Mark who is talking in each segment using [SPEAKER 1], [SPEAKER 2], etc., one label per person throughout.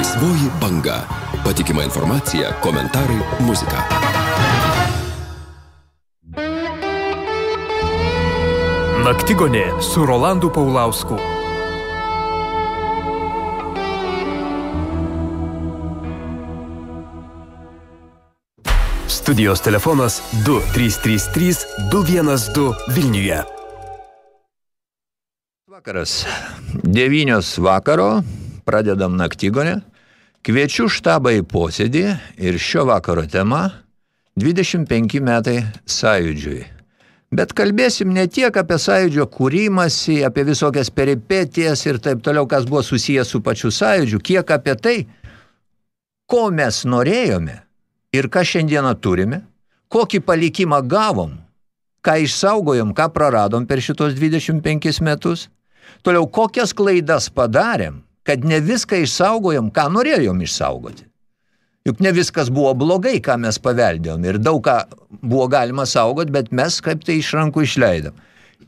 [SPEAKER 1] Laisvoji banga. Patikima informacija, komentarai, muzika.
[SPEAKER 2] Naktigonė su Rolandu Paulausku. Studijos telefonas 2333 212 Vilniuje.
[SPEAKER 3] Vakaras. 9 vakaro, pradedam naktigonę. Kviečiu štabą į posėdį ir šio vakaro tema 25 metai sąjūdžiui. Bet kalbėsim ne tiek apie sąjūdžio kūrimąsi, apie visokias peripetijas ir taip toliau, kas buvo susijęs su pačiu sąjūdžiu, kiek apie tai, ko mes norėjome ir ką šiandieną turime, kokį palikimą gavom, ką išsaugojom, ką praradom per šitos 25 metus, toliau kokias klaidas padarėm, kad ne viską išsaugojom, ką norėjom išsaugoti. Juk ne viskas buvo blogai, ką mes paveldėjom ir daug ką buvo galima saugoti, bet mes kaip tai iš rankų išleidom.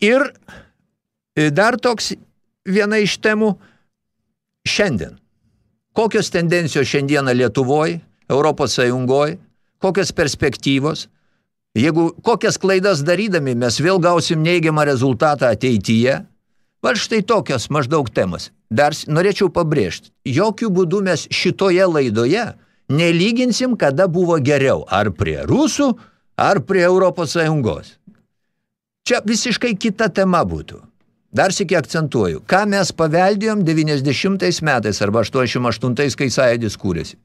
[SPEAKER 3] Ir dar toks viena iš temų šiandien. Kokios tendencijos šiandieną Lietuvoje, Europos Sąjungoje, kokios perspektyvos, jeigu kokias klaidas darydami mes vėl gausim neigiamą rezultatą ateityje, va štai tokios maždaug temas. Dar norėčiau pabrėžti, jokių būdų mes šitoje laidoje nelyginsim, kada buvo geriau, ar prie rusų, ar prie Europos Sąjungos. Čia visiškai kita tema būtų. Dar sėki akcentuoju, ką mes paveldėjom 90 metais arba 88, kai sąjūdis kūrėsi.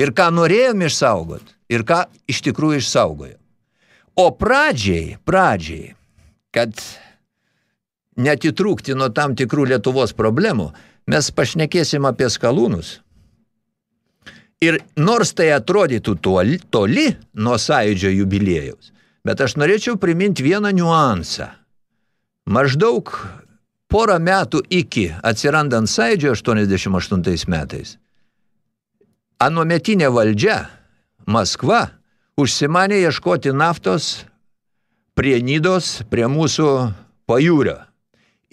[SPEAKER 3] Ir ką norėjom išsaugot, ir ką iš tikrųjų išsaugojom. O pradžiai, pradžiai, kad netitrūkti nuo tam tikrų Lietuvos problemų, mes pašnekėsim apie skalūnus. Ir nors tai atrodytų toli, toli nuo sąjūdžio jubilėjaus, bet aš norėčiau priminti vieną niuansą. Maždaug porą metų iki atsirandant sąjūdžio 88 metais, anuometinė valdžia, Maskva, užsimanė ieškoti naftos prie Nidos, prie mūsų pajūrio.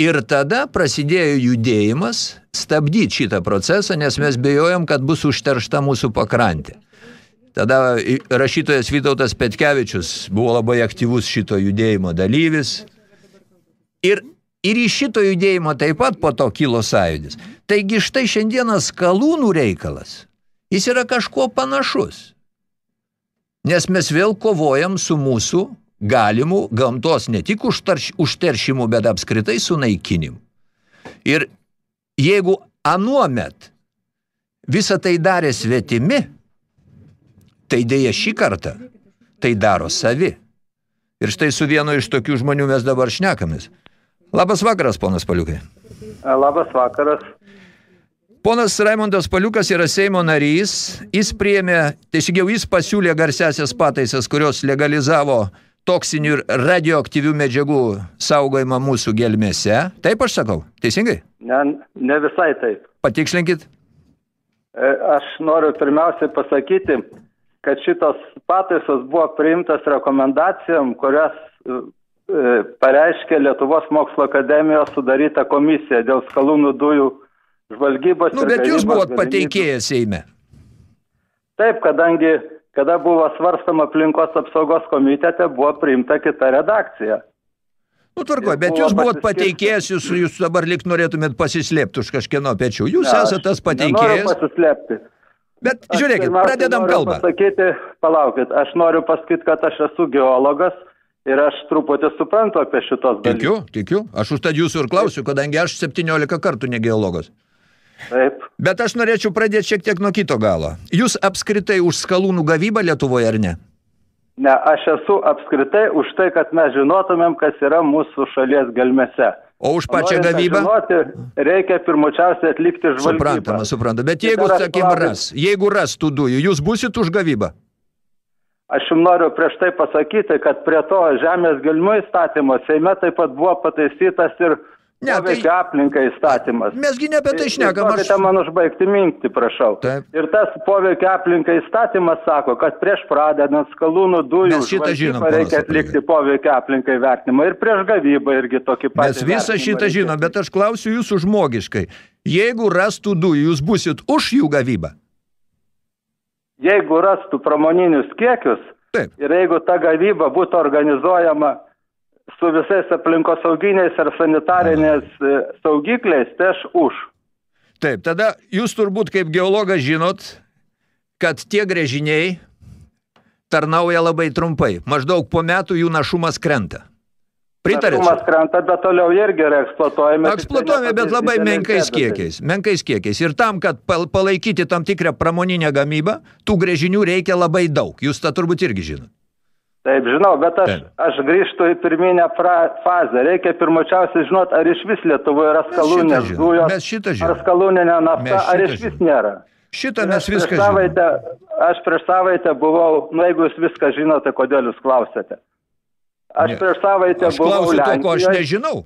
[SPEAKER 3] Ir tada prasidėjo judėjimas stabdyti šitą procesą, nes mes bejojom, kad bus užteršta mūsų pakrantė. Tada rašytojas Vytautas Petkevičius buvo labai aktyvus šito judėjimo dalyvis. Ir, ir iš šito judėjimo taip pat po to kilo sąjūdis. Taigi štai šiandienas kalūnų reikalas, jis yra kažkuo panašus. Nes mes vėl kovojam su mūsų galimų gamtos ne tik užtarš, užteršimų, bet apskritai sunaikinimu. Ir jeigu anuomet visą tai darė svetimi, tai dėja šį kartą tai daro savi. Ir štai su vienu iš tokių žmonių mes dabar šnekamis. Labas vakaras, ponas Paliukai.
[SPEAKER 4] Labas vakaras.
[SPEAKER 3] Ponas Raimondas Paliukas yra Seimo narys, jis priėmė, teisingiau jis pasiūlė garsiasias pataisas, kurios legalizavo toksinių ir radioaktyvių medžiagų saugojimą mūsų gelmėse. Taip aš sakau, teisingai?
[SPEAKER 4] Ne, ne visai taip.
[SPEAKER 3] Patikslinkit.
[SPEAKER 4] Aš noriu pirmiausiai pasakyti, kad šitos pataisos buvo priimtas rekomendacijom, kurias pareiškė Lietuvos mokslo akademijos sudaryta komisija dėl skalūnų dujų žvalgybos.
[SPEAKER 3] Nu, bet jūs buvot pateikėjęs Seime.
[SPEAKER 4] Taip, kadangi, kada buvo svarstama aplinkos apsaugos komitete, buvo priimta kita redakcija.
[SPEAKER 3] Nu, tvarkoj, bet jūs buvot pateikėjęs, jūs, jūs dabar lik norėtumėt pasislėpti už kažkieno pečių. Jūs ne, esate tas pateikėjas.
[SPEAKER 4] Noriu pasislėpti.
[SPEAKER 3] Bet aš žiūrėkit, pradedam kalbą.
[SPEAKER 4] Pasakyti, palaukit, aš noriu pasakyti, kad aš esu geologas ir aš truputį suprantu apie šitos dalykus.
[SPEAKER 3] Tikiu, tikiu. Aš už tą jūsų ir klausiu, kadangi aš 17 kartų ne geologas.
[SPEAKER 4] Taip.
[SPEAKER 3] Bet aš norėčiau pradėti šiek tiek nuo kito galo. Jūs apskritai už skalūnų gavybą Lietuvoje ar ne?
[SPEAKER 4] Ne, aš esu apskritai už tai, kad mes žinotumėm, kas yra mūsų šalies gelmėse.
[SPEAKER 3] O už pačią
[SPEAKER 4] Norint
[SPEAKER 3] gavybą?
[SPEAKER 4] Žinoti, reikia pirmučiausiai atlikti žvalgybą.
[SPEAKER 3] Suprantama, suprantama. Bet jeigu, sakim, ras, jeigu ras tų dujų, jūs busit už gavybą?
[SPEAKER 4] Aš jums noriu prieš tai pasakyti, kad prie to žemės gelmių įstatymo Seime taip pat buvo pataisytas ir
[SPEAKER 3] Ne, tai-
[SPEAKER 4] aplinkai įstatymas.
[SPEAKER 3] Mesgi ne apie tai šnekam, aš...
[SPEAKER 4] Duokite man užbaigti mintį, prašau.
[SPEAKER 3] Taip.
[SPEAKER 4] Ir tas poveikio aplinkai įstatymas sako, kad prieš pradedant skalūnų dujų
[SPEAKER 3] žinom,
[SPEAKER 4] reikia atlikti poveikio aplinkai vertinimą ir prieš gavybą irgi tokį patį
[SPEAKER 3] Mes visą šitą
[SPEAKER 4] reikia
[SPEAKER 3] žinom, bet aš klausiu jūsų žmogiškai. Jeigu rastų dujų, jūs busit už jų gavybą?
[SPEAKER 4] Jeigu rastų pramoninius kiekius
[SPEAKER 3] Taip.
[SPEAKER 4] ir jeigu ta gavyba būtų organizuojama su visais aplinkosauginiais ir sanitarinės e, saugikliais, tai aš už.
[SPEAKER 3] Taip, tada jūs turbūt kaip geologas žinot, kad tie grėžiniai tarnauja labai trumpai. Maždaug po metų jų našumas krenta. Pritarėt?
[SPEAKER 4] Našumas krenta, bet toliau irgi yra eksploatuojami.
[SPEAKER 3] Eksploatuojami, bet labai menkais kiekiais. Menkais kiekiais. Ir tam, kad pal palaikyti tam tikrą pramoninę gamybą, tų grėžinių reikia labai daug. Jūs tą turbūt irgi žinot.
[SPEAKER 4] Taip, žinau, bet aš,
[SPEAKER 3] Taip.
[SPEAKER 4] aš grįžtu į pirminę fra, fazę. Reikia pirmočiausiai žinot, ar iš vis Lietuvoje yra skalūnės dujos,
[SPEAKER 3] Mes šitą
[SPEAKER 4] ar skalūninė nafta, ar iš vis nėra.
[SPEAKER 3] Šitą mes viską
[SPEAKER 4] prieš
[SPEAKER 3] žinom.
[SPEAKER 4] savaitę, aš prieš savaitę buvau, nu jeigu jūs viską žinote, kodėl jūs klausėte. Aš
[SPEAKER 3] Ne.
[SPEAKER 4] prieš savaitę
[SPEAKER 3] Aš
[SPEAKER 4] buvau
[SPEAKER 3] klausiu to, ko aš
[SPEAKER 4] Lenkijoje.
[SPEAKER 3] nežinau.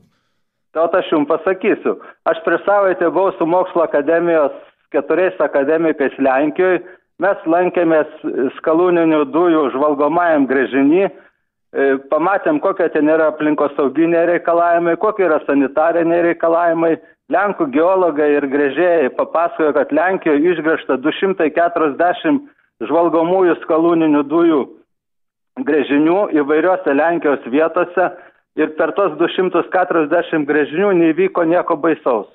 [SPEAKER 4] Tai aš jums pasakysiu. Aš prieš savaitę buvau su mokslo akademijos keturiais akademikais Lenkijoje. Mes lankėmės skalūninių dujų žvalgomajam grėžinį. E, Pamatėm, kokie ten yra aplinkosauginiai reikalavimai, kokie yra sanitariniai reikalavimai. Lenkų geologai ir grėžėjai papasakojo, kad Lenkijoje išgręžta 240 žvalgomųjų skalūninių dujų grėžinių įvairiose Lenkijos vietose ir per tos 240 grėžinių neįvyko nieko baisaus.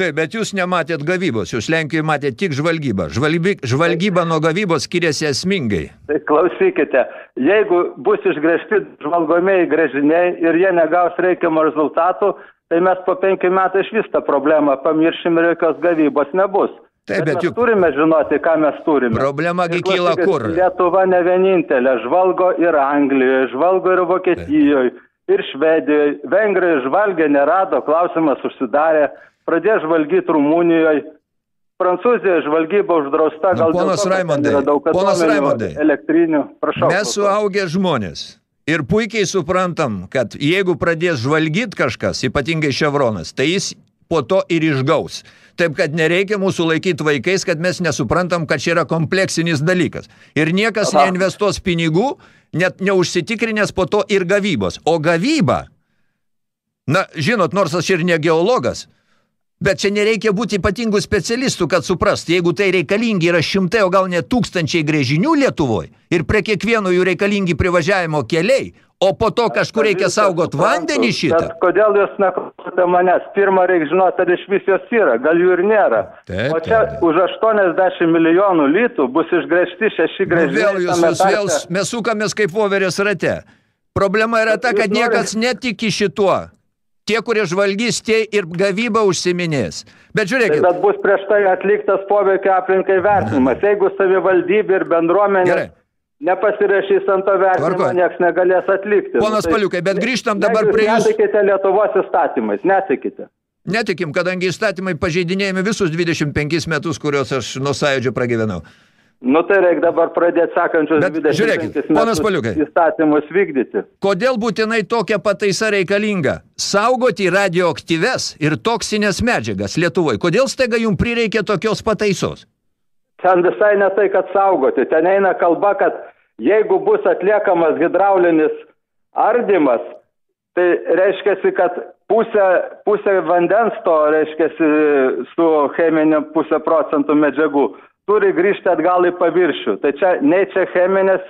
[SPEAKER 3] Taip, bet jūs nematėt gavybos, jūs Lenkijoje matėt tik žvalgybą. Žvalgy, žvalgyba nuo gavybos skiriasi esmingai.
[SPEAKER 4] Tai klausykite, jeigu bus išgręžti žvalgomieji grėžiniai ir jie negaus reikiamų rezultatų, tai mes po penkių metų iš vis tą problemą pamiršim ir jokios gavybos nebus.
[SPEAKER 3] Taip, bet
[SPEAKER 4] mes
[SPEAKER 3] juk-
[SPEAKER 4] turime žinoti, ką mes turime.
[SPEAKER 3] Problema
[SPEAKER 4] Ir
[SPEAKER 3] kyla kur?
[SPEAKER 4] Lietuva ne vienintelė, žvalgo ir Anglijoje, žvalgo ir Vokietijoje, ir Švedijoje. Vengrai žvalgė, nerado, klausimas užsidarė, pradėjo žvalgyti Rumunijoje. Prancūzijoje žvalgyba uždrausta,
[SPEAKER 3] Na,
[SPEAKER 4] gal dėl
[SPEAKER 3] ponas
[SPEAKER 4] to, kad ten
[SPEAKER 3] Raimondai,
[SPEAKER 4] daug
[SPEAKER 3] ponas Raimondai,
[SPEAKER 4] elektrinių. Prašau.
[SPEAKER 3] Mes suaugę žmonės. Ir puikiai suprantam, kad jeigu pradės žvalgyti kažkas, ypatingai ševronas, tai jis po to ir išgaus. Taip, kad nereikia mūsų laikyti vaikais, kad mes nesuprantam, kad čia yra kompleksinis dalykas. Ir niekas
[SPEAKER 4] Aha.
[SPEAKER 3] neinvestuos pinigų, net neužsitikrinęs po to ir gavybos. O gavyba, na, žinot, nors aš ir ne geologas, Bet čia nereikia būti ypatingų specialistų, kad suprast, jeigu tai reikalingi yra šimtai, o gal net tūkstančiai grėžinių Lietuvoje ir prie kiekvieno jų reikalingi privažiavimo keliai, o po to kažkur reikia saugot vandenį šitą.
[SPEAKER 4] Bet kodėl jūs neklausote manęs? Pirmą reikia žinoti, ar iš vis jos yra, gal jų ir nėra.
[SPEAKER 3] Taip,
[SPEAKER 4] o čia
[SPEAKER 3] taip,
[SPEAKER 4] už 80 milijonų litų bus išgręžti šeši
[SPEAKER 3] Nu,
[SPEAKER 4] gręžiniai.
[SPEAKER 3] vėl jūs, jūs vėl, mes sukamės kaip voverės rate. Problema yra ta, kad niekas netiki šituo. Tie, kurie žvalgys, tie ir gavybą užsiminės. Bet
[SPEAKER 4] Tai
[SPEAKER 3] žiūrėkit,
[SPEAKER 4] bet bus prieš tai atliktas poveikio aplinkai vertinimas. Jeigu savivaldybė ir bendruomenė
[SPEAKER 3] Gerai.
[SPEAKER 4] nepasirašys ant to vertinimo, niekas negalės atlikti.
[SPEAKER 3] Ponas
[SPEAKER 4] Nu,
[SPEAKER 3] Paliukai, bet grįžtam dabar prie
[SPEAKER 4] jūs.
[SPEAKER 3] jūsų-
[SPEAKER 4] Netikite Lietuvos įstatymais, netikite.
[SPEAKER 3] netikim, kadangi įstatymai pažeidinėjami visus 25 metus, kuriuos aš nuo sąjūdžio pragyvenau.
[SPEAKER 4] Nu tai reikia dabar pradėti sekančius
[SPEAKER 3] Bet
[SPEAKER 4] 25
[SPEAKER 3] žiūrėkit, ponas Paliukai.
[SPEAKER 4] įstatymus vykdyti.
[SPEAKER 3] Kodėl būtinai tokia pataisa reikalinga? Saugoti radioaktyves ir toksinės medžiagas Lietuvoje. Kodėl staiga jums prireikė tokios pataisos?
[SPEAKER 4] Ten visai ne tai, kad saugoti. Ten eina kalba, kad jeigu bus atliekamas hidraulinis ardymas, tai reiškia, kad pusė, pusė vandens to, reiškia, su cheminė pusė procentų medžiagų turi grįžti atgal į paviršių. Tai čia nei čia cheminės,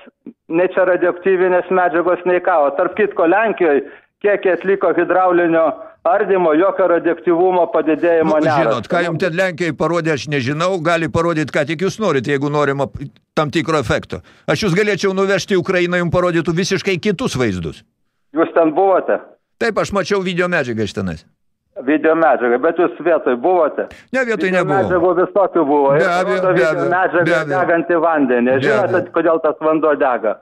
[SPEAKER 4] nei čia radioaktyvinės medžiagos, nei ką. O tarp kitko Lenkijoje, kiek atliko hidraulinio ardymo, jokio radioaktyvumo padidėjimo
[SPEAKER 3] Nu,
[SPEAKER 4] nėra.
[SPEAKER 3] žinot, ką jums ten Lenkijai parodė, aš nežinau, gali parodyti, ką tik jūs norite, jeigu norima tam tikro efekto. Aš jūs galėčiau nuvežti į Ukrainą, jums parodytų visiškai kitus vaizdus.
[SPEAKER 4] Jūs ten buvote?
[SPEAKER 3] Taip, aš mačiau video medžiagą iš tenais.
[SPEAKER 4] Video medžiaga, bet jūs vietoj buvote.
[SPEAKER 3] Ne, vietoj
[SPEAKER 4] Video
[SPEAKER 3] nebuvau.
[SPEAKER 4] Medžiagų visokių buvo.
[SPEAKER 3] Be abejo, be
[SPEAKER 4] video
[SPEAKER 3] abejo, be
[SPEAKER 4] Medžiaga
[SPEAKER 3] abejo.
[SPEAKER 4] degantį vandenį. Žinote, kodėl tas vanduo dega?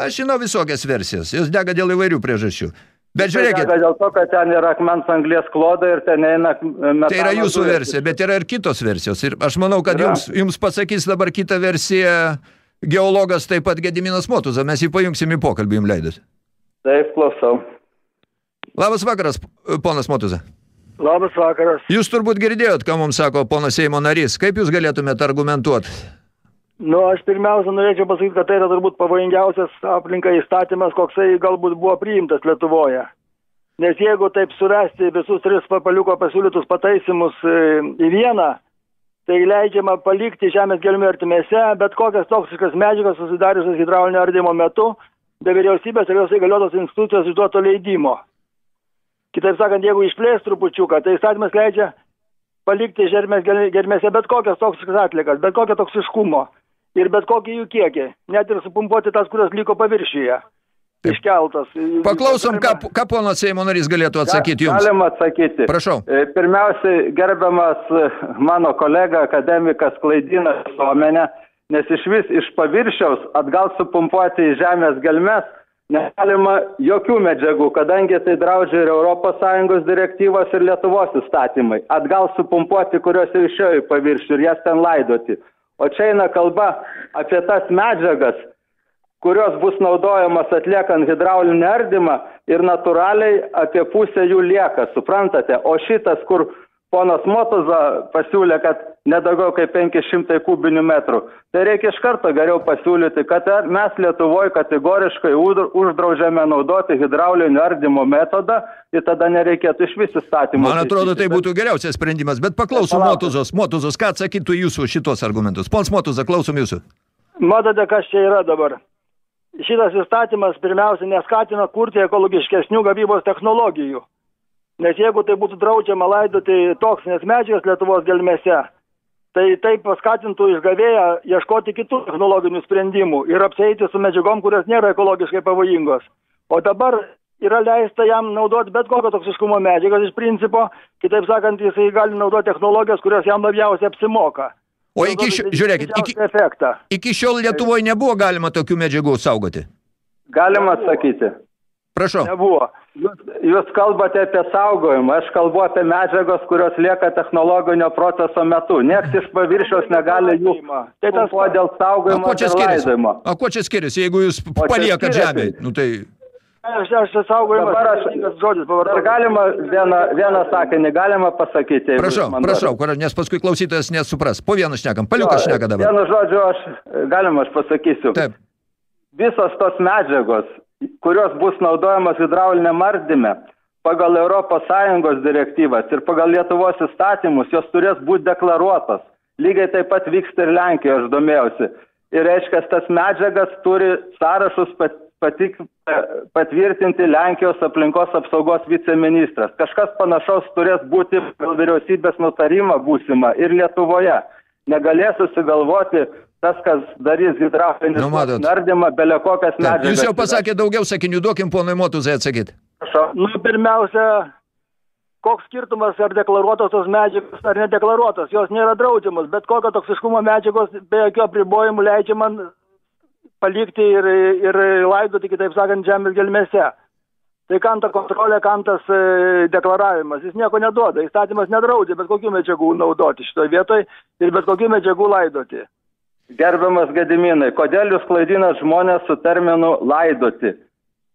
[SPEAKER 3] Aš žinau visokias versijas, jos dega dėl įvairių priežasčių. Bet
[SPEAKER 4] Tai
[SPEAKER 3] žiūrėkit,
[SPEAKER 4] Dega dėl to, kad ten yra akmens anglės klodai ir ten eina metano
[SPEAKER 3] Tai yra jūsų versija, bet yra ir kitos versijos. Ir aš manau, kad
[SPEAKER 4] Yra.
[SPEAKER 3] jums, jums pasakys dabar kitą versiją geologas taip pat Gediminas Motuza. Mes jį pajungsim į pokalbį, jums leidus.
[SPEAKER 4] Taip, klausau.
[SPEAKER 3] Labas vakaras, ponas Motuza.
[SPEAKER 5] Labas vakaras.
[SPEAKER 3] Jūs turbūt girdėjot, ką mums sako ponas Seimo narys. Kaip jūs galėtumėte argumentuoti?
[SPEAKER 5] Nu, aš pirmiausia norėčiau pasakyti, kad tai yra turbūt pavojingiausias aplinkai įstatymas, koksai galbūt buvo priimtas Lietuvoje. Nes jeigu taip suvesti visus tris papaliuko pasiūlytus pataisimus e, į vieną, tai leidžiama palikti žemės gelmių artimėse bet kokias toksiškas medžiagas susidariusias hidraulinio ardymo metu be vyriausybės ir jos įgaliotos institucijos išduoto leidimo. Kitaip sakant, jeigu išplės trupučiuką, tai įstatymas leidžia palikti žemės gelmėse bet kokias toksiškas atlikas, bet kokią toksiškumo ir bet kokį jų kiekį, net ir supumpuoti tas, kurios liko paviršiuje iškeltas.
[SPEAKER 3] Paklausom, ką, ką ponas Seimo narys galėtų atsakyti jums.
[SPEAKER 4] Galim atsakyti.
[SPEAKER 3] Prašau.
[SPEAKER 4] E, Pirmiausiai, gerbiamas e, mano kolega akademikas klaidina visuomenę, nes iš vis iš paviršiaus atgal supumpuoti į žemės gelmes negalima jokių medžiagų, kadangi tai draudžia ir ES direktyvos ir Lietuvos įstatymai. Atgal supumpuoti, kurios jau išėjo į paviršių ir jas ten laidoti. O čia eina kalba apie tas medžiagas, kurios bus naudojamas atliekant hidraulinį ardymą ir natūraliai apie pusę jų lieka, suprantate? O šitas, kur ponas Motuza pasiūlė, kad nedaugiau kaip 500 kubinių metrų, tai reikia iš karto geriau pasiūlyti, kad mes Lietuvoje kategoriškai uždraudžiame naudoti hidraulinio ardymo metodą ir tada nereikėtų iš vis įstatymų.
[SPEAKER 3] Man atrodo, tai būtų geriausias sprendimas, bet paklausom Motuzos. Motuzos, ką atsakytų jūsų šitos argumentus? Pons Motuza, klausom jūsų.
[SPEAKER 5] Matote, kas čia yra dabar šitas įstatymas pirmiausia neskatina kurti ekologiškesnių gavybos technologijų. Nes jeigu tai būtų draudžiama laidoti toksinės medžiagas Lietuvos gelmėse, tai tai paskatintų išgavėją ieškoti kitų technologinių sprendimų ir apseiti su medžiagom, kurios nėra ekologiškai pavojingos. O dabar yra leista jam naudoti bet kokio toksiškumo medžiagas iš principo, kitaip sakant, jisai gali naudoti technologijas, kurios jam labiausiai apsimoka.
[SPEAKER 3] O iki šio, žiūrėkit, iki,
[SPEAKER 5] efektą.
[SPEAKER 3] iki šiol Lietuvoje nebuvo galima tokių medžiagų saugoti.
[SPEAKER 4] Galima atsakyti.
[SPEAKER 3] Prašau.
[SPEAKER 4] Nebuvo. Jūs, jūs kalbate apie saugojimą, aš kalbu apie medžiagos, kurios lieka technologinio proceso metu. Niekas iš paviršiaus negali jų tai tas dėl saugojimo.
[SPEAKER 3] O ko čia skiriasi? O ko čia skiriasi, jeigu jūs paliekat žemėje? Nu tai...
[SPEAKER 5] Aš, aš saugojimas.
[SPEAKER 4] Dabar aš, žodis pavardau. Ar galima vieną, vieną sakinį, galima pasakyti?
[SPEAKER 3] Prašau, prašau, kur, nes paskui klausytojas nesupras. Po vieną šnekam, paliukas šneka dabar.
[SPEAKER 4] Vienu žodžiu, aš, galima, aš pasakysiu.
[SPEAKER 3] Taip.
[SPEAKER 4] Visos tos medžiagos, kurios bus naudojamas hidrauliniam ardyme, pagal ES direktyvas ir pagal Lietuvos įstatymus, jos turės būti deklaruotos. Lygiai taip pat vyksta ir Lenkijoje, aš domėjausi. Ir reiškia, tas medžiagas turi sąrašus pat, patik, patvirtinti Lenkijos aplinkos apsaugos viceministras. Kažkas panašaus turės būti vyriausybės nutarimą būsimą ir Lietuvoje. Negalės susigalvoti tas, kas darys hidraulinį
[SPEAKER 3] Nu,
[SPEAKER 4] nardymą, belė kokias medžiagas.
[SPEAKER 3] jūs jau pasakė daugiau sakinių, duokim ponui Motuzai atsakyti.
[SPEAKER 5] Nu, pirmiausia, koks skirtumas ar deklaruotos tos medžiagos ar nedeklaruotos, jos nėra draudžiamos, bet kokio toksiškumo medžiagos be jokių apribojimų leidžia man palikti ir, ir laidoti, kitaip sakant, žemės gelmėse. Tai kam ta kontrolė, kam tas e, deklaravimas, jis nieko neduoda, įstatymas nedraudžia bet kokių medžiagų naudoti šitoje vietoje ir bet kokių medžiagų laidoti.
[SPEAKER 4] Gerbiamas Gediminai, kodėl jūs klaidinat žmonės su terminu laidoti?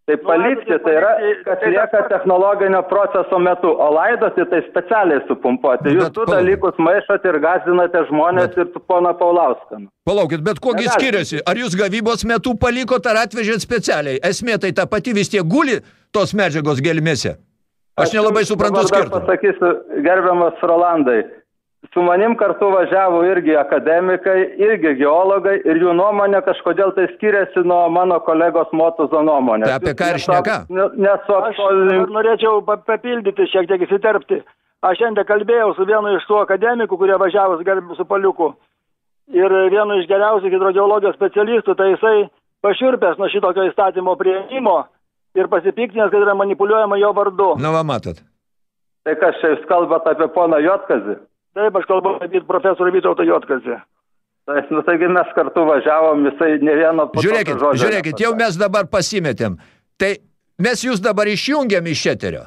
[SPEAKER 4] Tai palikti, tai yra, kas
[SPEAKER 5] tai
[SPEAKER 4] lieka technologinio proceso metu, o laidoti tai specialiai supumpuoti. Jūs
[SPEAKER 3] Bet palauk.
[SPEAKER 4] dalykus maišote ir gazdinate žmonės ir pona Paulauską.
[SPEAKER 3] Palaukit, bet kogi skiriasi? Ar jūs gavybos metu palikot ar atvežėt specialiai? Esmė tai ta pati vis tiek guli tos medžiagos gelmėse. Aš nelabai suprantu skirtumą.
[SPEAKER 4] Pasakysiu, gerbiamas Rolandai, su manim kartu važiavo irgi akademikai, irgi geologai ir jų nuomonė kažkodėl tai skiriasi nuo mano kolegos Motuzo nuomonės.
[SPEAKER 3] Tai apie ką ir šneka?
[SPEAKER 4] Nesu
[SPEAKER 5] Aš norėčiau pa- papildyti, šiek tiek įsiterpti. Aš šiandien kalbėjau su vienu iš tų akademikų, kurie važiavo su paliuku. Ir vienu iš geriausių hidrogeologijos specialistų, tai jisai pašiurpęs nuo šitokio įstatymo prieimimo ir pasipiktinęs, kad yra manipuliuojama jo vardu.
[SPEAKER 3] Nu, va, matot.
[SPEAKER 4] Tai kas čia jūs kalbate apie poną Jotkazį?
[SPEAKER 5] Taip, aš kalbu apie profesorių Vytautą Jotkazį.
[SPEAKER 4] Tai, nu, taigi mes kartu važiavom, jisai ne vieno
[SPEAKER 3] Žiūrėkit,
[SPEAKER 4] žodžio
[SPEAKER 3] žiūrėkit, jau mes dabar pasimetėm. Tai mes jūs dabar išjungiam iš eterio.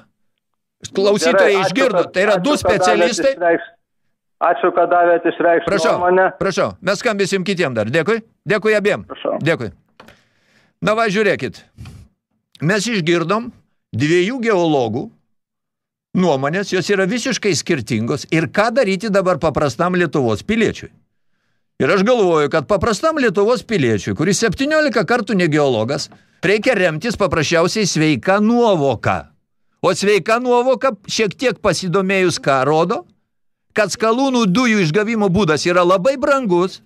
[SPEAKER 3] Klausytojai
[SPEAKER 4] Gerai,
[SPEAKER 3] išgirdo,
[SPEAKER 4] kad-
[SPEAKER 3] tai yra
[SPEAKER 4] ačiū,
[SPEAKER 3] du
[SPEAKER 4] kad
[SPEAKER 3] specialistai.
[SPEAKER 4] išreikšt- Ačiū, kad davėt išreikšti
[SPEAKER 3] Prašau,
[SPEAKER 4] nuomonę.
[SPEAKER 3] prašau, mes skambisim kitiem dar. Dėkui, dėkui abiem.
[SPEAKER 4] Prašau.
[SPEAKER 3] Dėkui. Na va, žiūrėkit. Mes išgirdom dviejų geologų nuomonės, jos yra visiškai skirtingos ir ką daryti dabar paprastam Lietuvos piliečiui. Ir aš galvoju, kad paprastam Lietuvos piliečiui, kuris 17 kartų ne geologas, reikia remtis paprasčiausiai sveika nuovoka. O sveika nuovoka šiek tiek pasidomėjus ką rodo, kad skalūnų dujų išgavimo būdas yra labai brangus,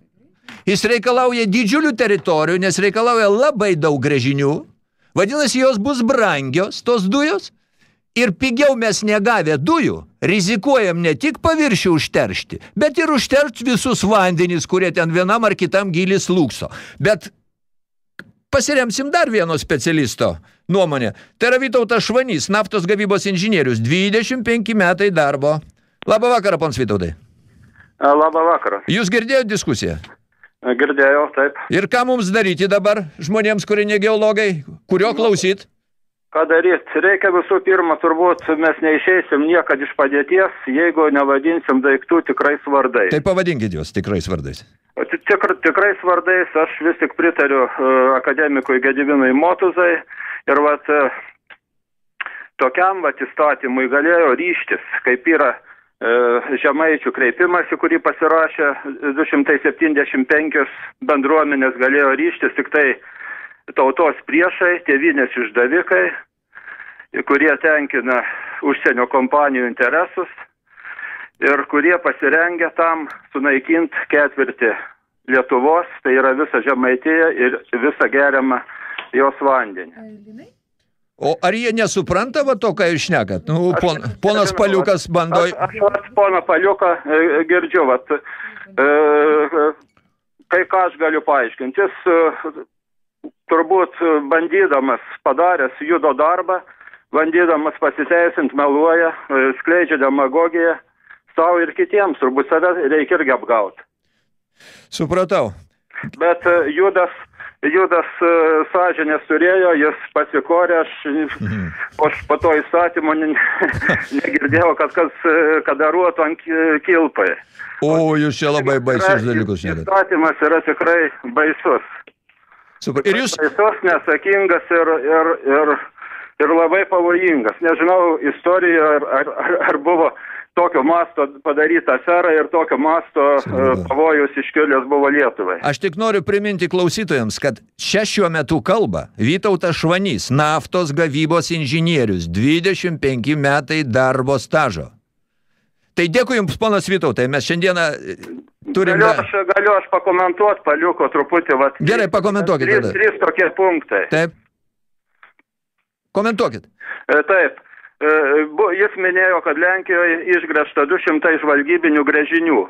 [SPEAKER 3] jis reikalauja didžiulių teritorijų, nes reikalauja labai daug grėžinių, vadinasi, jos bus brangios, tos dujos, ir pigiau mes negavę dujų, rizikuojam ne tik paviršių užteršti, bet ir užteršti visus vandenys, kurie ten vienam ar kitam gilis lūkso. Bet pasiremsim dar vieno specialisto nuomonė. Tai yra Vytautas Švanys, naftos gavybos inžinierius, 25 metai darbo. Labą vakarą, pons Vytautai.
[SPEAKER 6] Labą vakarą.
[SPEAKER 3] Jūs girdėjote diskusiją?
[SPEAKER 6] Girdėjau, taip.
[SPEAKER 3] Ir ką mums daryti dabar žmonėms, kurie ne geologai? Kurio klausyt?
[SPEAKER 6] Ką daryti? Reikia visų pirma, turbūt mes neišeisim niekad iš padėties, jeigu nevadinsim daiktų tikrais vardais.
[SPEAKER 3] Tai pavadinkit juos tikrais vardais.
[SPEAKER 6] Tikr, tikrais vardais aš vis tik pritariu uh, akademikui Gedivinui Motuzai ir vat uh, tokiam vat įstatymui galėjo ryštis, kaip yra uh, žemaičių kreipimasi, kurį pasirašė 275 bendruomenės galėjo ryštis tik tai tautos priešai, tėvinės išdavikai, kurie tenkina užsienio kompanijų interesus ir kurie pasirengia tam sunaikinti ketvirtį Lietuvos, tai yra visą Žemaitiją ir visą geriamą jos vandenį.
[SPEAKER 3] O ar jie nesupranta va to, ką jūs šnekat? Nu, pon, ponas
[SPEAKER 6] aš-
[SPEAKER 3] Paliukas bando...
[SPEAKER 6] Aš, aš vat pono Paliuką e, girdžiu, vat, e, kai ką aš galiu paaiškinti. Jis e, turbūt e, bandydamas padaręs judo darbą, bandydamas pasiteisinti meluoja, e, skleidžia demagogiją savo ir kitiems, turbūt save reikia irgi apgauti.
[SPEAKER 3] Supratau.
[SPEAKER 6] Bet e, judas, judas sąžinės turėjo, jis pasikorė, aš po, po to įstatymo ne- negirdėjau, kad kas e, kad daruotų ant ki- kilpai.
[SPEAKER 3] O, jūs čia labai baisius
[SPEAKER 6] Yra-
[SPEAKER 3] dalykus.
[SPEAKER 6] Įstatymas yra tikrai baisus.
[SPEAKER 3] Super. Ir jūs,
[SPEAKER 6] Baisus, nesakingas ir, ir, ir, ir labai pavojingas. Nežinau, istorijoje ar, ar, ar, ar buvo tokio masto padaryta afera ir tokio masto e, pavojus iškilęs buvo Lietuvai.
[SPEAKER 3] aš tik noriu priminti klausytojams, kad čia šiuo metu kalba Vytautas Švanys, naftos gavybos inžinierius, 25 metai darbo stažo. Tai dėkui Jums, ponas Vytautai, mes šiandieną e, turime...
[SPEAKER 6] Galiu aš, galiu aš pakomentuoti, paliuko truputį. Vat,
[SPEAKER 3] Gerai, pakomentuokit
[SPEAKER 6] Trys,
[SPEAKER 3] tada.
[SPEAKER 6] trys tokie punktai.
[SPEAKER 3] Taip. Komentuokit.
[SPEAKER 6] E, Taip. E, Jis minėjo, kad Lenkijoje išgręžta 200 žvalgybinių grėžinių.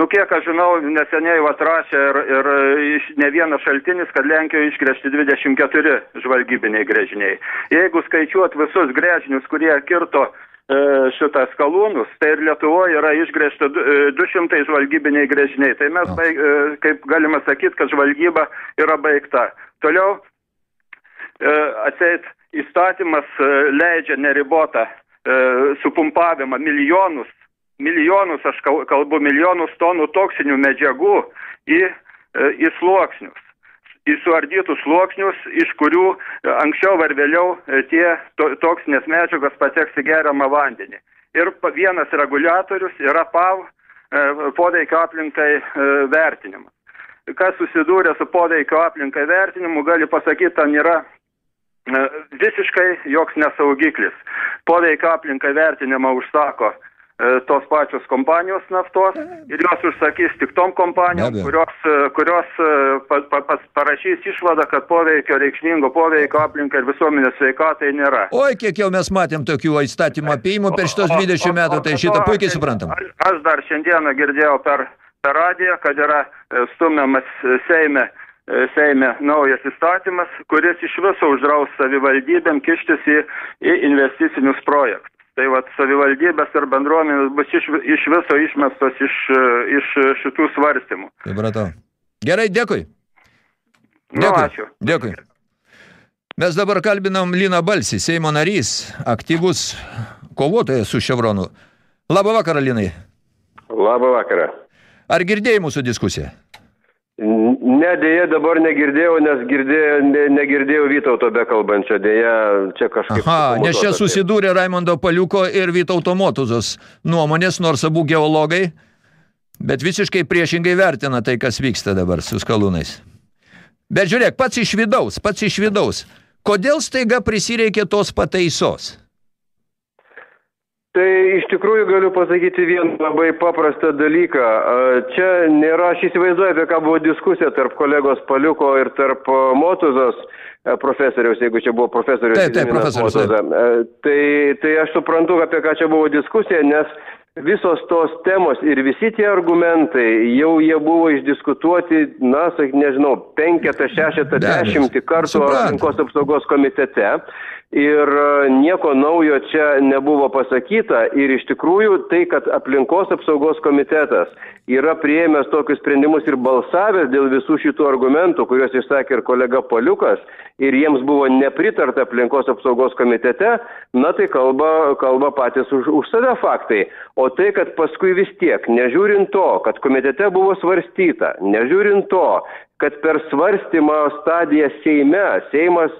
[SPEAKER 6] Nu, kiek aš žinau, neseniai atrašė ir, ir iš ne vienas šaltinis, kad Lenkijoje išgręžti 24 žvalgybiniai grėžiniai. Jeigu skaičiuot visus grėžinius, kurie kirto e, šitą skalūnus, tai ir Lietuvoje yra išgręžta du- e, 200 žvalgybiniai grėžiniai. Tai mes, baig, e, kaip galima sakyti, kad žvalgyba yra baigta. Toliau atseit įstatymas leidžia neribotą supumpavimą milijonus, milijonus, aš kal- kalbu milijonus tonų toksinių medžiagų į, į sluoksnius. Į suardytus sluoksnius, iš kurių e, anksčiau ar vėliau e, tie to, toksinės medžiagos pateks į geriamą vandenį. Ir vienas reguliatorius yra PAV e, poveikio aplinkai vertinimas. Kas susidūrė su poveikio aplinkai vertinimu, gali pasakyti, ten yra visiškai joks nesaugiklis. Poveikio aplinkai vertinimą užsako tos pačios kompanijos naftos ir jos užsakys tik tom kompanijom, kurios, e, kurios e, pa, pa, pas, parašys išvadą, kad poveikio reikšmingo poveikio aplinkai ir visuomenės sveikatai nėra.
[SPEAKER 3] Oi, kiek jau mes matėm tokių įstatymų apėjimų per šitos 20 metų, tai šitą puikiai suprantam.
[SPEAKER 6] Aš, aš dar šiandieną girdėjau per, per radiją, kad yra e, stumiamas e, Seime, e, Seime naujas įstatymas, kuris iš viso uždraus savivaldybėm kištis į, į investicinius projektus. Tai vat savivaldybės ir bendruomenės bus iš, iš viso išmestos iš, iš šitų svarstymų.
[SPEAKER 3] Supratau. Gerai, dėkui.
[SPEAKER 6] Nu,
[SPEAKER 3] Dėkui.
[SPEAKER 6] ačiū.
[SPEAKER 3] Dėkui. Mes dabar kalbinam Liną Balsį, Seimo narys, aktyvus kovotojas su Ševronu. Labą vakarą, Linai.
[SPEAKER 7] Labą vakarą.
[SPEAKER 3] Ar girdėjai mūsų diskusiją?
[SPEAKER 7] Ne, dėja dabar negirdėjau, nes girdėjau, ne, negirdėjau Vytauto bekalbančio, dėja čia kažkaip...
[SPEAKER 3] Aha, nes čia susidūrė Raimondo Paliuko ir Vytauto Motuzos nuomonės, nors abu geologai, bet visiškai priešingai vertina tai, kas vyksta dabar su skalūnais. Bet žiūrėk, pats iš vidaus, pats iš vidaus. Kodėl staiga prisireikė tos pataisos?
[SPEAKER 7] Tai iš tikrųjų galiu pasakyti vieną labai paprastą dalyką. Čia nėra, aš įsivaizduoju, apie ką buvo diskusija tarp kolegos Paliuko ir tarp Motuzos profesoriaus, jeigu čia buvo profesorius.
[SPEAKER 3] Taip, taip, profesorius, taip.
[SPEAKER 7] Tai, tai aš suprantu, apie ką čia buvo diskusija, nes visos tos temos ir visi tie argumentai jau jie buvo išdiskutuoti, na, sak, nežinau, penketą, šešetą, dešimtį kartų aplinkos apsaugos komitete. Ir e, nieko naujo čia nebuvo pasakyta ir iš tikrųjų tai, kad aplinkos apsaugos komitetas yra prieėmęs tokius sprendimus ir balsavęs dėl visų šitų argumentų, kuriuos išsakė ir kolega Poliukas, ir jiems buvo nepritarta aplinkos apsaugos komitete, na tai kalba, kalba patys už, už save faktai. O tai, kad paskui vis tiek, nežiūrint to, kad komitete buvo svarstyta, nežiūrint to, kad per svarstymą stadiją Seime Seimas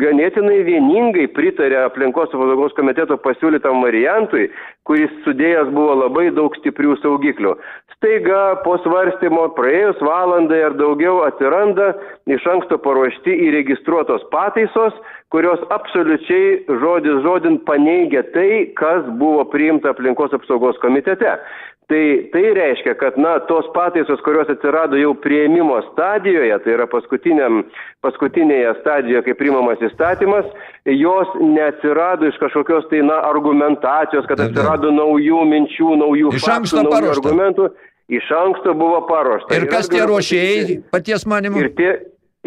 [SPEAKER 7] ganėtinai vieningai pritarė aplinkos apsaugos komiteto pasiūlytam variantui, kuris sudėjęs buvo labai daug stiprių saugiklių. Staiga po svarstymo praėjus valandai ar daugiau atsiranda iš anksto paruošti įregistruotos pataisos, kurios absoliučiai žodis žodin paneigia tai, kas buvo priimta aplinkos apsaugos komitete. Tai, tai reiškia, kad na, tos pataisos, kurios atsirado jau prieimimo stadijoje, tai yra paskutiniam, paskutinėje stadijoje, kai priimamas įstatymas, jos neatsirado iš kažkokios tai na, argumentacijos, kad atsirado naujų minčių, naujų
[SPEAKER 3] Iš
[SPEAKER 7] faktų, naujų
[SPEAKER 3] paruošta.
[SPEAKER 7] argumentų. Iš anksto buvo paruošta.
[SPEAKER 3] Ir kas
[SPEAKER 7] aš
[SPEAKER 3] tie ruošėjai, paties manimu?
[SPEAKER 7] Ir tie,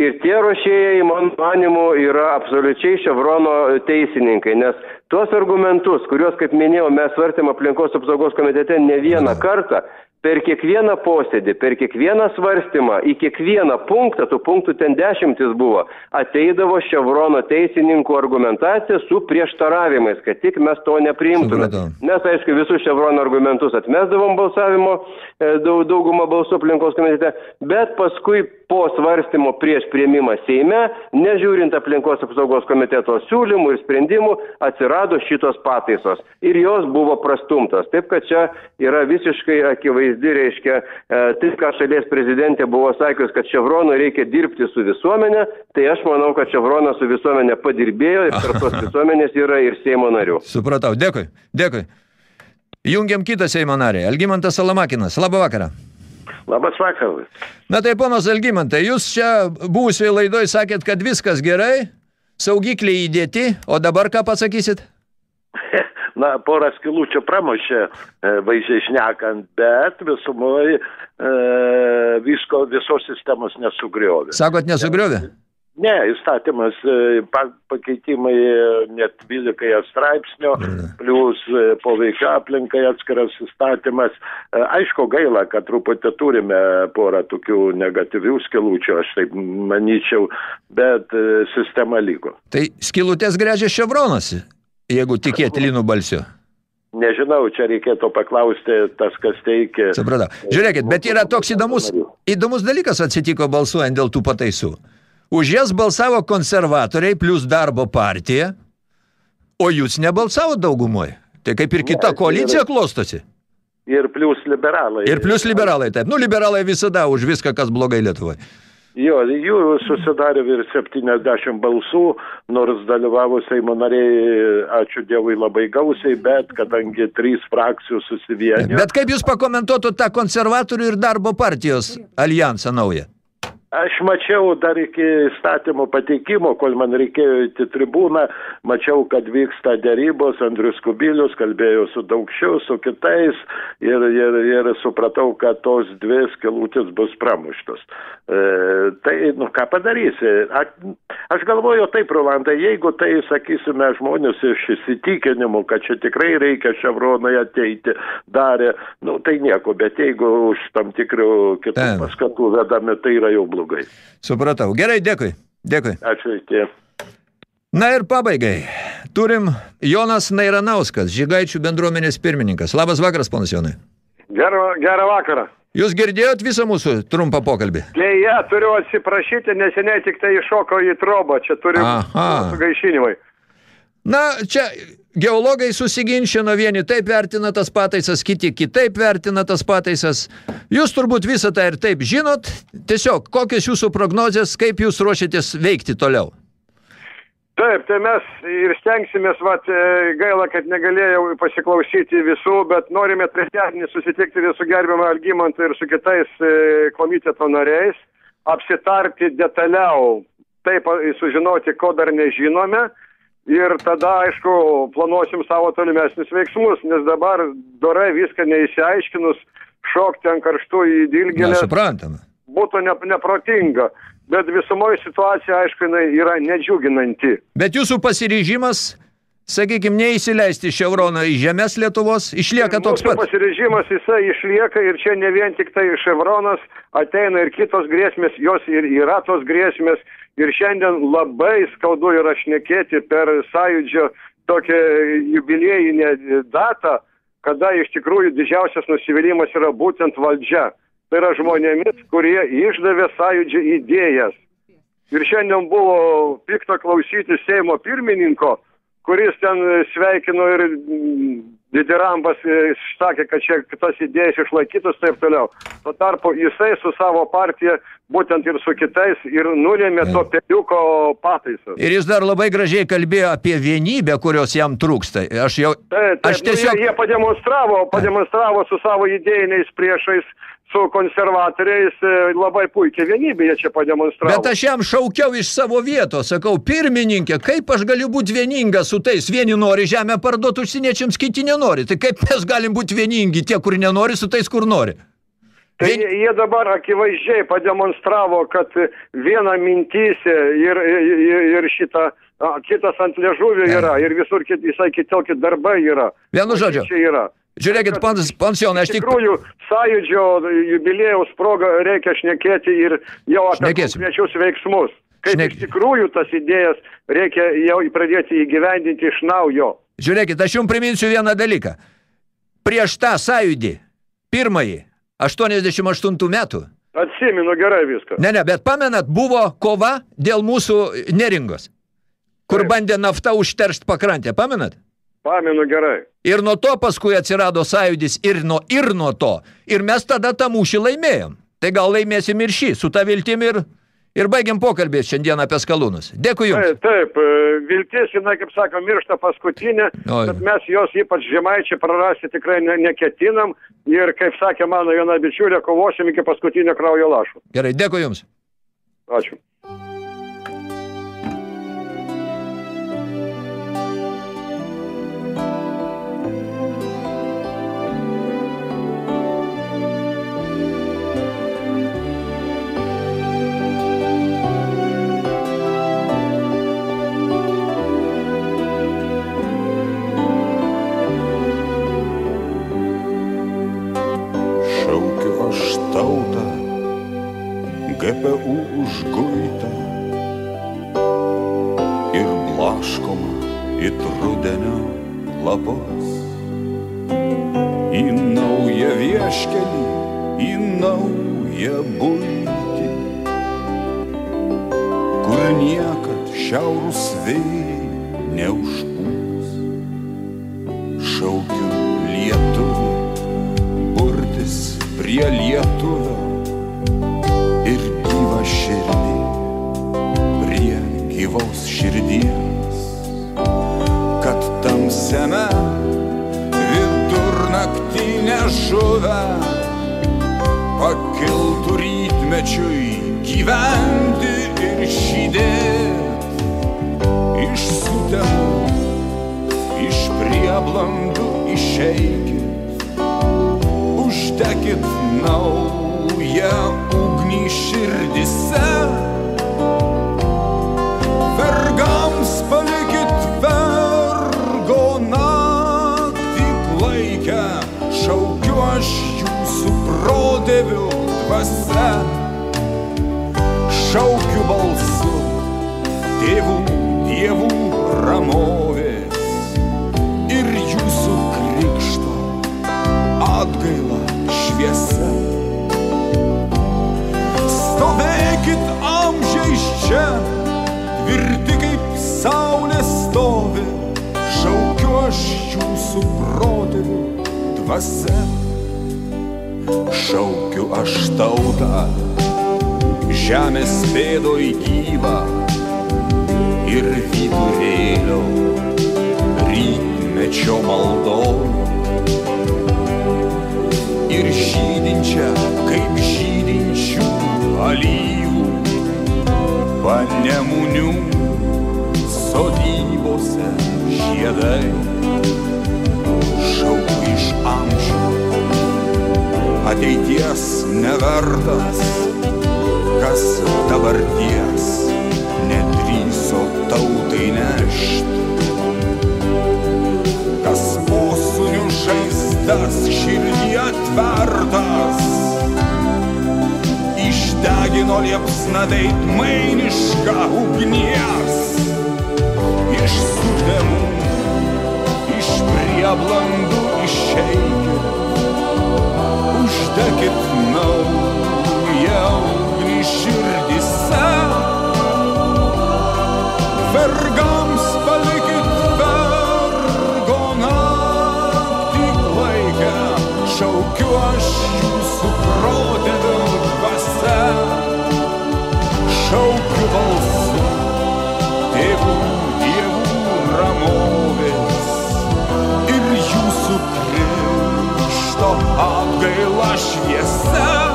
[SPEAKER 7] ir tie ruošėjai, man manimu, yra absoliučiai Ševrono teisininkai, nes tuos argumentus, kuriuos, kaip minėjau, mes svarstėm aplinkos apsaugos komitete ne vieną kartą, per kiekvieną posėdį, per kiekvieną svarstymą, į kiekvieną punktą, tų punktų ten dešimtis buvo, ateidavo Ševrono teisininkų argumentacija su prieštaravimais, kad tik mes to nepriimtume. Mes, aišku, visus Ševrono argumentus atmesdavom balsavimo e, daug, daugumą balsų aplinkos komitete, bet paskui po svarstymo prieš prieimimą Seime, nežiūrint aplinkos apsaugos komiteto siūlymų ir sprendimų, atsirado šitos pataisos ir jos buvo prastumtos. Taip, kad čia yra visiškai akivaizdi, reiškia, e, tai, ką šalies prezidentė buvo sakius, kad Ševronui reikia dirbti su visuomenė, tai aš manau, kad Ševronas su visuomenė padirbėjo ir tarp tos visuomenės yra ir Seimo narių.
[SPEAKER 3] Supratau, dėkui, dėkui. Jungiam kitą Seimo narį, Algimantas Salamakinas. Labą vakarą.
[SPEAKER 8] Labas vakaras.
[SPEAKER 3] Na tai, ponas Algimantai, jūs čia buvusioje laidoje sakėt, kad viskas gerai, saugikliai įdėti, o dabar ką pasakysit?
[SPEAKER 8] Na, porą skilučių pramušė, e, vaizdžiai šnekant, bet visumoje visko, visos sistemos nesugriovė.
[SPEAKER 3] Sakot, nesugriovė?
[SPEAKER 8] Ne, įstatymas, e, pa- pakeitimai e, net 12 straipsnio, plus e, poveikia aplinkai atskiras įstatymas. Aišku, gaila, kad truputį turime porą tokių negatyvių skilučių, aš taip manyčiau, bet sistema lygo.
[SPEAKER 3] Tai skilutės grėžia Ševronas, jeigu tikėti Linų balsiu.
[SPEAKER 8] Nežinau, čia reikėtų paklausti tas, kas teikia.
[SPEAKER 3] Supratau. Žiūrėkit, bet yra toks įdomus, įdomus dalykas atsitiko balsuojant dėl tų pataisų. Už jas balsavo konservatoriai plus darbo partija, o jūs nebalsavo daugumoje. Tai kaip ir kita
[SPEAKER 8] Ne,
[SPEAKER 3] koalicija
[SPEAKER 8] ir-
[SPEAKER 3] klostosi.
[SPEAKER 8] Ir plus liberalai.
[SPEAKER 3] Ir plus liberalai taip. Nu, liberalai visada už viską, kas blogai Lietuvoje.
[SPEAKER 8] Jo, jų susidarė virš 70 balsų, nors dalyvavo Seimo nariai, ačiū Dievui, labai gausiai, bet kadangi trys frakcijos susivienė.
[SPEAKER 3] Bet kaip jūs pakomentuotų tą konservatorių ir darbo partijos alijansą naują?
[SPEAKER 8] Aš mačiau dar iki įstatymo pateikimo, kol man reikėjo į tribūną, mačiau, kad vyksta dėrybos, Andrius Kubilius kalbėjo su Daugšiu, su kitais ir, ir, ir supratau, kad tos dvi skilutės bus pramuštos. E, tai, nu, ką padarysi? A, aš galvoju taip, Rolandai, jeigu tai, sakysime, žmonės iš įsitikinimų, kad čia tikrai reikia ševronai ateiti, darė, nu, tai nieko, bet jeigu už tam tikrų kitų paskatų vedami, tai yra jau blogai.
[SPEAKER 3] Supratau. Gerai, dėkui. Dėkui.
[SPEAKER 8] Ačiū iki.
[SPEAKER 3] Na ir pabaigai. Turim Jonas Nairanauskas, Žygaičių bendruomenės pirmininkas. Labas vakaras, ponas Jonai.
[SPEAKER 9] Gerą, gerą vakarą.
[SPEAKER 3] Jūs girdėjot visą mūsų trumpą pokalbį?
[SPEAKER 9] Deja, turiu atsiprašyti, neseniai tik tai iššoko į trobą, čia turiu sugaišinimai.
[SPEAKER 3] Na, čia geologai susiginčino, vieni taip vertina tas pataisas, kiti kitaip vertina tas pataisas. Jūs turbūt visą tą ir taip žinot. Tiesiog, kokios jūsų prognozės, kaip jūs ruošiatės veikti toliau?
[SPEAKER 9] Taip, tai mes ir stengsimės, vat, e, gaila, kad negalėjau pasiklausyti visų, bet norime trečiadienį susitikti ir su gerbiamą Algymantu ir su kitais e, komiteto nariais, apsitarti detaliau, taip e, sužinoti, ko dar nežinome ir tada, aišku, planuosim savo tolimesnius veiksmus, nes dabar dorai viską neįsiaiškinus, šokti ant karštų į dilgėlę. Būtų ne, neprotinga bet visumoje situacija, aišku, jinai yra nedžiuginanti.
[SPEAKER 3] Bet jūsų pasiryžimas, sakykime, neįsileisti Ševroną į žemės Lietuvos, išlieka toks pat.
[SPEAKER 9] pasiryžimas jisai išlieka ir čia ne vien tik tai Ševronas, ateina ir kitos grėsmės, jos ir yra tos grėsmės. Ir šiandien labai skaudu yra šnekėti per sąjūdžio tokią jubiliejinę datą, kada iš tikrųjų didžiausias nusivylimas yra būtent valdžia tai yra žmonėmis, kurie išdavė sąjūdžio idėjas. Ir šiandien buvo pikta klausyti Seimo pirmininko, kuris ten sveikino ir Didirambas sakė, kad čia kitas idėjas išlaikytus taip toliau. Tuo tarpu jisai su savo partija būtent ir su kitais ir nulėmė to peliuko pataisą.
[SPEAKER 3] Ir jis dar labai gražiai kalbėjo apie vienybę, kurios jam trūksta. Aš jau...
[SPEAKER 9] Taip, taip,
[SPEAKER 3] aš tiesiog...
[SPEAKER 9] nu, jie, jie pademonstravo, pademonstravo su savo idėjiniais priešais su konservatoriais e, labai puikiai vienybė jie čia pademonstravo.
[SPEAKER 3] Bet aš jam šaukiau iš savo vietos, sakau, pirmininkė, kaip aš galiu būti vieningas su tais? Vieni nori žemę parduoti užsieniečiams, kiti nenori. Tai kaip mes galim būti vieningi, tie, kur nenori, su tais, kur nori?
[SPEAKER 9] Tai Vien... jie dabar akivaizdžiai pademonstravo, kad viena mintys ir, ir, ir šitą, a, kitas ant liežuvio yra, ir visur kit, visai kitokie darbai yra.
[SPEAKER 3] Vienu žodžiu.
[SPEAKER 9] Čia yra.
[SPEAKER 3] Žiūrėkit, pans, pansionai, aš
[SPEAKER 9] Iš
[SPEAKER 3] tik...
[SPEAKER 9] tikrųjų, sąjūdžio jubilėjaus progą reikia šnekėti ir jau apie
[SPEAKER 3] Šnekėsim.
[SPEAKER 9] konkrečius veiksmus. Kaip
[SPEAKER 3] Šnek-
[SPEAKER 9] iš tikrųjų tas idėjas reikia jau pradėti įgyvendinti iš naujo.
[SPEAKER 3] Žiūrėkit, aš jums priminsiu vieną dalyką. Prieš tą sąjūdį, pirmąjį, 88 metų,
[SPEAKER 9] Atsimenu gerai viską.
[SPEAKER 3] ne, ne, bet pamenat, buvo kova dėl mūsų neringos, kur
[SPEAKER 9] Taip.
[SPEAKER 3] bandė nafta užteršt pakrantę, pamenat?
[SPEAKER 9] Pamenu gerai.
[SPEAKER 3] Ir nuo to paskui atsirado sąjūdis ir nuo, ir nuo to. Ir mes tada tą mūšį laimėjom. Tai gal laimėsim ir šį, su ta viltim ir, ir baigiam pokalbį šiandien apie skalūnus. Dėkui jums.
[SPEAKER 9] Taip, taip, e, viltis, jinai, kaip sako, miršta paskutinė,
[SPEAKER 3] Oi.
[SPEAKER 9] bet mes jos ypač žemaičiai prarasti tikrai ne, neketinam ir, kaip sakė mano viena bičiulė, kovosim iki paskutinio kraujo lašo.
[SPEAKER 3] Gerai, dėkui jums.
[SPEAKER 9] Ačiū.
[SPEAKER 10] GPU užguitą ir blaškoma it rudenio lapus. Į naują vieškelį, į naują būtį, kur niekad šiaurus vėjai neužpūs. Šaukiu lietuvį burtis prie lietuvio gyvos širdies, kad tamsiame vidurnaktinė žuvę pakiltų rytmečiui gyventi ir šydėt iš sutemų, iš prieblandų išeikit uždekit naują ugnį širdise. Šaukiu balsu tėvų, dievų ramovės ir jūsų krikšto atgaila šviesa. Stovėkit amžiais čia, tvirti kaip saulė stovi, šaukiu aš jūsų protėvių dvasia. Šaukiu aš tautą, žemės pėdoj gyvą ir vidurėlio rytmečio maldom. Ir žydinčia, kaip žydinčių alyvų, panemunių sodybose žiedai šaukų iš amžių. Ateities nevertas, kas dabarties nedryso tautai nešti. Kas posūnių žaizdas širdį atvertas, išdegino liepsna veidmainišką ugnies iš sutemų, iš prieblandų išeikit, uždekit naują ugnį širdise, vergams palikit vergo naktį laikę, šaukiu aš jūsų protėvių dvasia, šaukiu balsu tėvų dievų ramovės. Ir jūsų krikšto atgaila šviesa.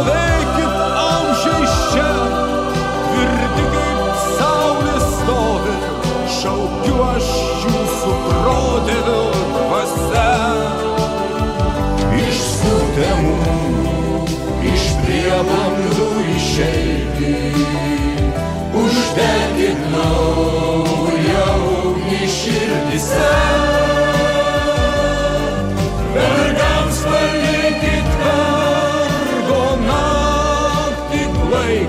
[SPEAKER 10] Stovėkit amžiais čia, tvirti kaip saulė stovi, šaukiu aš jūsų protėvių dvasia. Iš sutemų, iš prieblandų išeiti, uždegit naują ugnį širdise.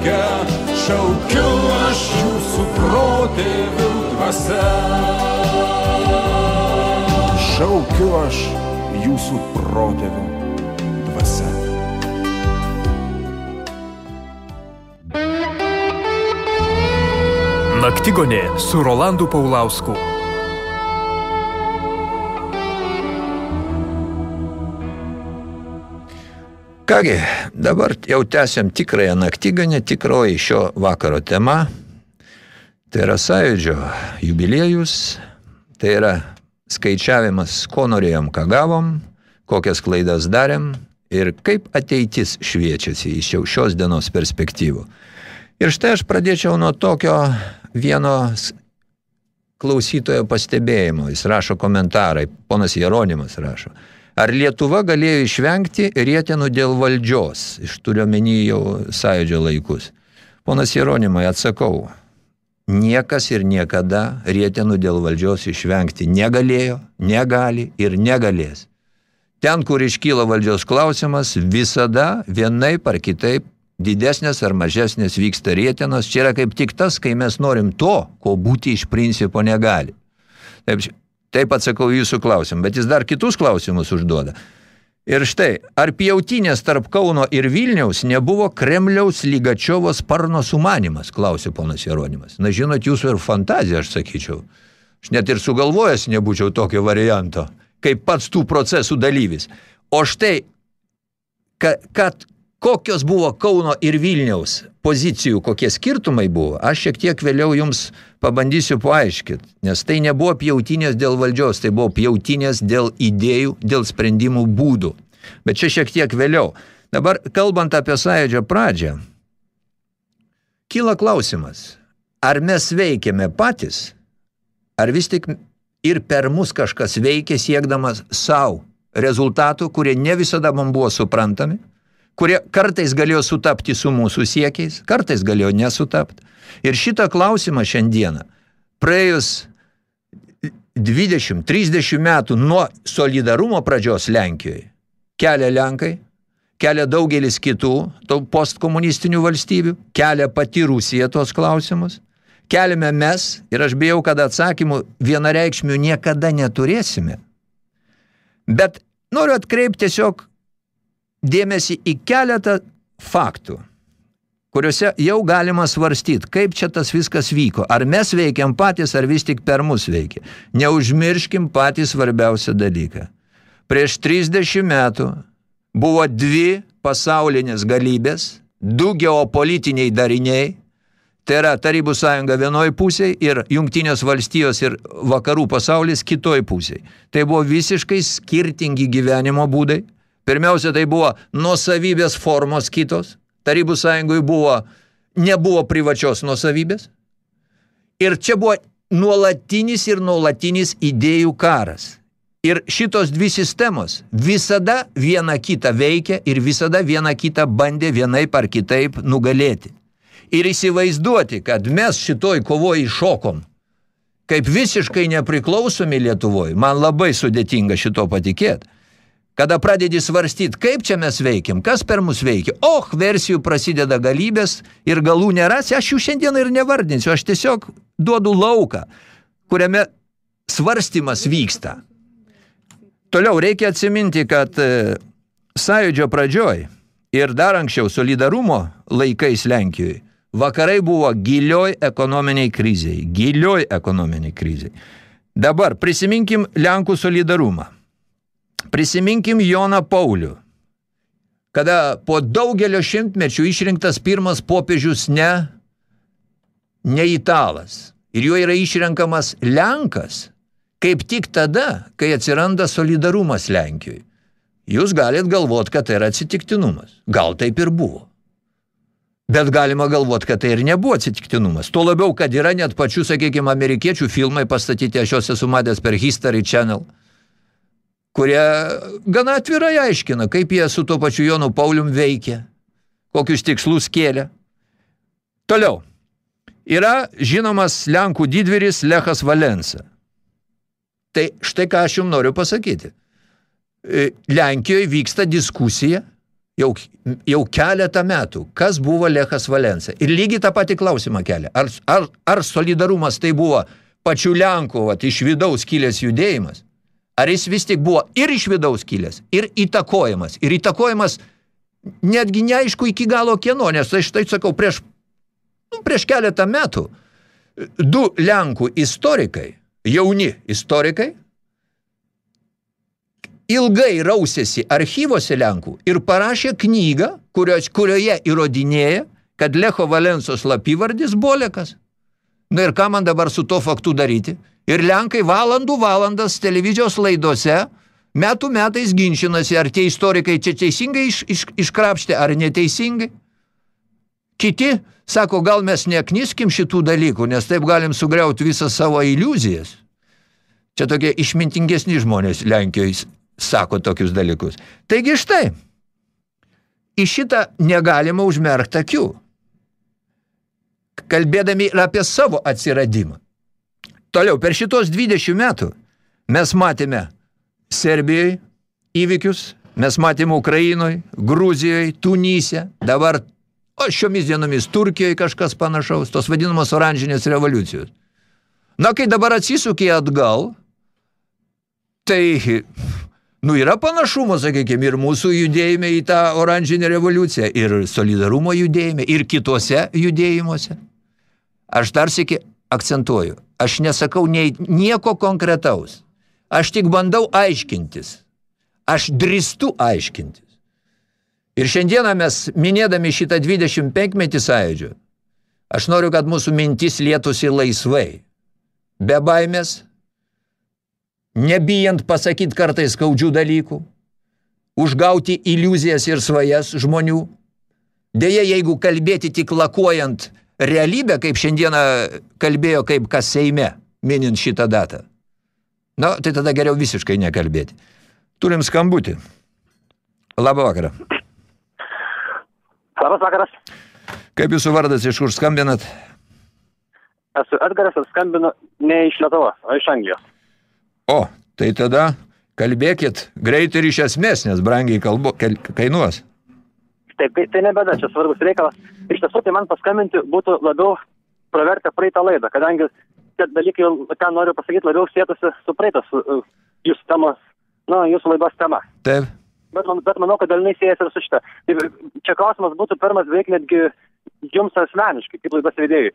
[SPEAKER 10] Klaikę, šaukiu aš jūsų protėvių dvasia. Šaukiu aš jūsų protėvių dvasia.
[SPEAKER 2] Naktigonė su Rolandu Paulausku.
[SPEAKER 3] Kągi, dabar jau tęsiam tikrąją naktigonę, tikroji šio vakaro tema. Tai yra sąjūdžio jubiliejus, tai yra skaičiavimas, ko norėjom, ką gavom, kokias klaidas darėm ir kaip ateitis šviečiasi iš jau šios dienos perspektyvų. Ir štai aš pradėčiau nuo tokio vieno klausytojo pastebėjimo. Jis rašo komentarai, ponas Jeronimas rašo. Ar Lietuva galėjo išvengti rietenų dėl valdžios? Iš turiu menį jau sąjūdžio laikus. Ponas Jeronimai, atsakau, niekas ir niekada rietenų dėl valdžios išvengti negalėjo, negali ir negalės. Ten, kur iškyla valdžios klausimas, visada vienaip ar kitaip didesnės ar mažesnės vyksta rietenos. Čia yra kaip tik tas, kai mes norim to, ko būti iš principo negali. Taip, taip atsakau jūsų klausimą, bet jis dar kitus klausimus užduoda. Ir štai, ar pjautinės tarp Kauno ir Vilniaus nebuvo Kremliaus Lygačiovo sparno sumanimas, klausė ponas Jeronimas. Na, žinot, jūsų ir fantazija, aš sakyčiau. Aš net ir sugalvojęs nebūčiau tokio varianto, kaip pats tų procesų dalyvis. O štai, ka, kad kokios buvo Kauno ir Vilniaus pozicijų, kokie skirtumai buvo, aš šiek tiek vėliau jums pabandysiu paaiškinti, nes tai nebuvo pjautinės dėl valdžios, tai buvo pjautinės dėl idėjų, dėl sprendimų būdų. Bet čia šiek tiek vėliau. Dabar, kalbant apie sąjūdžio pradžią, kyla klausimas, ar mes veikiame patys, ar vis tik ir per mus kažkas veikia siekdamas savo rezultatų, kurie ne visada mums buvo suprantami, kurie kartais galėjo sutapti su mūsų siekiais, kartais galėjo nesutapti. Ir šitą klausimą šiandieną, praėjus 20-30 metų nuo solidarumo pradžios Lenkijoje, kelia Lenkai, kelia daugelis kitų postkomunistinių valstybių, kelia pati Rusija tos klausimus, keliame mes ir aš bijau, kad atsakymų vienareikšmių niekada neturėsime. Bet noriu atkreipti tiesiog dėmesį į keletą faktų, kuriuose jau galima svarstyti, kaip čia tas viskas vyko. Ar mes veikiam patys, ar vis tik per mus veikia. Neužmirškim patys svarbiausią dalyką. Prieš 30 metų buvo dvi pasaulinės galybės, du geopolitiniai dariniai, Tai yra Tarybų sąjunga vienoj pusėje ir Jungtinės valstijos ir vakarų pasaulis kitoj pusėje. Tai buvo visiškai skirtingi gyvenimo būdai. Pirmiausia, tai buvo nuosavybės formos kitos. Tarybų sąjungoje buvo, nebuvo privačios nuosavybės. Ir čia buvo nuolatinis ir nuolatinis idėjų karas. Ir šitos dvi sistemos visada viena kitą veikia ir visada viena kitą bandė vienaip ar kitaip nugalėti. Ir įsivaizduoti, kad mes šitoj kovoj iššokom, kaip visiškai nepriklausomi Lietuvoje, man labai sudėtinga šito patikėti. Kada pradedi svarstyti, kaip čia mes veikiam, kas per mus veikia, oh, versijų prasideda galybės ir galų nerasi, aš jų šiandien ir nevardinsiu, aš tiesiog duodu lauką, kuriame svarstymas vyksta. Toliau reikia atsiminti, kad e, sąjūdžio pradžioj ir dar anksčiau solidarumo laikais Lenkijoje Vakarai buvo gilioj ekonominiai kriziai, gilioj ekonominiai kriziai. Dabar prisiminkim Lenkų solidarumą. Prisiminkim Joną Paulių, kada po daugelio šimtmečių išrinktas pirmas popiežius ne, ne italas. Ir juo yra išrenkamas Lenkas, kaip tik tada, kai atsiranda solidarumas Lenkijoje. Jūs galit galvot, kad tai yra atsitiktinumas. Gal taip ir buvo. Bet galima galvoti, kad tai ir nebuvo atsitiktinumas. Tuo labiau, kad yra net pačių, sakykime, amerikiečių filmai pastatyti, aš juos esu matęs per History Channel, kurie gana atvirai aiškina, kaip jie su tuo pačiu Jonu Paulium veikia, kokius tikslus kėlė. Toliau. Yra žinomas Lenkų didvyris Lechas Valensa. Tai štai ką aš jums noriu pasakyti. Lenkijoje vyksta diskusija jau, jau keletą metų, kas buvo Lechas Valensa. Ir lygiai tą patį klausimą kelia. Ar, ar, ar solidarumas tai buvo pačių Lenkų, vat, iš vidaus kilęs judėjimas? Ar jis vis tik buvo ir iš vidaus kilęs, ir įtakojamas. Ir įtakojamas netgi neaišku iki galo kieno, nes aš tai sakau, prieš, nu, prieš keletą metų du Lenkų istorikai, jauni istorikai, ilgai rausėsi archyvose Lenkų ir parašė knygą, kurio, kurioje įrodinėja, kad Lecho Valensos lapyvardis Bolekas. Na ir ką man dabar su to faktu daryti? Ir Lenkai valandų valandas televizijos laidose metų metais ginčinasi, ar tie istorikai čia teisingai iš, iš, iškrapštė, ar neteisingai. Kiti sako, gal mes nekniskim šitų dalykų, nes taip galim sugriauti visą savo iliuzijas. Čia tokie išmintingesni žmonės Lenkijoje sako tokius dalykus. Taigi štai, į šitą negalima užmerkti akių, kalbėdami ir apie savo atsiradimą. Toliau, per šitos 20 metų mes matėme Serbijoje įvykius, mes matėme Ukrainoje, Gruzijoje, Tunise, dabar, o šiomis dienomis Turkijoje kažkas panašaus, tos vadinamos oranžinės revoliucijos. Na, kai dabar atsisukė atgal, tai Nu, yra panašumo, sakykime, ir mūsų judėjime į tą oranžinę revoliuciją, ir solidarumo judėjime, ir kituose judėjimuose. Aš dar sėki akcentuoju, aš nesakau nei, nieko konkretaus. Aš tik bandau aiškintis. Aš dristu aiškintis. Ir šiandieną mes, minėdami šitą 25 metį sąjūdžio, aš noriu, kad mūsų mintis lietusi laisvai, be baimės, nebijant pasakyti kartais skaudžių dalykų, užgauti iliuzijas ir svajas žmonių. Deja, jeigu kalbėti tik lakuojant realybę, kaip šiandieną kalbėjo kaip kas Seime, minint šitą datą, na, tai tada geriau visiškai nekalbėti. Turim skambutį. Labą vakarą.
[SPEAKER 11] Labas vakaras.
[SPEAKER 3] Kaip jūsų vardas, iš kur skambinat?
[SPEAKER 11] Esu Edgaras ir skambinu ne iš Lietuvos, o iš Anglijos.
[SPEAKER 3] O, tai tada kalbėkit greit ir iš esmės, nes brangiai kalbu, kainuos.
[SPEAKER 11] Taip, tai nebeda, čia svarbus reikalas. Iš tiesų, tai man paskambinti būtų labiau pravertę praeitą laidą, kadangi tie dalykai, ką noriu pasakyti, labiau sėtusi su praeitos jūsų temos, na, jūsų laidos tema.
[SPEAKER 3] Taip.
[SPEAKER 11] Bet, man, bet manau, kad dalinai siejasi ir su šitą. Tai čia klausimas būtų pirmas beveik netgi jums asmeniškai, kaip laidos vedėjai.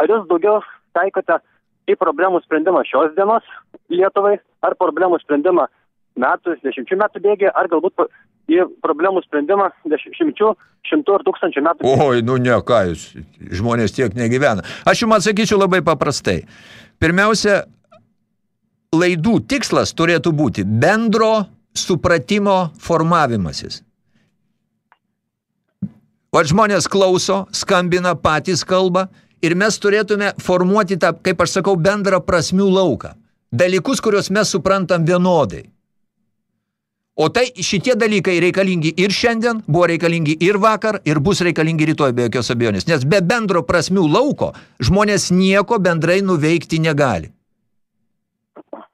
[SPEAKER 11] Ar jūs daugiau taikote į problemų sprendimą šios dienos Lietuvai, ar problemų sprendimą metų, dešimčių metų bėgį, ar galbūt į problemų sprendimą dešimčių, šimtų ir tūkstančių metų.
[SPEAKER 3] Oi, nu ne, ką jūs, žmonės tiek negyvena. Aš jums atsakysiu labai paprastai. Pirmiausia, laidų tikslas turėtų būti bendro supratimo formavimasis. O žmonės klauso, skambina, patys kalba ir mes turėtume formuoti tą, kaip aš sakau, bendrą prasmių lauką. Dalykus, kuriuos mes suprantam vienodai. O tai šitie dalykai reikalingi ir šiandien, buvo reikalingi ir vakar, ir bus reikalingi rytoj be jokios abejonės. Nes be bendro prasmių lauko žmonės nieko bendrai nuveikti negali.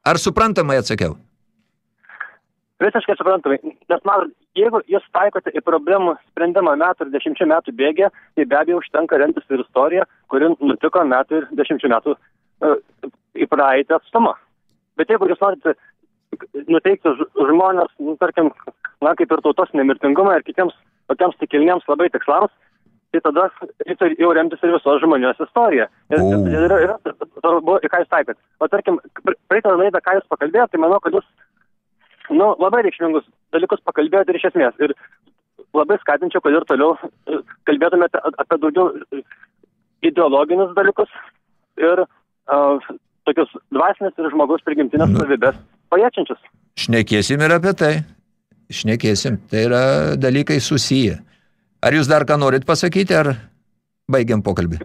[SPEAKER 3] Ar suprantamai atsakiau?
[SPEAKER 11] Visiškai suprantamai. Nes man, jeigu jūs taikote į problemų sprendimą metų ir dešimčių metų bėgė, tai be abejo užtenka remtis ir istoriją, kuri nutiko metų ir dešimčių metų uh, į praeitį atstumą. Bet jeigu jūs norite nuteikti žmonės, nu, tarkim, na, kaip ir tautos nemirtingumą ir kitiems tokiems tikilniems labai tikslams, tai tada jau remtis ir visos žmonijos istoriją. Ir,
[SPEAKER 3] O.
[SPEAKER 11] ir, ir, ir svarbu, ką jūs taikot. O tarkim, pr- praeitą laidą, ką jūs pakalbėjote, tai manau, kad jūs nu, labai reikšmingus dalykus pakalbėjote ir iš esmės. Ir labai skatinčiau, kad ir toliau e, kalbėtumėte apie daugiau e, ideologinius dalykus ir uh, tokius dvasinės ir žmogaus prigimtinės savybės pajėčiančius.
[SPEAKER 3] Šnekėsim ir apie tai. Šnekėsim. Tai yra dalykai susiję. Ar jūs dar ką norit pasakyti, ar baigiam pokalbį?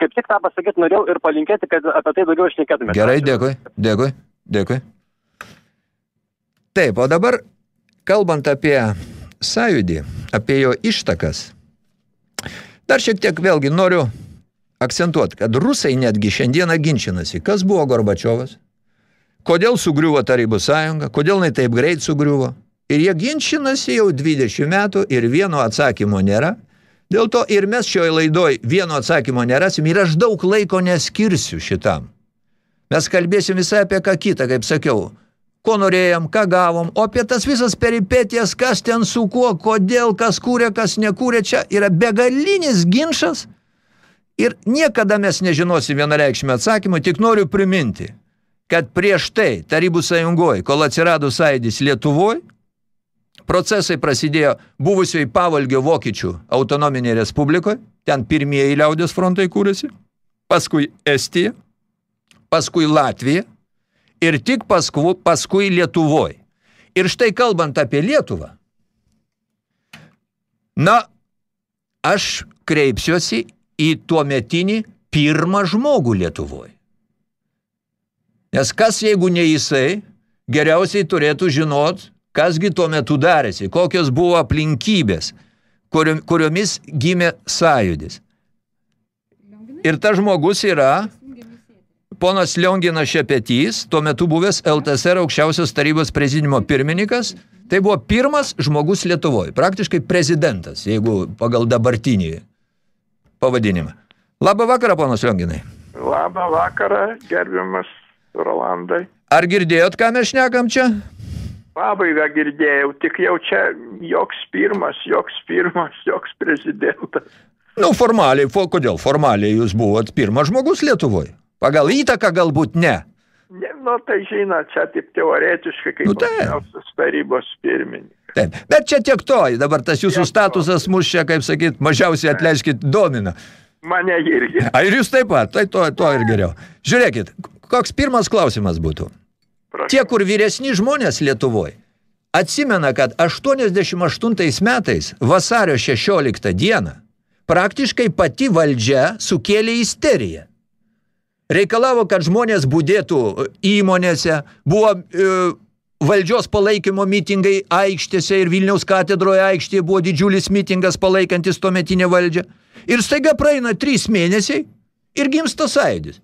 [SPEAKER 11] Kaip tik tą pasakyti norėjau ir palinkėti, kad apie tai daugiau išnekėtume.
[SPEAKER 3] Gerai, dėkui, dėkui, dėkui. Taip, o dabar, kalbant apie sąjūdį, apie jo ištakas, dar šiek tiek vėlgi noriu akcentuoti, kad rusai netgi šiandieną ginčinasi, kas buvo Gorbačiovas, kodėl sugriuvo Tarybų sąjunga, kodėl jinai taip greit sugriuvo. Ir jie ginčinasi jau 20 metų ir vieno atsakymo nėra. Dėl to ir mes šioje laidoj vieno atsakymo nerasim ir aš daug laiko neskirsiu šitam. Mes kalbėsim visai apie ką kitą, kaip sakiau. Ko norėjom, ką gavom, o apie tas visas peripetijas, kas ten su kuo, kodėl, kas kūrė, kas nekūrė, čia yra begalinis ginčas ir niekada mes nežinosim vienareikšmę atsakymą, tik noriu priminti, kad prieš tai Tarybų sąjungoje, kol atsirado sąjūdis Lietuvoje, procesai prasidėjo buvusioj pavalgio vokiečių autonominėje respublikoje, ten pirmieji liaudės frontai kūrėsi, paskui Estija, paskui Latvija ir tik paskui, paskui Lietuvoj. Ir štai kalbant apie Lietuvą, na, aš kreipsiuosi į tuometinį pirmą žmogų Lietuvoj. Nes kas, jeigu ne jisai, geriausiai turėtų žinot, kasgi tuo metu darėsi, kokios buvo aplinkybės, kurio, kuriomis gimė sąjūdis. Ir tas žmogus yra ponas Lionginas Šepetys, tuo metu buvęs LTSR aukščiausios tarybos prezidiumo pirmininkas, tai buvo pirmas žmogus Lietuvoje, praktiškai prezidentas, jeigu pagal dabartinį pavadinimą. Labą vakarą, ponas Lionginai.
[SPEAKER 12] Labą vakarą, gerbiamas Rolandai.
[SPEAKER 3] Ar girdėjot, ką mes šnekam čia?
[SPEAKER 12] Pabaigą girdėjau, tik jau čia joks pirmas, joks pirmas, joks prezidentas.
[SPEAKER 3] Nu, formaliai, fo, kodėl? Formaliai jūs buvot pirmas žmogus Lietuvoje. Pagal įtaką galbūt ne.
[SPEAKER 12] Ne, nu, tai žinot, čia taip teoretiškai, kaip
[SPEAKER 3] Nu,
[SPEAKER 12] aukščiausios tarybos pirmininkas.
[SPEAKER 3] Taip. Bet čia tiek to, dabar tas jūsų statusas mus čia, kaip sakyt, mažiausiai atleiskit domina.
[SPEAKER 12] Mane irgi.
[SPEAKER 3] A, ir jūs taip pat, tai to, to ir geriau. Žiūrėkit, koks pirmas klausimas būtų. Tie, kur vyresni žmonės Lietuvoje, atsimena, kad 88 metais vasario 16 dieną praktiškai pati valdžia sukėlė isteriją. Reikalavo, kad žmonės būdėtų įmonėse, buvo e, valdžios palaikymo mitingai aikštėse ir Vilniaus katedroje aikštėje buvo didžiulis mitingas palaikantis tuometinę valdžią. Ir staiga praeina trys mėnesiai ir gimsta sąjūdis.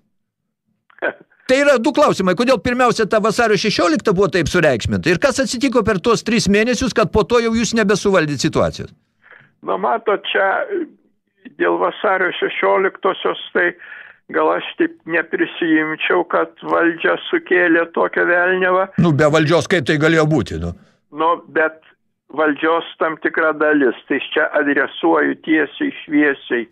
[SPEAKER 3] Tai yra du klausimai. Kodėl pirmiausia ta vasario 16 buvo taip sureikšminta? Ir kas atsitiko per tuos tris mėnesius, kad po to jau jūs nebesuvaldėt situacijos?
[SPEAKER 12] Nu, mato, čia dėl vasario 16-osios, tai gal aš taip neprisijimčiau, kad valdžia sukėlė tokią velnevą.
[SPEAKER 3] Nu, be valdžios kaip tai galėjo būti, nu?
[SPEAKER 12] Nu, bet valdžios tam tikra dalis, tai čia adresuoju tiesiai šviesiai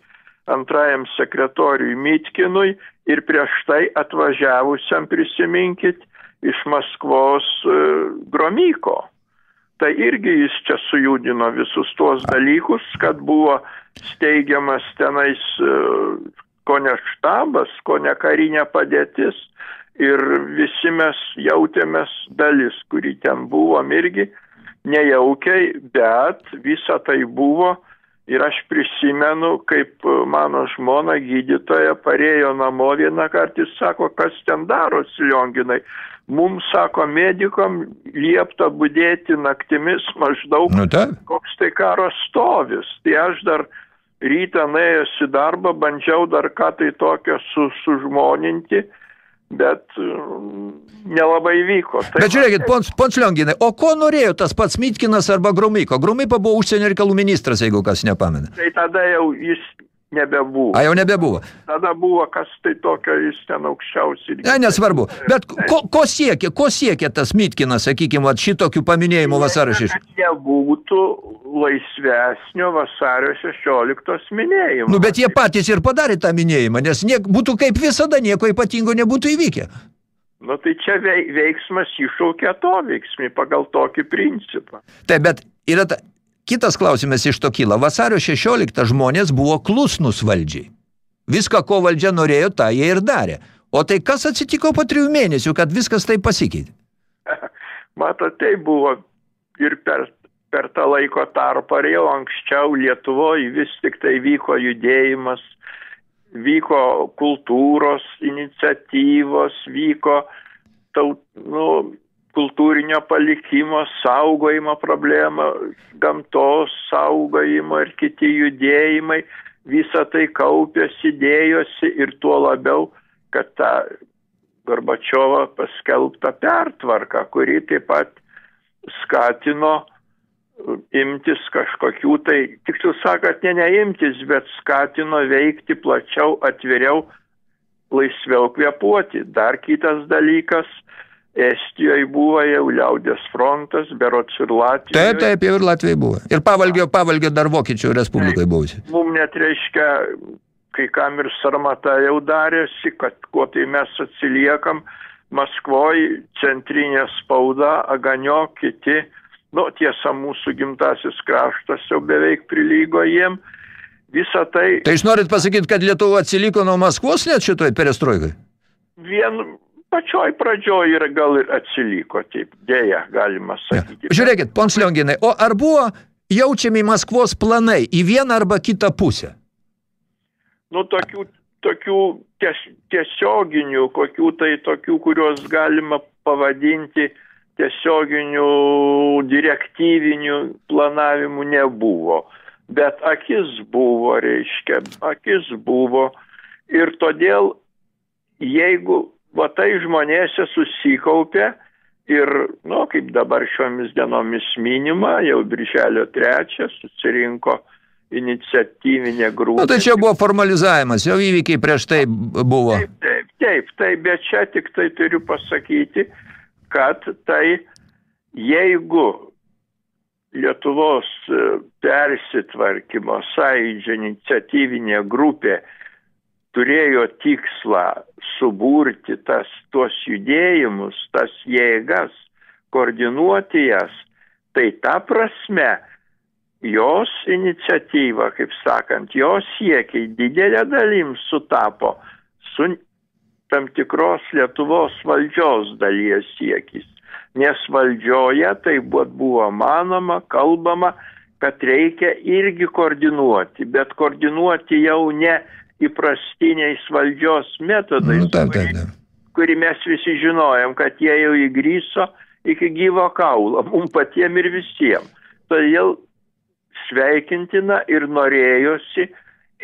[SPEAKER 12] antrajam sekretoriui Mitkinui ir prieš tai atvažiavusiam, prisiminkit, iš Maskvos e, Gromyko, tai irgi jis čia sujudino visus tuos dalykus, kad buvo steigiamas tenais e, ko ne štabas, ko ne karinė padėtis. Ir visi mes jautėmės dalis, kuri ten buvom irgi nejaukiai, bet visa tai buvo ir aš prisimenu, kaip mano žmona gydytoja parėjo namo vieną kartą, jis sako, kas ten darosi, Lionginai. Mums, sako, medikom liepta būdėti naktimis maždaug,
[SPEAKER 3] Nu, taip.
[SPEAKER 12] koks tai karo stovis. Tai aš dar rytą nuėjęs į darbą, bandžiau dar ką tai tokio su, sužmoninti, bet mm, nelabai vyko. Tai
[SPEAKER 3] Bet žiūrėkit, pons, pons Lionginai, o ko norėjo tas pats Mitkinas arba Grumyko? Grumyko buvo užsienio reikalų ministras, jeigu kas nepamena.
[SPEAKER 12] Tai tada jau jis nebebuvo.
[SPEAKER 3] A, jau nebebuvo.
[SPEAKER 12] Tada buvo kas tai tokio, jis ten aukščiausiai.
[SPEAKER 3] Ne, nesvarbu. Bet ko, ko siekia, ko siekia tas Mitkinas, sakykime, šitokių paminėjimų vasario 6?
[SPEAKER 12] Kad nebūtų laisvesnio vasario 16 minėjimo.
[SPEAKER 3] Nu, bet jie patys ir padarė tą minėjimą, nes niek, būtų kaip visada, nieko ypatingo nebūtų įvykę.
[SPEAKER 12] Nu tai čia vei- veiksmas iššaukia to veiksmį pagal tokį principą.
[SPEAKER 3] Taip, bet yra ta, kitas klausimas iš to kyla. Vasario 16 žmonės buvo klusnus valdžiai. Viską, ko valdžia norėjo, tą jie ir darė. O tai kas atsitiko po trijų mėnesių, kad viskas taip pasikeitė?
[SPEAKER 12] Matot, tai buvo ir per, per tą laiko tarpą, ir jau anksčiau Lietuvoje vis tik tai vyko judėjimas, vyko kultūros iniciatyvos, vyko taut, nu, kultūrinio palikimo, saugojimo problema, gamtos saugojimo ir kiti judėjimai, visa tai kaupėsi, dėjosi ir tuo labiau, kad ta Gorbačiovo paskelbta pertvarka, kuri taip pat skatino uh, imtis kažkokių tai, tiksliau sakant, ne neimtis, bet skatino veikti plačiau, atviriau, laisviau kvepuoti. Dar kitas dalykas, Estijoje buvo jau liaudės frontas, berots ir Latvijoje.
[SPEAKER 3] Taip, taip, jau ir Latvijai buvo. Ir pavalgė, pavalgė dar Vokiečių Respublikai buvusi.
[SPEAKER 12] Mums net reiškia, kai kam ir sarmata jau darėsi, kad kuo tai mes atsiliekam. Maskvoje centrinė spauda, Aganio, kiti, nu tiesa, mūsų gimtasis kraštas jau beveik prilygo jiem. Visą tai
[SPEAKER 3] Tai jūs norit pasakyti, kad Lietuva atsiliko nuo Maskvos net šitoj perestroikai?
[SPEAKER 12] vien pačioj pradžioj ir gal ir atsiliko, taip, dėja, galima sakyti.
[SPEAKER 3] Žiūrėkit, pons Lionginai, o ar buvo jaučiami Maskvos planai į vieną arba kitą pusę?
[SPEAKER 12] nu, tokių, tokių ties, tiesioginių, kokių tai tokių, kuriuos galima pavadinti tiesioginių direktyvinių planavimų nebuvo. Bet akis buvo, reiškia, akis buvo. Ir todėl, jeigu va tai žmonėse susikaupė ir, nu, kaip dabar šiomis dienomis minima, jau birželio trečią susirinko iniciatyvinė grupė.
[SPEAKER 3] Nu, tai čia buvo formalizavimas, jau įvykiai prieš tai buvo.
[SPEAKER 12] Taip, taip, taip, taip, bet čia tik tai turiu pasakyti, kad tai jeigu Lietuvos e, persitvarkymo sąjūdžio iniciatyvinė grupė turėjo tikslą suburti tas, tuos judėjimus, tas jėgas, koordinuoti jas, tai ta prasme jos iniciatyva, kaip sakant, jos siekiai didelė dalim sutapo su tam tikros Lietuvos valdžios dalies siekis. Nes valdžioje tai buvo, manoma, kalbama, kad reikia irgi koordinuoti, bet koordinuoti jau ne įprastiniais valdžios metodais,
[SPEAKER 3] Nu, taip, taip, taip.
[SPEAKER 12] kurį mes visi žinojom, kad jie jau įgryso iki gyvo kaulo, mums patiem ir visiems. Todėl sveikintina ir norėjosi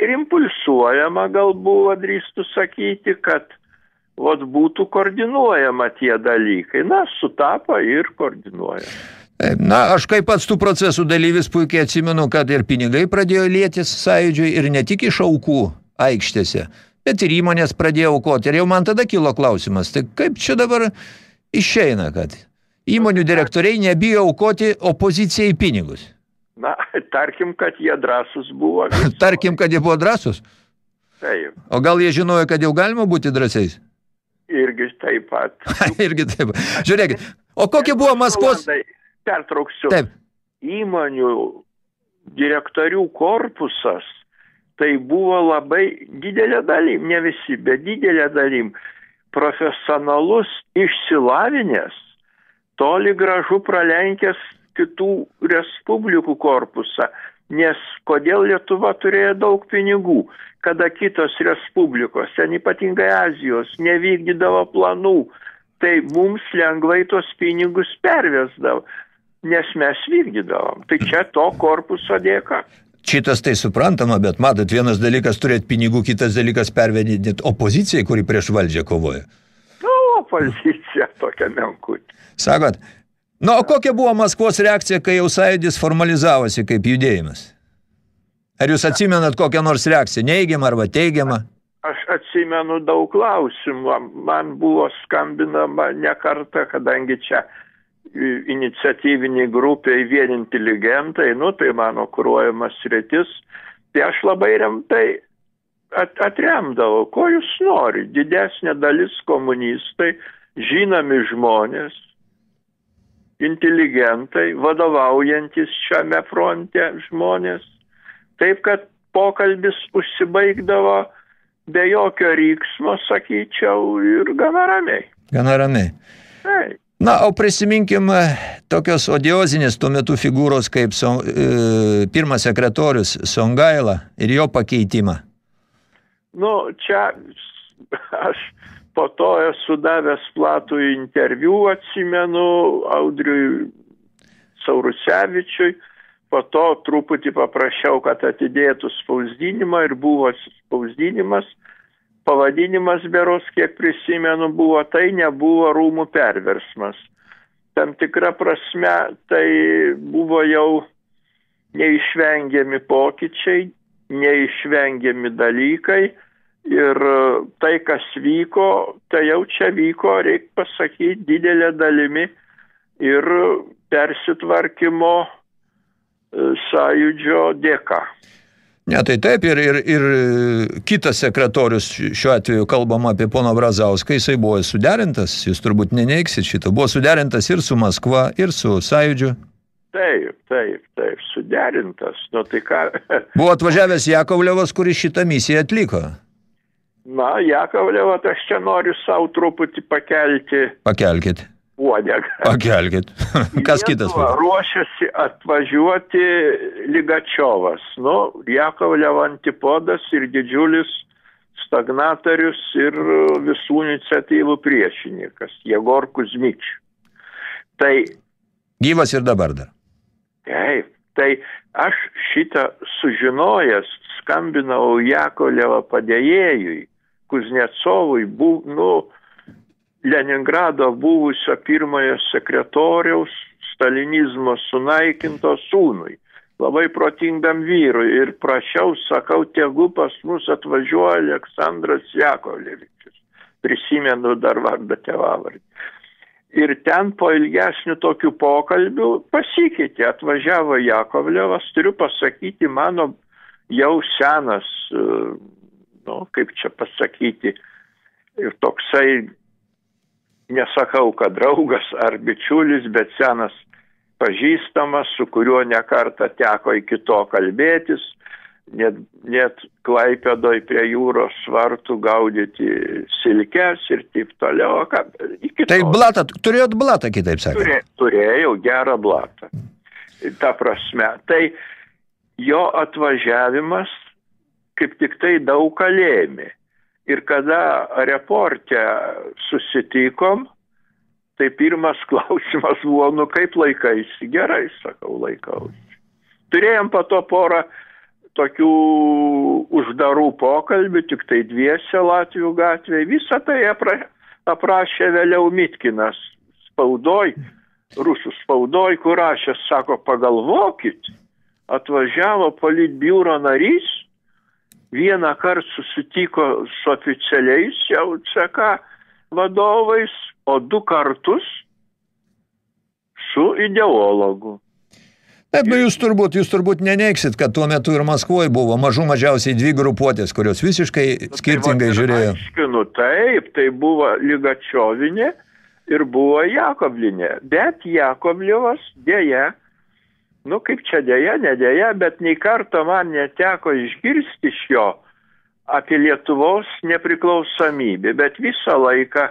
[SPEAKER 12] ir impulsuojama gal buvo, drįstų sakyti, kad vat, būtų koordinuojama tie dalykai. Na, sutapo ir koordinuojama.
[SPEAKER 3] Na, aš kaip pats tų procesų dalyvis puikiai atsimenu, kad ir pinigai pradėjo lėtis sąjūdžiui ir ne tik iš aukų aikštėse, bet ir įmonės pradėjo aukoti. Ir jau man tada kilo klausimas, tai kaip čia dabar išeina, kad įmonių direktoriai nebijo aukoti opozicijai pinigus.
[SPEAKER 12] Na, tarkim, kad jie drąsus buvo.
[SPEAKER 3] Tarkim, kad jie buvo drąsus.
[SPEAKER 12] Taip,
[SPEAKER 3] O gal jie žinojo, kad jau galima būti drąsiais?
[SPEAKER 12] irgi taip pat.
[SPEAKER 3] Irgi taip. Žiūrėkit, o kokia buvo Maskvos...
[SPEAKER 12] Pertrauksiu.
[SPEAKER 3] Taip.
[SPEAKER 12] Įmonių direktorių korpusas tai buvo labai didelė dalim, ne visi, bet didelė dalim, profesionalus išsilavinęs, toli gražu pralenkęs kitų respublikų korpusą, nes kodėl Lietuva turėjo daug pinigų, kada kitos respublikos, ten ypatingai Azijos, nevykdydavo planų, tai mums lengvai tos pinigus pervesdavo, nes mes vykdydavom. Tai čia to korpuso dėka.
[SPEAKER 3] Šitas tai suprantama, bet matot, vienas dalykas turėti pinigų, kitas dalykas pervedinti opozicijai, kuri prieš valdžią kovoja.
[SPEAKER 12] Nu, opozicija tokia menkutė.
[SPEAKER 3] Sakot, nu, o kokia buvo Maskvos reakcija, kai jau sąjūdis formalizavosi kaip judėjimas? Ar jūs atsimenat kokią nors reakciją, neigiamą arba teigiamą?
[SPEAKER 12] Aš atsimenu daug klausimų. Man buvo skambinama ne kartą, kadangi čia iniciatyviniai grupiai vien inteligentai, nu tai mano kruojamas rytis, tai aš labai rimtai at, atremdavau, ko jūs nori. Didesnė dalis komunistai, žinomi žmonės, inteligentai, vadovaujantis šiame fronte žmonės. Taip, kad pokalbis užsibaigdavo be jokio ryksmo, sakyčiau, ir gana ramiai.
[SPEAKER 3] Gana ramiai.
[SPEAKER 12] Taip.
[SPEAKER 3] Na, o prisiminkim e, tokios odiozinės tuo metu figūros kaip so, e, pirmas sekretorius Songaila ir jo pakeitimą.
[SPEAKER 12] Nu, čia aš po to esu davęs platų interviu, atsimenu, Audriui Saurusevičiui, po to truputį paprašiau, kad atidėtų spausdinimą ir buvo spausdinimas pavadinimas beros, kiek prisimenu, buvo tai nebuvo rūmų perversmas. Tam tikra prasme tai buvo jau neišvengiami pokyčiai, neišvengiami dalykai ir tai, kas vyko, tai jau čia vyko, reikia pasakyti, didelė dalimi ir persitvarkymo e, sąjūdžio dėka.
[SPEAKER 3] Ne, tai taip, ir, ir, ir kitas sekretorius, šiuo atveju kalbam apie pono Brazauską, jisai buvo suderintas, jūs turbūt neneiksit šitą, buvo suderintas ir su Maskva, ir su Sąjūdžiu.
[SPEAKER 12] Taip, taip, taip, suderintas. Nu, tai ką...
[SPEAKER 3] Buvo atvažiavęs Jakovlevas, kuris šitą misiją atliko.
[SPEAKER 12] Na, Jakovlevą, aš čia noriu savo truputį pakelti.
[SPEAKER 3] Pakelkit.
[SPEAKER 12] Uodegą.
[SPEAKER 3] Pakelkit. Kas kitas?
[SPEAKER 12] Ruošiasi atvažiuoti Ligačiovas. Nu, Jakovlevo antipodas ir didžiulis stagnatorius ir visų iniciatyvų priešininkas, Jegor Kuzmič. Tai
[SPEAKER 3] Gyvas ir dabar dar.
[SPEAKER 12] Taip, tai aš šitą sužinojęs, skambinau Jakovlevo padėjėjui, Kuznecovui, bu, nu, Leningrado buvusio pirmojo sekretoriaus stalinizmo sunaikinto sūnui, labai protingam vyrui ir prašiau, sakau, tegu pas mus atvažiuoja Aleksandras Jakovlevičius. Prisimenu dar vardą tėvavardį. Ir ten po ilgesnių tokių pokalbių pasikeitė, atvažiavo Jakovlevas, turiu pasakyti, mano jau senas, nu, kaip čia pasakyti, ir toksai nesakau, kad draugas ar bičiulis, bet senas pažįstamas, su kuriuo nekarta teko iki to kalbėtis, net, net klaipėdoj prie jūros svartų gaudyti silkes ir taip toliau. Ką,
[SPEAKER 3] tai blatą, turėjot blatą, kitaip sakant?
[SPEAKER 12] Turė, turėjau gerą blatą. Ta prasme, tai jo atvažiavimas kaip tik tai daug kalėmė. Ir kada reporte susitikom, tai pirmas klausimas buvo, nu kaip laikaisi? Gerai, sakau, laikausi. Turėjom po to porą tokių uždarų pokalbių, tik tai dviese Latvijų gatvėje. Visą tai apra, aprašė vėliau Mitkinas spaudoj, rusų spaudoj, kur rašė, sako, pagalvokit, atvažiavo politbiuro narys, vieną kartą susitiko su oficialiais jau CK vadovais, o du kartus su ideologu.
[SPEAKER 3] Taip, nu jūs turbūt, jūs turbūt neneiksit, kad tuo metu ir Maskvoje buvo mažų mažiausiai dvi grupuotės, kurios visiškai skirtingai
[SPEAKER 12] tai va,
[SPEAKER 3] žiūrėjo.
[SPEAKER 12] Aiškinu, taip, tai buvo Ligačiovinė, ir buvo Jakovlinė. Bet Jakovliovas dėja, nu kaip čia dėja, nedėja, bet nei karto man neteko išgirsti iš jo apie Lietuvos nepriklausomybę, bet visą laiką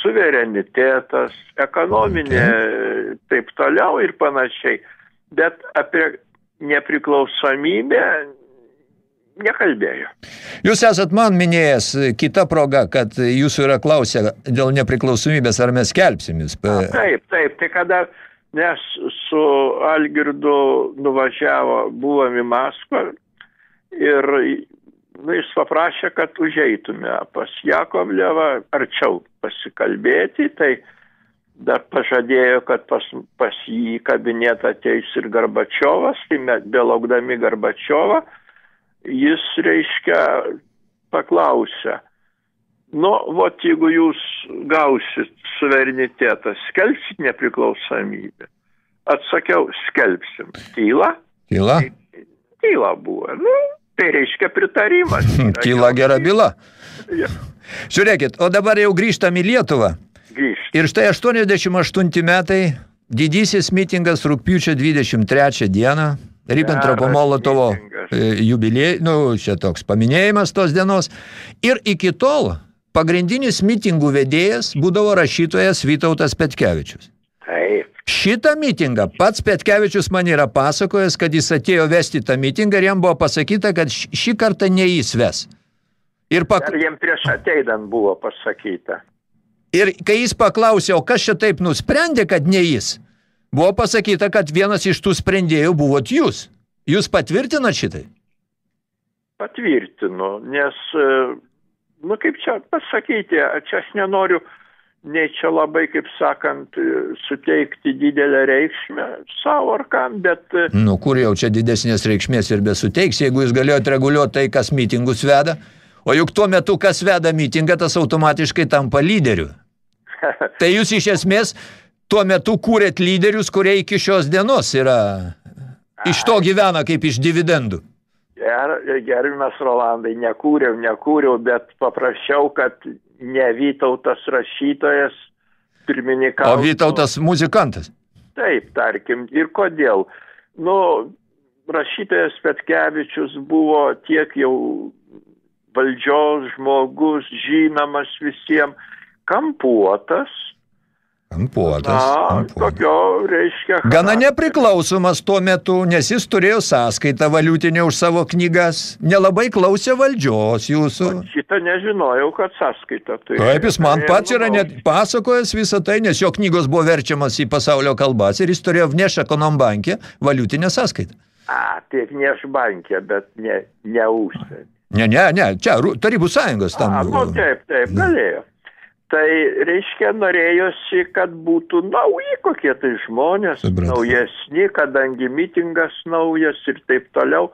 [SPEAKER 12] suverenitetas, ekonominė okay. taip toliau ir panašiai. Bet apie nepriklausomybę nekalbėjo.
[SPEAKER 3] Jūs esat man minėjęs kitą progą, kad jūsų yra klausę dėl nepriklausomybės, ar mes kelpsimės.
[SPEAKER 12] Taip, taip, tai kada mes su Algirdu nuvažiavo, buvom į Maskvą ir nu, jis paprašė, kad užeitume pas Jakovlevą arčiau pasikalbėti, tai dar pažadėjo, kad pas, pas jį kabinetą ateis ir Garbačiovas, tai mes belaukdami Garbačiovą, jis reiškia paklausė, nu, vot jeigu jūs gausit suverenitetą, skelbsit nepriklausomybę. Atsakiau, skelbsim. Tyla?
[SPEAKER 3] Tyla?
[SPEAKER 12] Tyla buvo. Nu, tai reiškia pritarimas.
[SPEAKER 3] Tyla gera byla. Ja. Žiūrėkit, o dabar jau grįžtam į Lietuvą.
[SPEAKER 12] Grįžtam.
[SPEAKER 3] Ir štai 88 metai, didysis mitingas rūpiučio 23 dieną, Ribbentropo Molotovo jubiliej, nu, čia toks paminėjimas tos dienos. Ir iki tol pagrindinis mitingų vedėjas būdavo rašytojas Vytautas Petkevičius.
[SPEAKER 12] Taip.
[SPEAKER 3] Šitą mitingą pats Petkevičius man yra pasakojęs, kad jis atėjo vesti tą mitingą ir jam buvo pasakyta, kad šį kartą ne jis ves.
[SPEAKER 12] Ir pak... Ar jam prieš ateidant buvo pasakyta.
[SPEAKER 3] Ir kai jis paklausė, o kas čia taip nusprendė, kad ne jis, buvo pasakyta, kad vienas iš tų sprendėjų buvot jūs. Jūs patvirtinat šitai?
[SPEAKER 12] Patvirtinu, nes, nu kaip čia pasakyti, čia aš nenoriu nei čia labai, kaip sakant, suteikti didelę reikšmę savo ar kam, bet...
[SPEAKER 3] Nu, kur jau čia didesnės reikšmės ir besuteiks, jeigu jūs galėjote reguliuoti tai, kas mitingus veda, o juk tuo metu, kas veda mitingą, tas automatiškai tampa lyderiu. tai jūs iš esmės tuo metu kūrėt lyderius, kurie iki šios dienos yra iš to gyvena kaip iš dividendų.
[SPEAKER 12] Ger, gerbimas Rolandai, nekūriau, nekūriau, bet paprašiau, kad ne Vytautas rašytojas pirmininkautų.
[SPEAKER 3] O Vytautas muzikantas.
[SPEAKER 12] Taip, tarkim. Ir kodėl? Nu, rašytojas Petkevičius buvo tiek jau valdžios žmogus, žinomas visiems, kampuotas,
[SPEAKER 3] Kampuotas.
[SPEAKER 12] Na,
[SPEAKER 3] kampuotas.
[SPEAKER 12] tokio reiškia.
[SPEAKER 3] Gana nepriklausomas tuo metu, nes jis turėjo sąskaitą valiutinę už savo knygas, nelabai klausė valdžios jūsų.
[SPEAKER 12] Šitą nežinojau, kad sąskaita. Tai
[SPEAKER 3] Taip, jis man pats yra net pasakojęs visą tai, nes jo knygos buvo verčiamas į pasaulio kalbas ir jis turėjo vneš ekonombankė valiutinę sąskaitą.
[SPEAKER 12] A, taip, ne aš bankė, bet ne, ne užsienį.
[SPEAKER 3] Ne, ne, ne, čia Tarybų sąjungos tam
[SPEAKER 12] A, nu, taip, taip, galėjo. Tai reiškia, norėjosi, kad būtų nauji kokie tai žmonės,
[SPEAKER 3] Supratau.
[SPEAKER 12] naujesni, kadangi mitingas naujas ir taip toliau.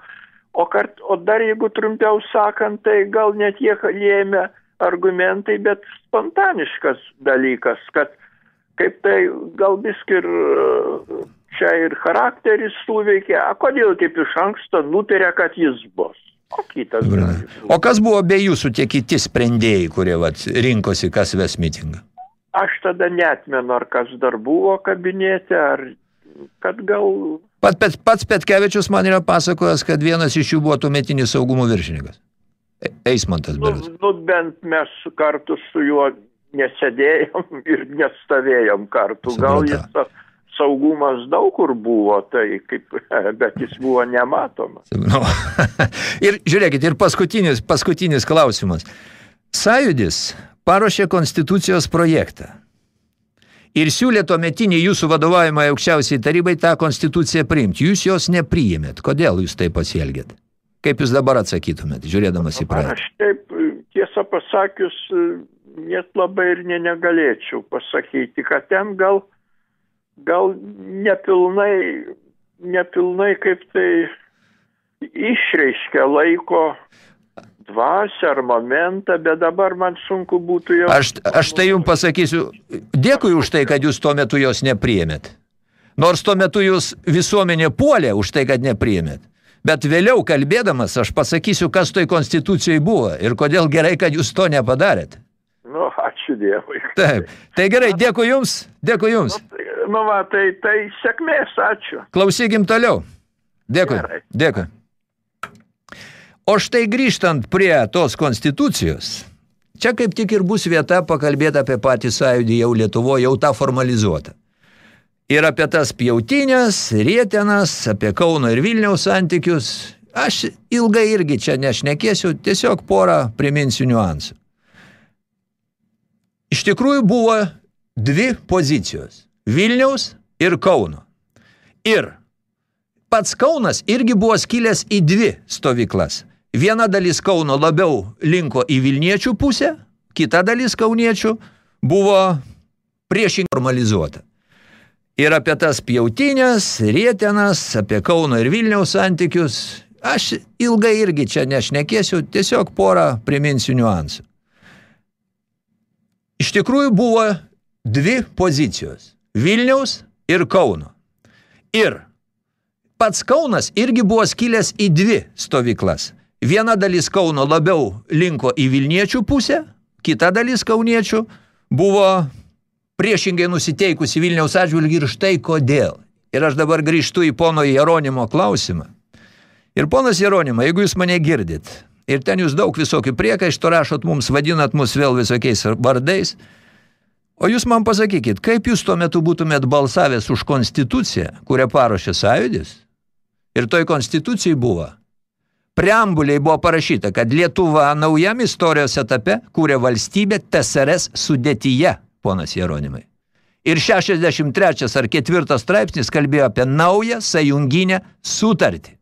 [SPEAKER 12] O, kart, o dar jeigu trumpiau sakant, tai gal net jie lėmė argumentai, bet spontaniškas dalykas, kad kaip tai gal bisk ir e, čia ir charakteris suveikė, a kodėl taip iš anksto nutarė, kad jis bus. O kitas būt.
[SPEAKER 3] O kas buvo be jūsų tie kiti sprendėjai, kurie vat, rinkosi, kas ves mitingą?
[SPEAKER 12] Aš tada netmenu, ar kas dar buvo kabinete, ar kad gal...
[SPEAKER 3] Pat, pats, pats Petkevičius man yra pasakojęs, kad vienas iš jų buvo tuometinis saugumo viršininkas. E- Eismantas
[SPEAKER 12] Nu,
[SPEAKER 3] beras.
[SPEAKER 12] nu, bent mes kartu su juo nesėdėjom ir nestovėjom kartu. Gal jis saugumas daug kur buvo, tai kaip, bet jis buvo nematomas.
[SPEAKER 3] Nu, ir žiūrėkit, ir paskutinis, paskutinis klausimas. Sąjūdis paruošė konstitucijos projektą. Ir siūlė tuometinį jūsų vadovavimą aukščiausiai tarybai tą konstituciją priimti. Jūs jos nepriėmėt. Kodėl jūs taip pasielgėt? Kaip jūs dabar atsakytumėt, žiūrėdamas į praeitį?
[SPEAKER 12] Aš taip, tiesą pasakius, net labai ir ne negalėčiau pasakyti, kad ten gal, gal nepilnai, nepilnai kaip tai išreiškia laiko dvasę ar momentą, bet dabar man sunku būtų jau...
[SPEAKER 3] Aš, aš tai jums pasakysiu, dėkui už tai, kad jūs tuo metu jos nepriėmėt. Nors tuo metu jūs visuomenė puolė už tai, kad nepriėmėt. Bet vėliau kalbėdamas aš pasakysiu, kas toj konstitucijai buvo ir kodėl gerai, kad jūs to nepadarėt.
[SPEAKER 12] Nu, ačiū ačiū Dievui.
[SPEAKER 3] Taip. Tai gerai, dėkui Jums, dėkui Jums.
[SPEAKER 12] Nu, va, tai, tai sėkmės, ačiū.
[SPEAKER 3] Klausykim toliau. Dėkui,
[SPEAKER 12] Gerai.
[SPEAKER 3] dėkui. O štai grįžtant prie tos konstitucijos, čia kaip tik ir bus vieta pakalbėti apie patį sąjūdį jau Lietuvo, jau tą formalizuotą. Ir apie tas pjautinės, rietenas, apie Kauno ir Vilniaus santykius. Aš ilgai irgi čia nešnekėsiu, tiesiog porą priminsiu niuansų. Iš tikrųjų buvo dvi pozicijos – Vilniaus ir Kauno. Ir pats Kaunas irgi buvo skilęs į dvi stovyklas. Viena dalis Kauno labiau linko į Vilniečių pusę, kita dalis kauniečių buvo priešingai normalizuota. Ir apie tas pjautinės, rietenas, apie Kauno ir Vilniaus santykius, aš ilgai irgi čia nešnekėsiu, tiesiog porą priminsiu niuansų. Iš tikrųjų buvo dvi pozicijos – Vilniaus ir Kauno. Ir pats Kaunas irgi buvo skilęs į dvi stovyklas. Viena dalis Kauno labiau linko į Vilniečių pusę, kita dalis kauniečių buvo priešingai nusiteikusi Vilniaus atžvilgį ir štai kodėl. Ir aš dabar grįžtu į pono Jeronimo klausimą. Ir ponas Jeronima, jeigu jūs mane girdit, ir ten jūs daug visokių priekaištų rašot mums, vadinat mus vėl visokiais vardais, o jūs man pasakykit, kaip jūs tuo metu būtumėt balsavęs už konstituciją, kurią paruošė sąjūdis, ir toj konstitucijai buvo preambuliai buvo parašyta, kad Lietuva naujam istorijos etape kūrė valstybę TSRS sudėtyje, ponas Jeronimai. Ir 63 ar 4 straipsnis kalbėjo apie naują sąjunginę sutartį.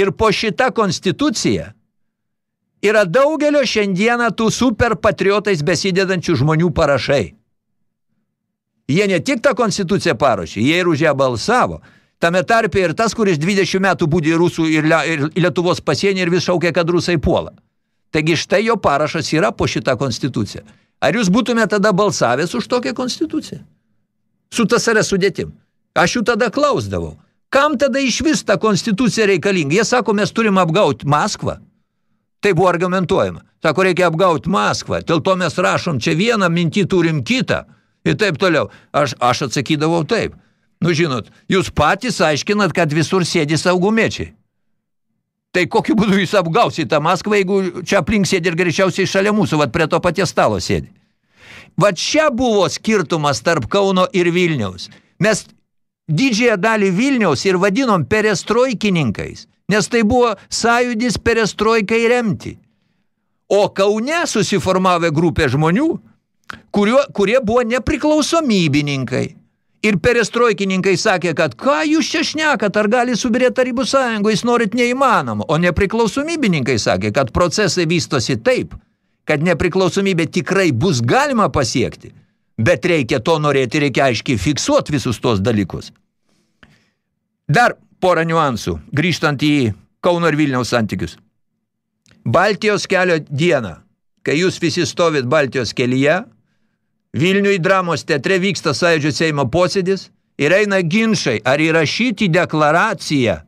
[SPEAKER 3] Ir po šitą konstituciją yra daugelio šiandieną tų super patriotais besidedančių žmonių parašai. Jie ne tik tą konstituciją paruošė, jie ir už ją balsavo. Tame tarpe ir tas, kuris 20 metų būdė rusų ir, ir Lietuvos pasienį ir vis šaukė, kad rusai puola. Taigi štai jo parašas yra po šitą konstituciją. Ar jūs būtumėte tada balsavęs už tokią konstituciją? Su TSR sudėtim. Aš jų tada klausdavau. Kam tada iš vis ta konstitucija reikalinga? Jie sako, mes turim apgauti Maskvą. Tai buvo argumentuojama. Sako, reikia apgauti Maskvą. Dėl to mes rašom čia vieną, mintį turim kitą. Ir taip toliau. Aš, aš atsakydavau taip. Nu, žinot, jūs patys aiškinat, kad visur sėdi saugumiečiai. Tai kokiu būdu jūs apgausite tą Maskvą, jeigu čia aplink sėdi ir greičiausiai šalia mūsų, vat prie to paties stalo sėdi. Vat čia buvo skirtumas tarp Kauno ir Vilniaus. Mes didžiąją dalį Vilniaus ir vadinom perestroikininkais, nes tai buvo sąjūdis perestroikai remti. O Kaune susiformavę grupė žmonių, kurio, kurie buvo nepriklausomybininkai. Ir perestroikininkai sakė, kad ką jūs čia šnekat, ar gali subirėti tarybų sąjungo, jūs norit neįmanoma. O nepriklausomybininkai sakė, kad procesai vystosi taip, kad nepriklausomybė tikrai bus galima pasiekti, bet reikia to norėti, reikia aiškiai fiksuoti visus tos dalykus. Dar porą niuansų, grįžtant į Kauno ir Vilniaus santykius. Baltijos kelio dieną, kai jūs visi stovit Baltijos kelyje, Vilniui dramos teatre vyksta sąjūdžio Seimo posėdis ir eina ginčai, ar įrašyti deklaraciją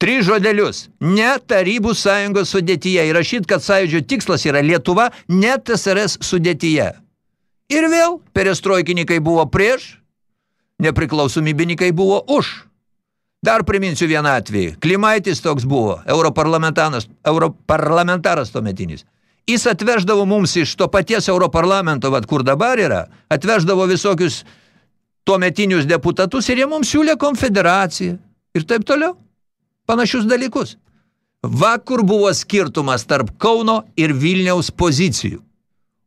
[SPEAKER 3] tris žodelius, ne Tarybų sąjungos sudėtyje, įrašyti, kad sąjūdžio tikslas yra Lietuva, ne TSRS sudėtyje. Ir vėl perestroikininkai buvo prieš, nepriklausomybininkai buvo už. Dar priminsiu vieną atvejį. Klimaitis toks buvo, europarlamentaras, europarlamentaras tuometinis. Jis atveždavo mums iš to paties Europarlamento, vat, kur dabar yra, atveždavo visokius tuometinius deputatus ir jie mums siūlė konfederaciją ir taip toliau. Panašius dalykus. Va, kur buvo skirtumas tarp Kauno ir Vilniaus pozicijų,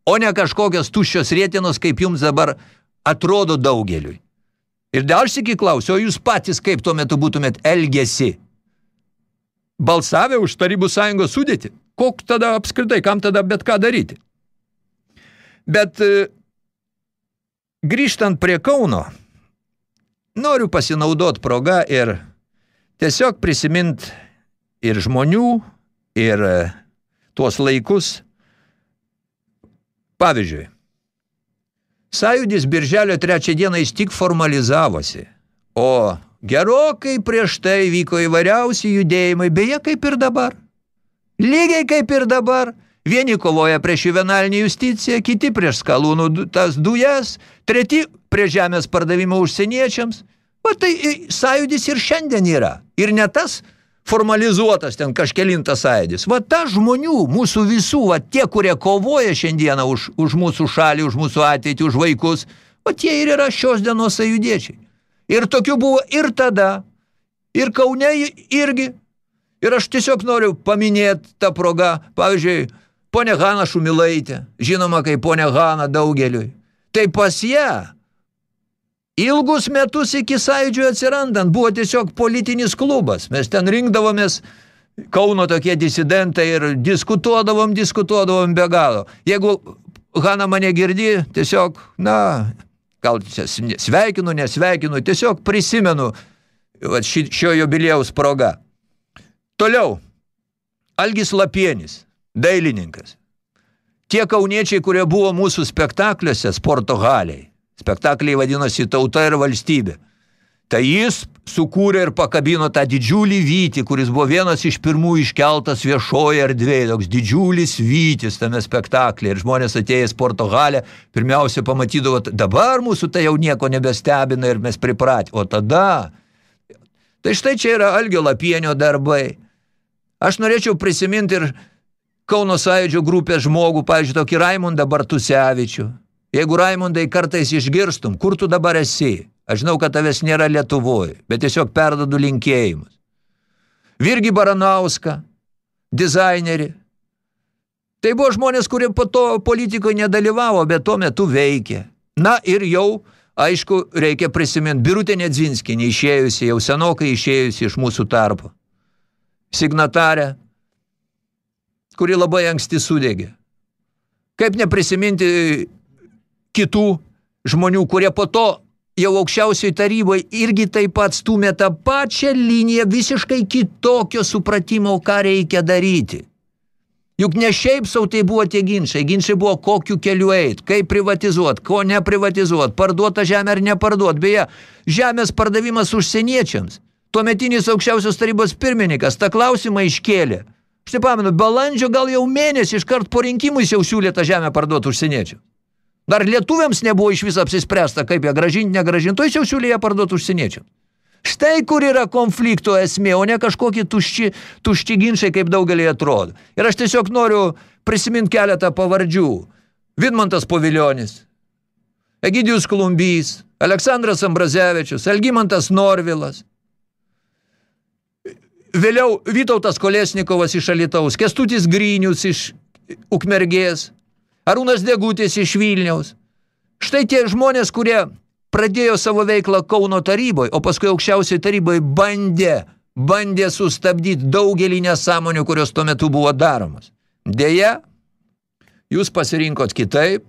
[SPEAKER 3] o ne kažkokios tuščios rėtienos, kaip jums dabar atrodo daugeliui. Ir dar sėki klausiu, o jūs patys kaip tuo metu būtumėt elgesi? Balsavę už Tarybų sąjungos sudėti? Kok tada apskritai, kam tada bet ką daryti? Bet e, grįžtant prie Kauno, noriu pasinaudot progą ir tiesiog prisimint ir žmonių, ir e, tuos laikus. Pavyzdžiui, Sąjūdis birželio trečią dieną jis tik formalizavosi, o gerokai prieš tai vyko įvairiausi judėjimai, beje kaip ir dabar. Lygiai kaip ir dabar Vieni kovoja prieš juvenalinį justiciją, kiti prieš skalūnų tas dujas, treti prie žemės pardavimo užsieniečiams. Va tai sąjūdis ir šiandien yra. Ir ne tas formalizuotas ten kažkelintas sąjūdis. Va ta žmonių, mūsų visų, va tie, kurie kovoja šiandieną už, už mūsų šalį, už mūsų ateitį, už vaikus, va tie ir yra šios dienos sąjūdiečiai. Ir tokių buvo ir tada, ir Kaune irgi. Ir aš tiesiog noriu paminėti tą progą, pavyzdžiui, ponė Hana Šumilaitė, žinoma, kaip ponė Hana daugeliui. Tai pas ją ilgus metus iki sąjūdžio atsirandant buvo tiesiog politinis klubas. Mes ten rinkdavomės Kauno tokie disidentai ir diskutuodavom, diskutuodavom be galo. Jeigu Hana mane girdi, tiesiog, na, gal sveikinu, nesveikinu, tiesiog prisimenu vat, ši, šio jubiliejaus proga. Toliau, Algis Lapienis, dailininkas. Tie kauniečiai, kurie buvo mūsų spektakliuose sporto haliai, spektakliai vadinosi Tauta ir valstybė, tai jis sukūrė ir pakabino tą didžiulį vytį, kuris buvo vienas iš pirmų iškeltas viešoje erdvėje, toks didžiulis vytis tame spektaklyje. Ir žmonės atėję sporto halę, pirmiausia pamatydavo, dabar mūsų tai jau nieko nebestebina ir mes pripratę. O tada, tai štai čia yra Algio Lapienio darbai. Aš norėčiau prisiminti ir Kauno sąjūdžio grupės žmogų, pavyzdžiui, tokį Raimundą Bartusevičių. Jeigu Raimundai kartais išgirstum, kur tu dabar esi? Aš žinau, kad tavęs nėra Lietuvoje, bet tiesiog perdodu linkėjimus. Virgi Baranauską, dizainerį. Tai buvo žmonės, kurie po to politikoje nedalyvavo, bet tuo metu veikė. Na ir jau, aišku, reikia prisiminti Birutė Nedzinskinė, išėjusi, jau senokai išėjusi iš mūsų tarpo. Signatarė, kuri labai anksti sudegė. Kaip neprisiminti kitų žmonių, kurie po to jau aukščiausioj taryboje irgi taip pat stumė tą pačią liniją visiškai kitokio supratimo, ką reikia daryti. Juk ne šiaip sau tai buvo tie ginčiai. Ginčiai buvo kokiu keliu eit, kaip privatizuot, ko neprivatizuot, parduota žemė ar neparduot. Beje, žemės pardavimas užsieniečiams. Tuometinis aukščiausios tarybos pirmininkas tą klausimą iškėlė. Aš nepamenu, balandžio gal jau mėnesį iškart po rinkimų jis jau siūlė tą žemę parduoti užsieniečiams. Dar lietuviams nebuvo iš viso apsispręsta, kaip ją gražinti, negražinti, to jis jau siūlė ją parduoti užsieniečiams. Štai kur yra konflikto esmė, o ne kažkokie tušči, tušti ginčiai, kaip daugelį atrodo. Ir aš tiesiog noriu prisiminti keletą pavardžių. Vidmantas Povilionis, Egidijus Klumbys, Aleksandras Ambrazevičius, Elgimantas Norvilas, vėliau Vytautas Kolesnikovas iš Alitaus, Kestutis Grinius iš Ukmergės, Arūnas Degutis iš Vilniaus. Štai tie žmonės, kurie pradėjo savo veiklą Kauno taryboje, o paskui aukščiausiai taryboje bandė, bandė sustabdyti daugelį nesąmonių, kurios tuo metu buvo daromos. Deja, jūs pasirinkot kitaip,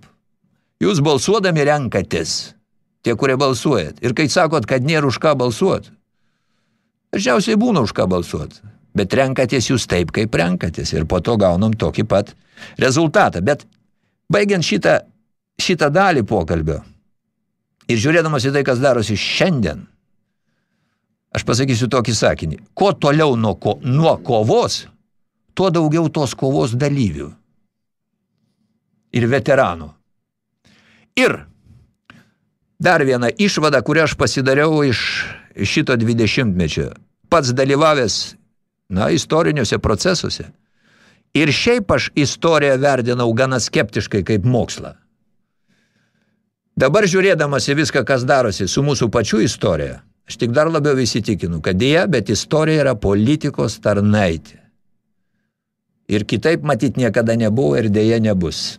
[SPEAKER 3] jūs balsuodami renkatės, tie, kurie balsuojat. Ir kai sakot, kad nėra už ką balsuoti, dažniausiai būna už ką balsuoti. Bet renkatės jūs taip, kaip renkatės. Ir po to gaunam tokį pat rezultatą. Bet baigiant šitą, šitą dalį pokalbio, Ir žiūrėdamas į tai, kas darosi šiandien, aš pasakysiu tokį sakinį. Kuo toliau nuo, ko, nuo kovos, tuo daugiau tos kovos dalyvių ir veteranų. Ir dar viena išvada, kurią aš pasidariau iš šito 20-mečio. Pats dalyvavęs, na, istoriniuose procesuose. Ir šiaip aš istoriją verdinau gana skeptiškai kaip mokslą. Dabar žiūrėdamas į viską, kas darosi su mūsų pačių istorija, aš tik dar labiau įsitikinu, kad dėja, bet istorija yra politikos tarnaitė. Ir kitaip matyt niekada nebuvo ir dėja nebus.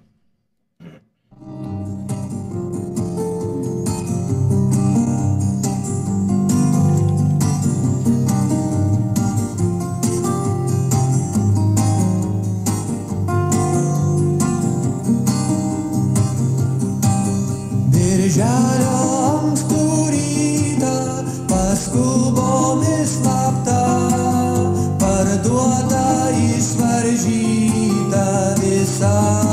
[SPEAKER 10] Birželio ankstų rytą paskubomis slapta, parduota išvaržyta visa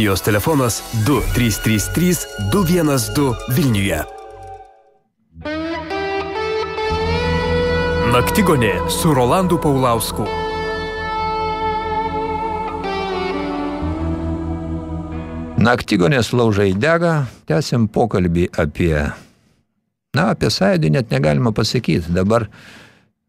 [SPEAKER 2] Studijos telefonas 2333 212 Vilniuje. Naktigonė su Rolandu Paulausku.
[SPEAKER 3] Naktigonės laužai dega, tęsim pokalbį apie, na, apie sąjūdį net negalima pasakyti. Dabar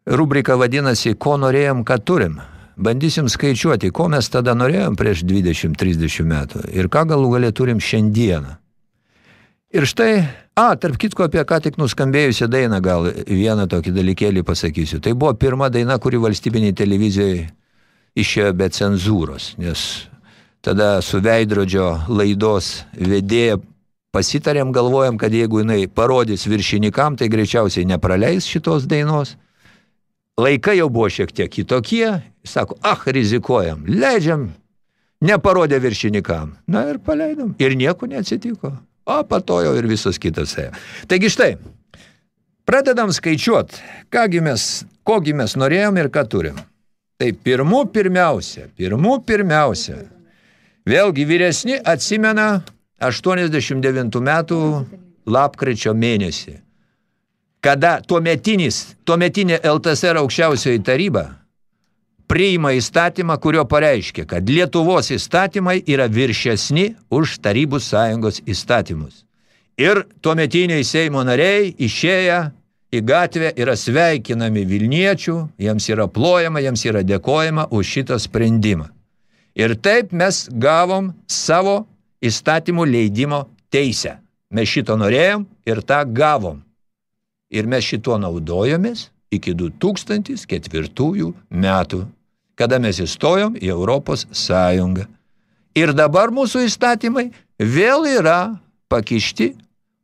[SPEAKER 3] rubrika vadinasi, ko norėjom, ką turim. Bandysim skaičiuoti, ko mes tada norėjom prieš 20-30 metų ir ką galų galę turim šiandieną. Ir štai, a, tarp kitko apie ką tik nuskambėjusią dainą gal vieną tokį dalykėlį pasakysiu. Tai buvo pirma daina, kuri valstybiniai televizijoje išėjo be cenzūros, nes tada su veidrodžio laidos vedėja pasitarėm, galvojam, kad jeigu jinai parodys viršinikam, tai greičiausiai nepraleis šitos dainos. Laikai jau buvo šiek tiek kitokie, sako, ah, rizikuojam, leidžiam, neparodė viršinikam. Na ir paleidom. Ir nieko neatsitiko. O pato jau ir visos kitos. Taigi štai, pradedam skaičiuot, kągi mes, kogi mes norėjom ir ką turim. Tai pirmų pirmiausia, pirmų pirmiausia, vėlgi vyresni atsimena 89 metų lapkričio mėnesį, kada tuometinis, tuometinė LTSR aukščiausioji taryba priima įstatymą, kurio pareiškia, kad Lietuvos įstatymai yra viršesni už Tarybų sąjungos įstatymus. Ir tuometiniai Seimo nariai išėję į gatvę yra sveikinami Vilniečių, jiems yra plojama, jiems yra dėkojama už šitą sprendimą. Ir taip mes gavom savo įstatymų leidimo teisę. Mes šito norėjom ir tą gavom. Ir mes šituo naudojomės iki 2004 metų kada mes įstojom į Europos Sąjungą. Ir dabar mūsų įstatymai vėl yra pakišti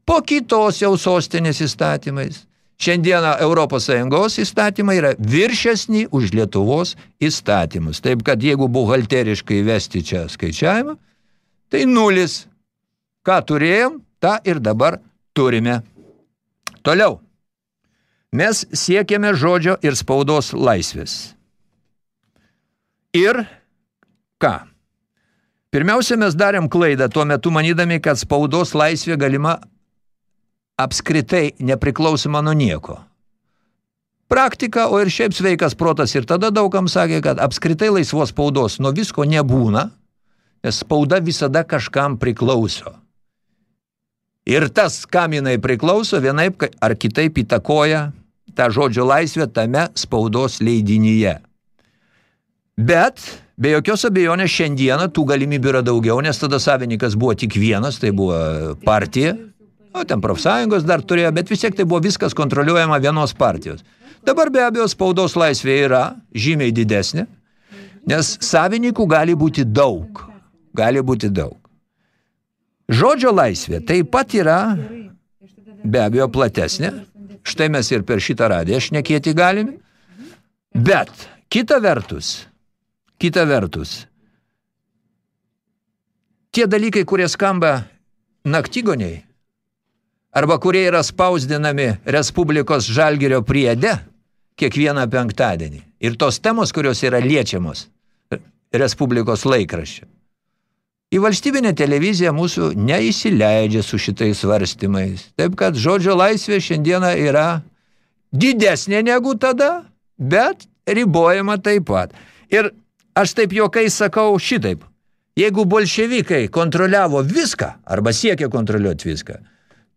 [SPEAKER 3] po kitos jau sostinės įstatymais. Šiandieną Europos Sąjungos įstatymai yra viršesni už Lietuvos įstatymus. Taip, kad jeigu buhalteriškai vesti čia skaičiavimą, tai nulis. Ką turėjom, tą ir dabar turime. Toliau. Mes siekiame žodžio ir spaudos laisvės. Ir ką? Pirmiausia, mes darėm klaidą tuo metu manydami, kad spaudos laisvė galima apskritai nepriklausoma nuo nieko. Praktika, o ir šiaip sveikas protas ir tada daugam sakė, kad apskritai laisvos spaudos nuo visko nebūna, nes spauda visada kažkam priklauso. Ir tas, kam jinai priklauso, vienaip ar kitaip įtakoja tą žodžio laisvę tame spaudos leidinyje. Bet be jokios abejonės šiandieną tų galimybių yra daugiau, nes tada savininkas buvo tik vienas, tai buvo partija, o ten profsąjungos dar turėjo, bet vis tiek tai buvo viskas kontroliuojama vienos partijos. Dabar be abejo spaudos laisvė yra žymiai didesnė, nes savininkų gali būti daug. Gali būti daug. Žodžio laisvė taip pat yra be abejo platesnė. Štai mes ir per šitą radiją šnekėti galime. Bet kita vertus, kita vertus, tie dalykai, kurie skamba naktigoniai, arba kurie yra spausdinami Respublikos žalgirio priede kiekvieną penktadienį. Ir tos temos, kurios yra liečiamos Respublikos laikraščio. Į valstybinę televiziją mūsų neįsileidžia su šitais svarstymais. Taip kad žodžio laisvė šiandieną yra didesnė negu tada, bet ribojama taip pat. Ir aš taip jokai sakau šitaip. Jeigu bolševikai kontroliavo viską, arba siekė kontroliuoti viską,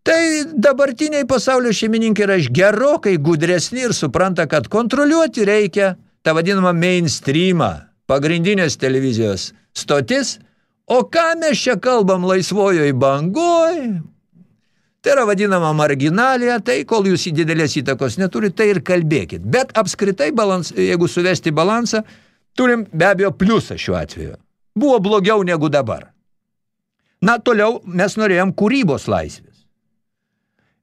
[SPEAKER 3] tai dabartiniai pasaulio šeimininkai yra gerokai gudresni ir supranta, kad kontroliuoti reikia tą vadinamą mainstreamą, pagrindinės televizijos stotis – O ką mes čia kalbam laisvojoj bangoj? Tai yra vadinama marginalija, tai kol jūs į didelės įtakos neturite, tai ir kalbėkit. Bet apskritai, balans, jeigu suvesti balansą, turim be abejo pliusą šiuo atveju. Buvo blogiau negu dabar. Na, toliau mes norėjom kūrybos laisvės.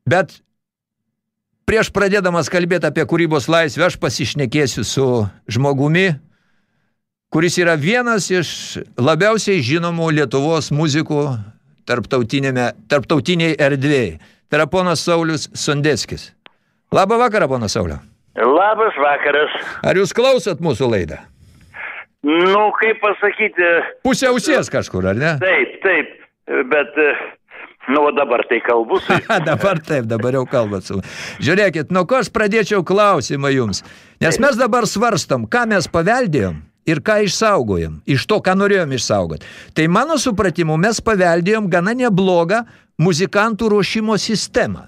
[SPEAKER 3] Bet prieš pradėdamas kalbėti apie kūrybos laisvę, aš pasišnekėsiu su žmogumi, kuris yra vienas iš labiausiai žinomų Lietuvos muzikų tarptautiniai erdvėjai. Tai yra ponas Saulius Sondeckis. Labą vakarą, ponas Saulio.
[SPEAKER 13] Labas vakaras.
[SPEAKER 3] Ar jūs klausot mūsų laidą?
[SPEAKER 13] Nu, kaip pasakyti.
[SPEAKER 3] Pusė ausies kažkur, ar ne?
[SPEAKER 13] Taip, taip, bet, nu, o dabar tai kalbu.
[SPEAKER 3] Dabar taip, dabar jau kalbat su. Žiūrėkit, nuo ko aš pradėčiau klausimą jums. Nes mes dabar svarstam, ką mes paveldėjom ir ką išsaugojom, iš to, ką norėjom išsaugoti. Tai mano supratimu, mes paveldėjom gana neblogą muzikantų ruošimo sistemą.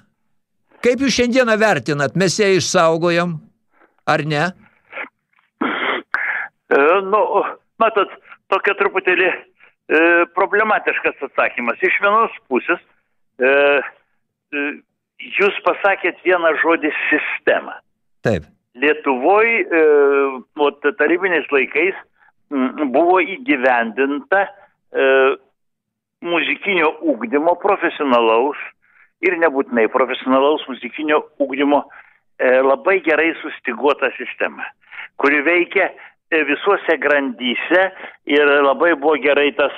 [SPEAKER 3] Kaip jūs šiandieną vertinat, mes ją išsaugojom, ar ne?
[SPEAKER 13] E, nu, matot, tokia truputėlį e, problematiškas atsakymas. Iš vienos pusės, e, e, jūs pasakėt vieną žodį sistemą.
[SPEAKER 3] Taip.
[SPEAKER 13] Lietuvoje, e, tarybiniais laikais m, buvo įgyvendinta e, muzikinio ūkdymo profesionalaus ir nebūtinai profesionalaus muzikinio ūkdymo e, labai gerai sustiguota sistema, kuri veikia e, visuose grandyse ir labai buvo gerai tas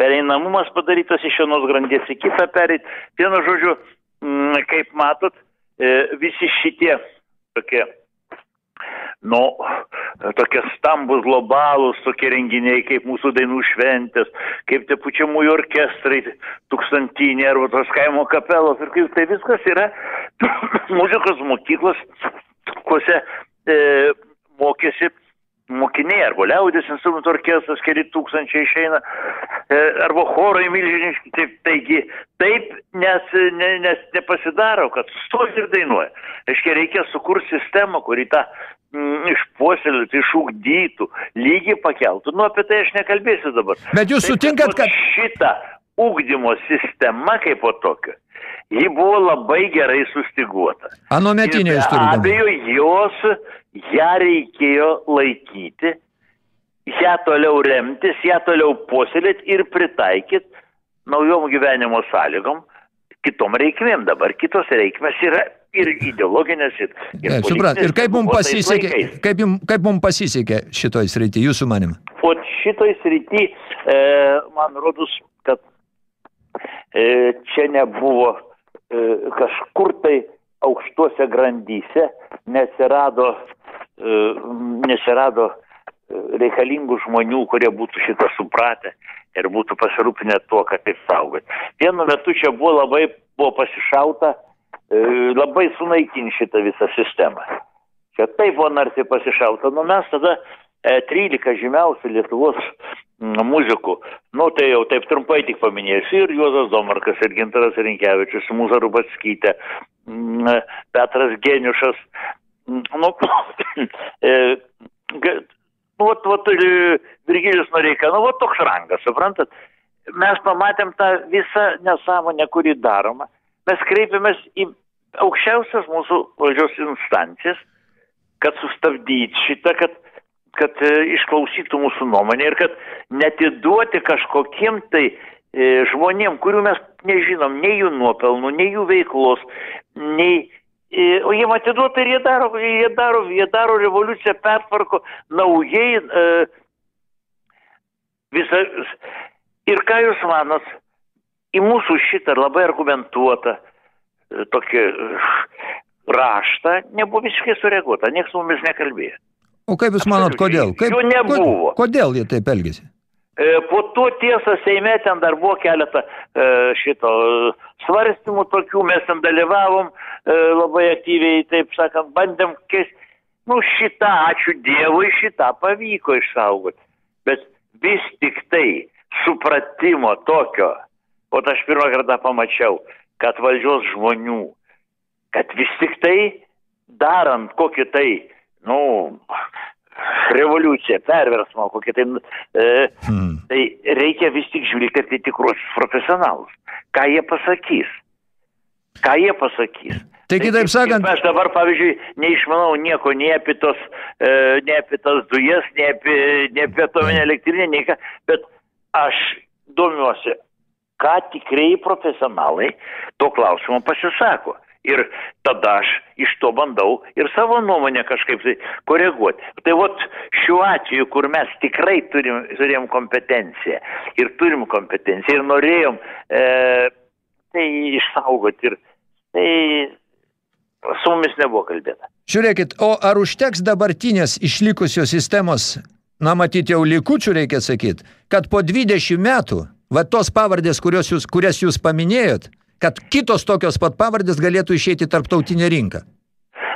[SPEAKER 13] pereinamumas padarytas iš vienos grandies į kitą pereit. Vienu žodžiu, m, kaip matot, e, visi šitie tokie nu, tokie stambus globalūs tokie renginiai kaip mūsų dainų šventės, kaip tie pučiamųjų orkestrai, tūkstantiniai arba tos kaimo kapelos ir kaip tai viskas yra muzikos mokyklos, kuriuose e, mokėsi mokiniai arba liaudės instrumentų orkestras, keli tūkstančiai išeina, e, arba chorai milžiniški, taip, taigi taip, nes, ne, nes nepasidaro, kad stovi ir dainuoja. Aiškiai, reikia sukurti sistemą, kuri tą mm, išpuoselėtų, išugdytų, lygiai pakeltų. Nu, apie tai aš nekalbėsiu dabar.
[SPEAKER 3] Bet jūs
[SPEAKER 13] Taip,
[SPEAKER 3] sutinkat, kad...
[SPEAKER 13] Šita ugdymo sistema kaip po tokia, ji buvo labai gerai sustiguota.
[SPEAKER 3] Anometinė
[SPEAKER 13] be
[SPEAKER 3] turite.
[SPEAKER 13] abejo, jos, ją reikėjo laikyti, ją toliau remtis, ją toliau puoselėti ir pritaikyti naujom gyvenimo sąlygom, kitom reikmėm. Dabar kitos reikmės yra ir ideologinės, ir, ir,
[SPEAKER 3] Taip, suprat. Ir kaip mums pasisekė, kaip, jum, kaip mums pasisekė šitoj srity, jūsų manim?
[SPEAKER 13] O šitoj srity, e, man rodus, kad čia nebuvo e, kažkur tai aukštuose grandyse, nesirado, e, nesirado e, reikalingų žmonių, kurie būtų šitą supratę ir būtų pasirūpinę tuo, kad taip saugoti. Vienu metu čia buvo labai, buvo pasišauta, e, labai sunaikinti šitą visą sistemą. Čia taip buvo narsiai pasišauta. Nu mes tada e, 13 žymiausių Lietuvos mm, muzikų, nu tai jau taip trumpai tik paminėsiu, ir Juozas Domarkas, ir Gintaras Rinkevičius, Mūza Rubatskytė, mm, Petras Geniušas, mm, nu, e, nu, vat, vat, e, Virgilijus Noreika, nu, vat toks rangas, suprantat? Mes pamatėm tą visą nesąmonę, kuri daroma. Mes kreipiamės į aukščiausias mūsų valdžios instancijas, kad sustabdyti šitą, kad, kad e, išklausytų mūsų nuomonę ir kad netiduoti kažkokiem tai e, žmonėm, kurių mes nežinom, nei jų nuopelnų, nei jų veiklos, nei... E, o jiem atiduota ir jie daro, jie daro, jie daro revoliuciją, pertvarko naujai e, visą. Ir ką jūs manot, į mūsų šitą labai argumentuotą tokį raštą nebuvo visiškai sureaguota, niekas mumis nekalbėjo.
[SPEAKER 3] O kaip jūs manot, kodėl? Kaip,
[SPEAKER 13] Jų nebuvo.
[SPEAKER 3] ko- Kodėl jie taip elgėsi?
[SPEAKER 13] E, Po to tiesa Seime ten dar buvo keletą e, šito e, svarstymų tokių, mes ten dalyvavom labai aktyviai, taip sakant, bandėm keisti. Nu šitą, ačiū Dievui, šitą pavyko išsaugoti. Bet vis tik tai supratimo tokio, o aš pirmą kartą pamačiau, kad valdžios žmonių, kad vis tik tai darant kokį tai, nu, revoliuciją, perversmą, kokį tai, e,
[SPEAKER 3] Hmm.
[SPEAKER 13] tai reikia vis tik žiūrėti į tikruosius profesionalus. Ką jie pasakys? Ką jie pasakys?
[SPEAKER 3] Tai kitaip sakant,
[SPEAKER 13] Aš dabar, pavyzdžiui, neišmanau nieko nei apie tos, e, nei apie tas dujas, nei apie, nei apie atominę elektrinę, nei ką, bet aš domiuosi ką tikrieji profesionalai to klausimo pasisako. Ir tada aš iš to bandau ir savo nuomonę kažkaip tai koreguoti. Tai vat šiuo atveju, kur mes tikrai turim, turėjom kompetenciją ir turim kompetenciją ir norėjom e, tai išsaugoti ir tai su mumis nebuvo kalbėta.
[SPEAKER 3] Žiūrėkit, o ar užteks dabartinės išlikusios sistemos, na matyti jau likučių reikia sakyti, kad po 20 metų, va tos pavardės, kurios jūs, kurias jūs paminėjot, kad kitos tokios pat pavardės galėtų išeiti tarptautinę rinką?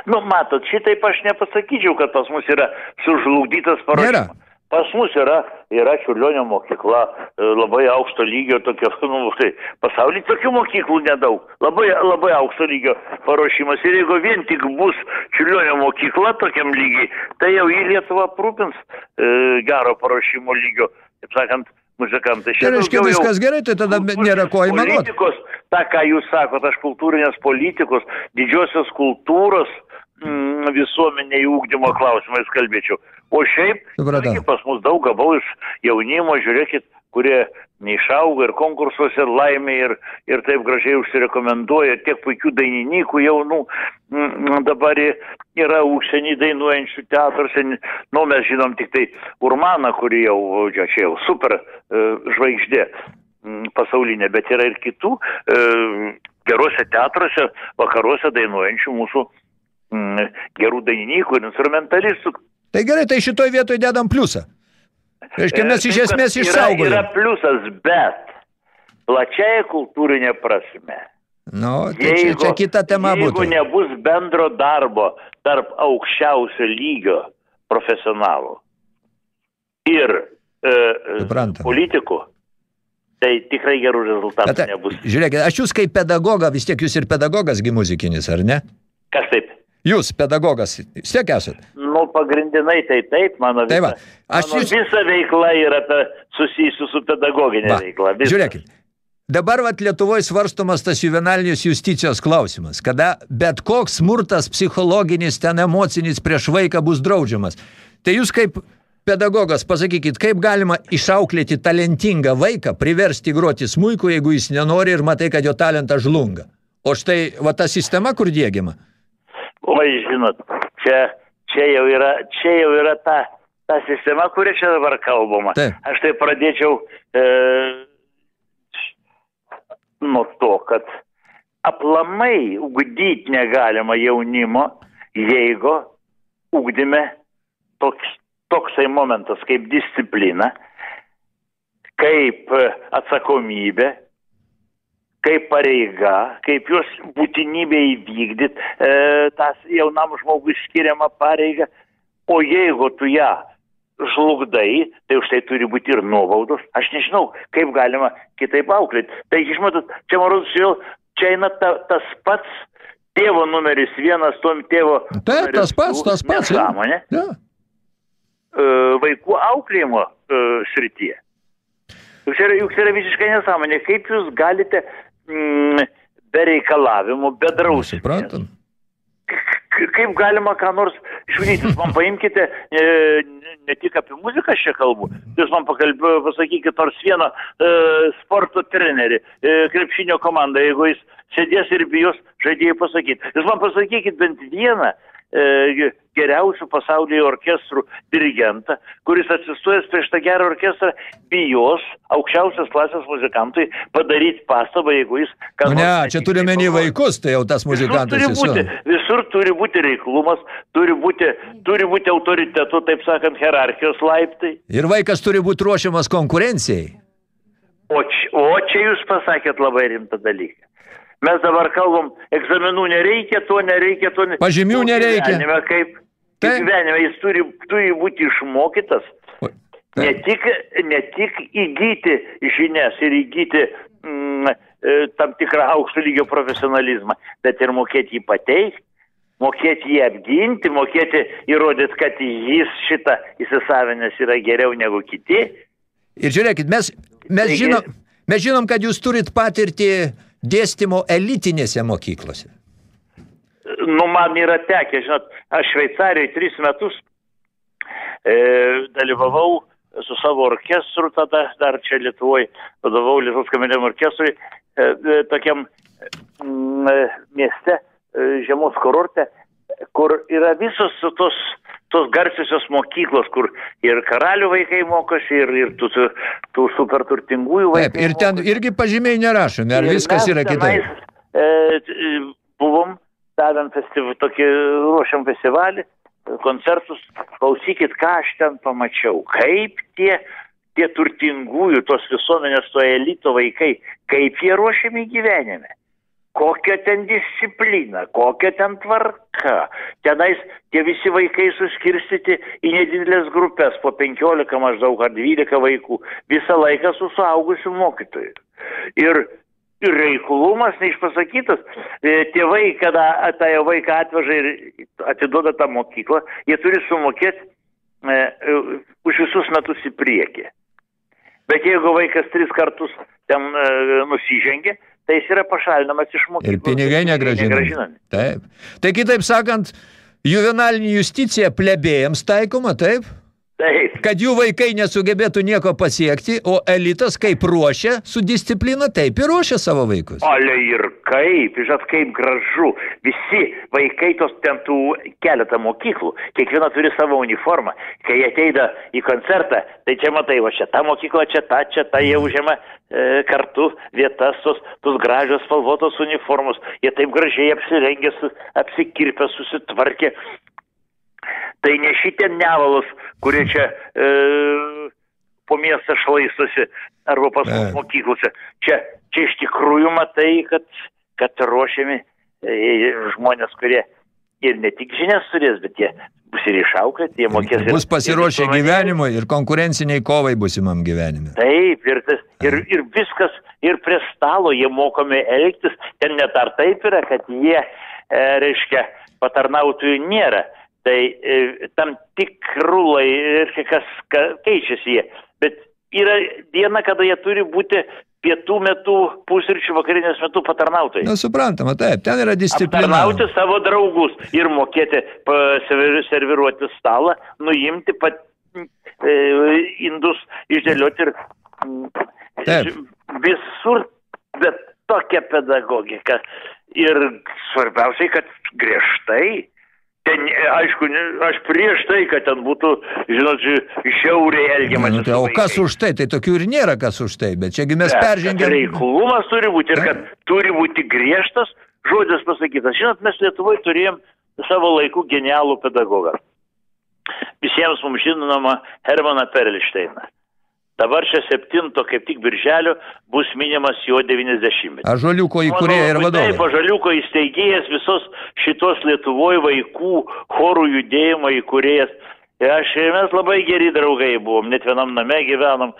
[SPEAKER 13] Nu, matot, šitaip aš nepasakyčiau, kad pas mus yra sužlugdytas paruošimas. Pas mus yra, yra Čiurlionio mokykla, e, labai aukšto lygio tokio, nu, tai pasaulyje tokių mokyklų nedaug, labai, labai aukšto lygio paruošimas. Ir jeigu vien tik bus Čiurlionio mokykla tokiam lygiai, tai jau į Lietuvą aprūpins e, gero paruošimo lygio, taip sakant, muzikantai.
[SPEAKER 3] Tai reiškia
[SPEAKER 13] daugiau jau
[SPEAKER 3] viskas gerai, tai tada nėra ko įmanuoti.
[SPEAKER 13] politikos, tą, ką jūs sakote, aš kultūrinės politikos, didžiosios kultūros mm, visuomeniai ūkdymo klausimais kalbėčiau. O šiaip, irgi pas mus daug gabau iš jaunimo, žiūrėkit, kurie neišauga ir konkursuose ir laimė ir, ir taip gražiai užsirekomenduoja, tiek puikių dainininkų jaunų mm, dabar yra užsienį dainuojančių teatruose. Nu, mes žinom tik tai Urmaną, kuri jau, čia, jau super e, žvaigždė pasaulinė, bet yra ir kitų e, geruose teatruose, vakaruose dainuojančių mūsų mm, gerų dainininkų ir instrumentalistų.
[SPEAKER 3] Tai gerai, tai šitoj vietoj dedam pliusą. Reiškia, mes
[SPEAKER 13] E,
[SPEAKER 3] iš esmės
[SPEAKER 13] yra-
[SPEAKER 3] išsaugojom.
[SPEAKER 13] Yra pliusas, bet plačiai kultūrinė prasme.
[SPEAKER 3] Nu, tai čia, čia kita tema
[SPEAKER 13] jeigu
[SPEAKER 3] būtų.
[SPEAKER 13] nebus bendro darbo tarp aukščiausio lygio profesionalų ir e, e, politikų, tai tikrai gerų rezultatų
[SPEAKER 3] Bet,
[SPEAKER 13] nebus.
[SPEAKER 3] žiūrėkit, aš jūs kaip pedagogą, vis tiek jūs ir pedagogasgi muzikinis, ar ne?
[SPEAKER 13] Kas taip?
[SPEAKER 3] Jūs pedagogas, vis tiek esat.
[SPEAKER 13] Nu, pagrindinai tai taip, mano,
[SPEAKER 3] Tai va,
[SPEAKER 13] visa,
[SPEAKER 3] aš
[SPEAKER 13] mano
[SPEAKER 3] jūs-
[SPEAKER 13] visa veikla yra ta, susijusi su pedagoginė
[SPEAKER 3] Va,
[SPEAKER 13] veikla. Visa.
[SPEAKER 3] Žiūrėkit, dabar vat Lietuvoje svarstomas tas juvenalinės justicijos klausimas, kada bet koks smurtas psichologinis, ten emocinis prieš vaiką bus draudžiamas. Tai jūs kaip pedagogas pasakykit, kaip galima išauklėti talentingą vaiką, priversti groti smuiku, jeigu jis nenori ir matai, kad jo talentas žlunga. O štai va ta sistema, kur dėgiama.
[SPEAKER 13] Oi, žinot, čia, čia, jau yra, čia jau yra ta, ta sistema, kuri čia dabar kalbama.
[SPEAKER 3] Taip.
[SPEAKER 13] Aš tai pradėčiau e, nuo to, kad aplamai ugdyti negalima jaunimo, jeigu ugdyme toks, toksai momentas kaip disciplina, kaip e, atsakomybė, kaip pareiga, kaip jos būtinybė įvykdyti e, tas jaunam žmogui skiriamą pareigą, o jeigu tu ją žlugdai, tai už tai turi būti ir nuobaudos. Aš nežinau, kaip galima kitaip auklėti. Tai, išmatot, čia, man rodos, vėl čia eina ta, tas pats tėvo numeris vienas, tom tėvo
[SPEAKER 3] Taip, tas pats, tas pats.
[SPEAKER 13] nesąmonė
[SPEAKER 3] Jo.
[SPEAKER 13] E, vaikų auklėjimo e, srityje. Juk čia yra, juk čia yra visiškai nesąmonė. Kaip jūs galite mm, be reikalavimų, be drausmės?
[SPEAKER 3] Suprantam.
[SPEAKER 13] Kaip galima ką nors išvadyti? Jūs man paimkite, e, ne, ne tik apie muziką aš čia kalbu, jūs man pakalbė, pasakykit nors vieną e, sporto trenerį, e, krepšinio komandą, jeigu jis sėdės ir bijos žaidėjai pasakyti. Jūs man pasakykit bent vieną e, geriausių pasaulyje orkestrų dirigentą, kuris atsistojęs prieš tą gerą orkestrą bijos aukščiausios klasės muzikantui padaryti pastabą, jeigu jis...
[SPEAKER 3] Nu ne, čia turime nei vaikus, tai jau tas
[SPEAKER 13] Visur
[SPEAKER 3] muzikantas
[SPEAKER 13] turi,
[SPEAKER 3] tiesiog.
[SPEAKER 13] būti, visur turi būti reiklumas, turi būti, turi būti autoritetų, taip sakant, hierarchijos laiptai.
[SPEAKER 3] Ir vaikas turi būti ruošiamas konkurencijai.
[SPEAKER 13] O čia, o čia jūs pasakėt labai rimtą dalyką. Mes dabar kalbam, egzaminų nereikia, to nereikia, to nereikia.
[SPEAKER 3] Pažymių nereikia.
[SPEAKER 13] Gyvenime kaip, kaip gyvenime jis turi, turi būti išmokytas. Ne tik, ne tik įgyti žinias ir įgyti mm, e, tam tikrą aukšto lygio profesionalizmą, bet ir mokėti jį pateikti, mokėti jį apginti, mokėti įrodyti, kad jis šitą įsisavinęs yra geriau negu kiti.
[SPEAKER 3] Ir žiūrėkit, mes, mes,
[SPEAKER 13] Taigi-
[SPEAKER 3] žinom, mes žinom, kad jūs turit patirtį dėstymo elitinėse mokyklose.
[SPEAKER 13] Nu, man yra tekę, žinot, aš Šveicarijoje tris metus e, dalyvavau su savo orkestru tada, dar čia Lietuvoje, vadovau Lietuvos kameriniam orkestrui, e, e, tokiam mm, e, mieste, e, žiemos kurorte, kur yra visos tos, tos garsiosios mokyklos, kur ir karalių vaikai mokosi, ir, ir tų, tų- tų super turtingųjų
[SPEAKER 3] Taip,
[SPEAKER 13] vaikai.
[SPEAKER 3] ir ten irgi pažymiai nerašomi, ar
[SPEAKER 13] Ir
[SPEAKER 3] viskas yra
[SPEAKER 13] tenais,
[SPEAKER 3] kitaip?
[SPEAKER 13] E, t- e, buvom, davėm festiv, tokį, ruošiam festivalį, e, koncertus, klausykit, ką aš ten pamačiau, kaip tie, tie turtingųjų, tos visuomenės, to elito vaikai, kaip jie ruošiami gyvenime. Kokia ten disciplina, kokia ten tvarka. Tenais tie visi vaikai suskirstyti į nedidelės grupės, po 15 maždaug ar 12 vaikų, visą laiką su suaugusiu mokytoju. Ir reiklumas neišpasakytas. E, Tėvai, kada tą vaiką atveža ir atiduoda tą mokyklą, jie turi sumokėti e, e, už visus metus į priekį. Bet jeigu vaikas tris kartus ten e, nusižengia, tai jis yra pašalinamas iš mokyklos.
[SPEAKER 3] Ir pinigai negražinami.
[SPEAKER 13] negražinami.
[SPEAKER 3] Taip. Tai kitaip sakant, juvenalinė justicija plebėjams taikoma, taip?
[SPEAKER 13] Taip.
[SPEAKER 3] Kad jų vaikai nesugebėtų nieko pasiekti, o elitas kaip ruošia su disciplina, taip ir ruošia savo vaikus.
[SPEAKER 13] Ale ir kaip, žinot, kaip gražu. Visi vaikai tos ten tų keletą mokyklų, kiekviena turi savo uniformą. Kai jie ateina į koncertą, tai čia matai, va čia ta mokykla, čia ta, čia ta, jie užima e, kartu vietas, tos, tos gražios spalvotos uniformos. Jie taip gražiai apsirengė, apsikirpę, susitvarkė. Tai ne šitie nevalos, kurie čia e, po miestą šlaistosi arba pas mus mokyklose. Čia, čia iš tikrųjų matai, kad, kad ruošiami e, žmonės, kurie ir ne tik žinias turės, bet jie bus ir išauklėti, jie mokės ir...
[SPEAKER 3] Bus pasiruošę
[SPEAKER 13] ir
[SPEAKER 3] gyvenimui ir konkurenciniai kovai busimam gyvenime.
[SPEAKER 13] Taip, ir, tas, ir, ir viskas, ir prie stalo jie mokomi elgtis, ten net ar taip yra, kad jie, e, reiškia, patarnautojų nėra. Tai e, tam tikrų lai, reiškia, kas ka, keičiasi jie. Bet yra diena, kada jie turi būti pietų metu, pusryčių vakarinės metu patarnautojai.
[SPEAKER 3] Na, suprantama, taip, ten yra disciplina.
[SPEAKER 13] Aptarnauti savo draugus ir mokėti serviruoti stalą, nuimti pat, e, indus, išdėlioti ir mm,
[SPEAKER 3] Taip.
[SPEAKER 13] visur, bet tokia pedagogika. Ir svarbiausiai, kad griežtai. Ten, e, aišku, aš prieš tai, kad ten būtų, žinot, žiauriai elgiamasi.
[SPEAKER 3] nu, tai, o kas už tai? Tai tokių ir nėra kas už tai, bet čiagi mes peržengėm.
[SPEAKER 13] Reiklumas turi būti ir kad turi būti griežtas žodis pasakytas. Žinot, mes Lietuvoje turėjom savo laikų genialų pedagogą. Visiems mums žinomą Hermaną Perelšteiną. Dabar čia 7, kaip tik birželio, bus minimas jo 90.
[SPEAKER 3] Ažuoliuko įkūrėja ir vadovai.
[SPEAKER 13] Taip, Ažaliuko įsteigėjas visos šitos Lietuvoje vaikų chorų judėjimo įkūrėjas. Ir aš ir mes labai geri draugai buvom, net vienam name gyvenom.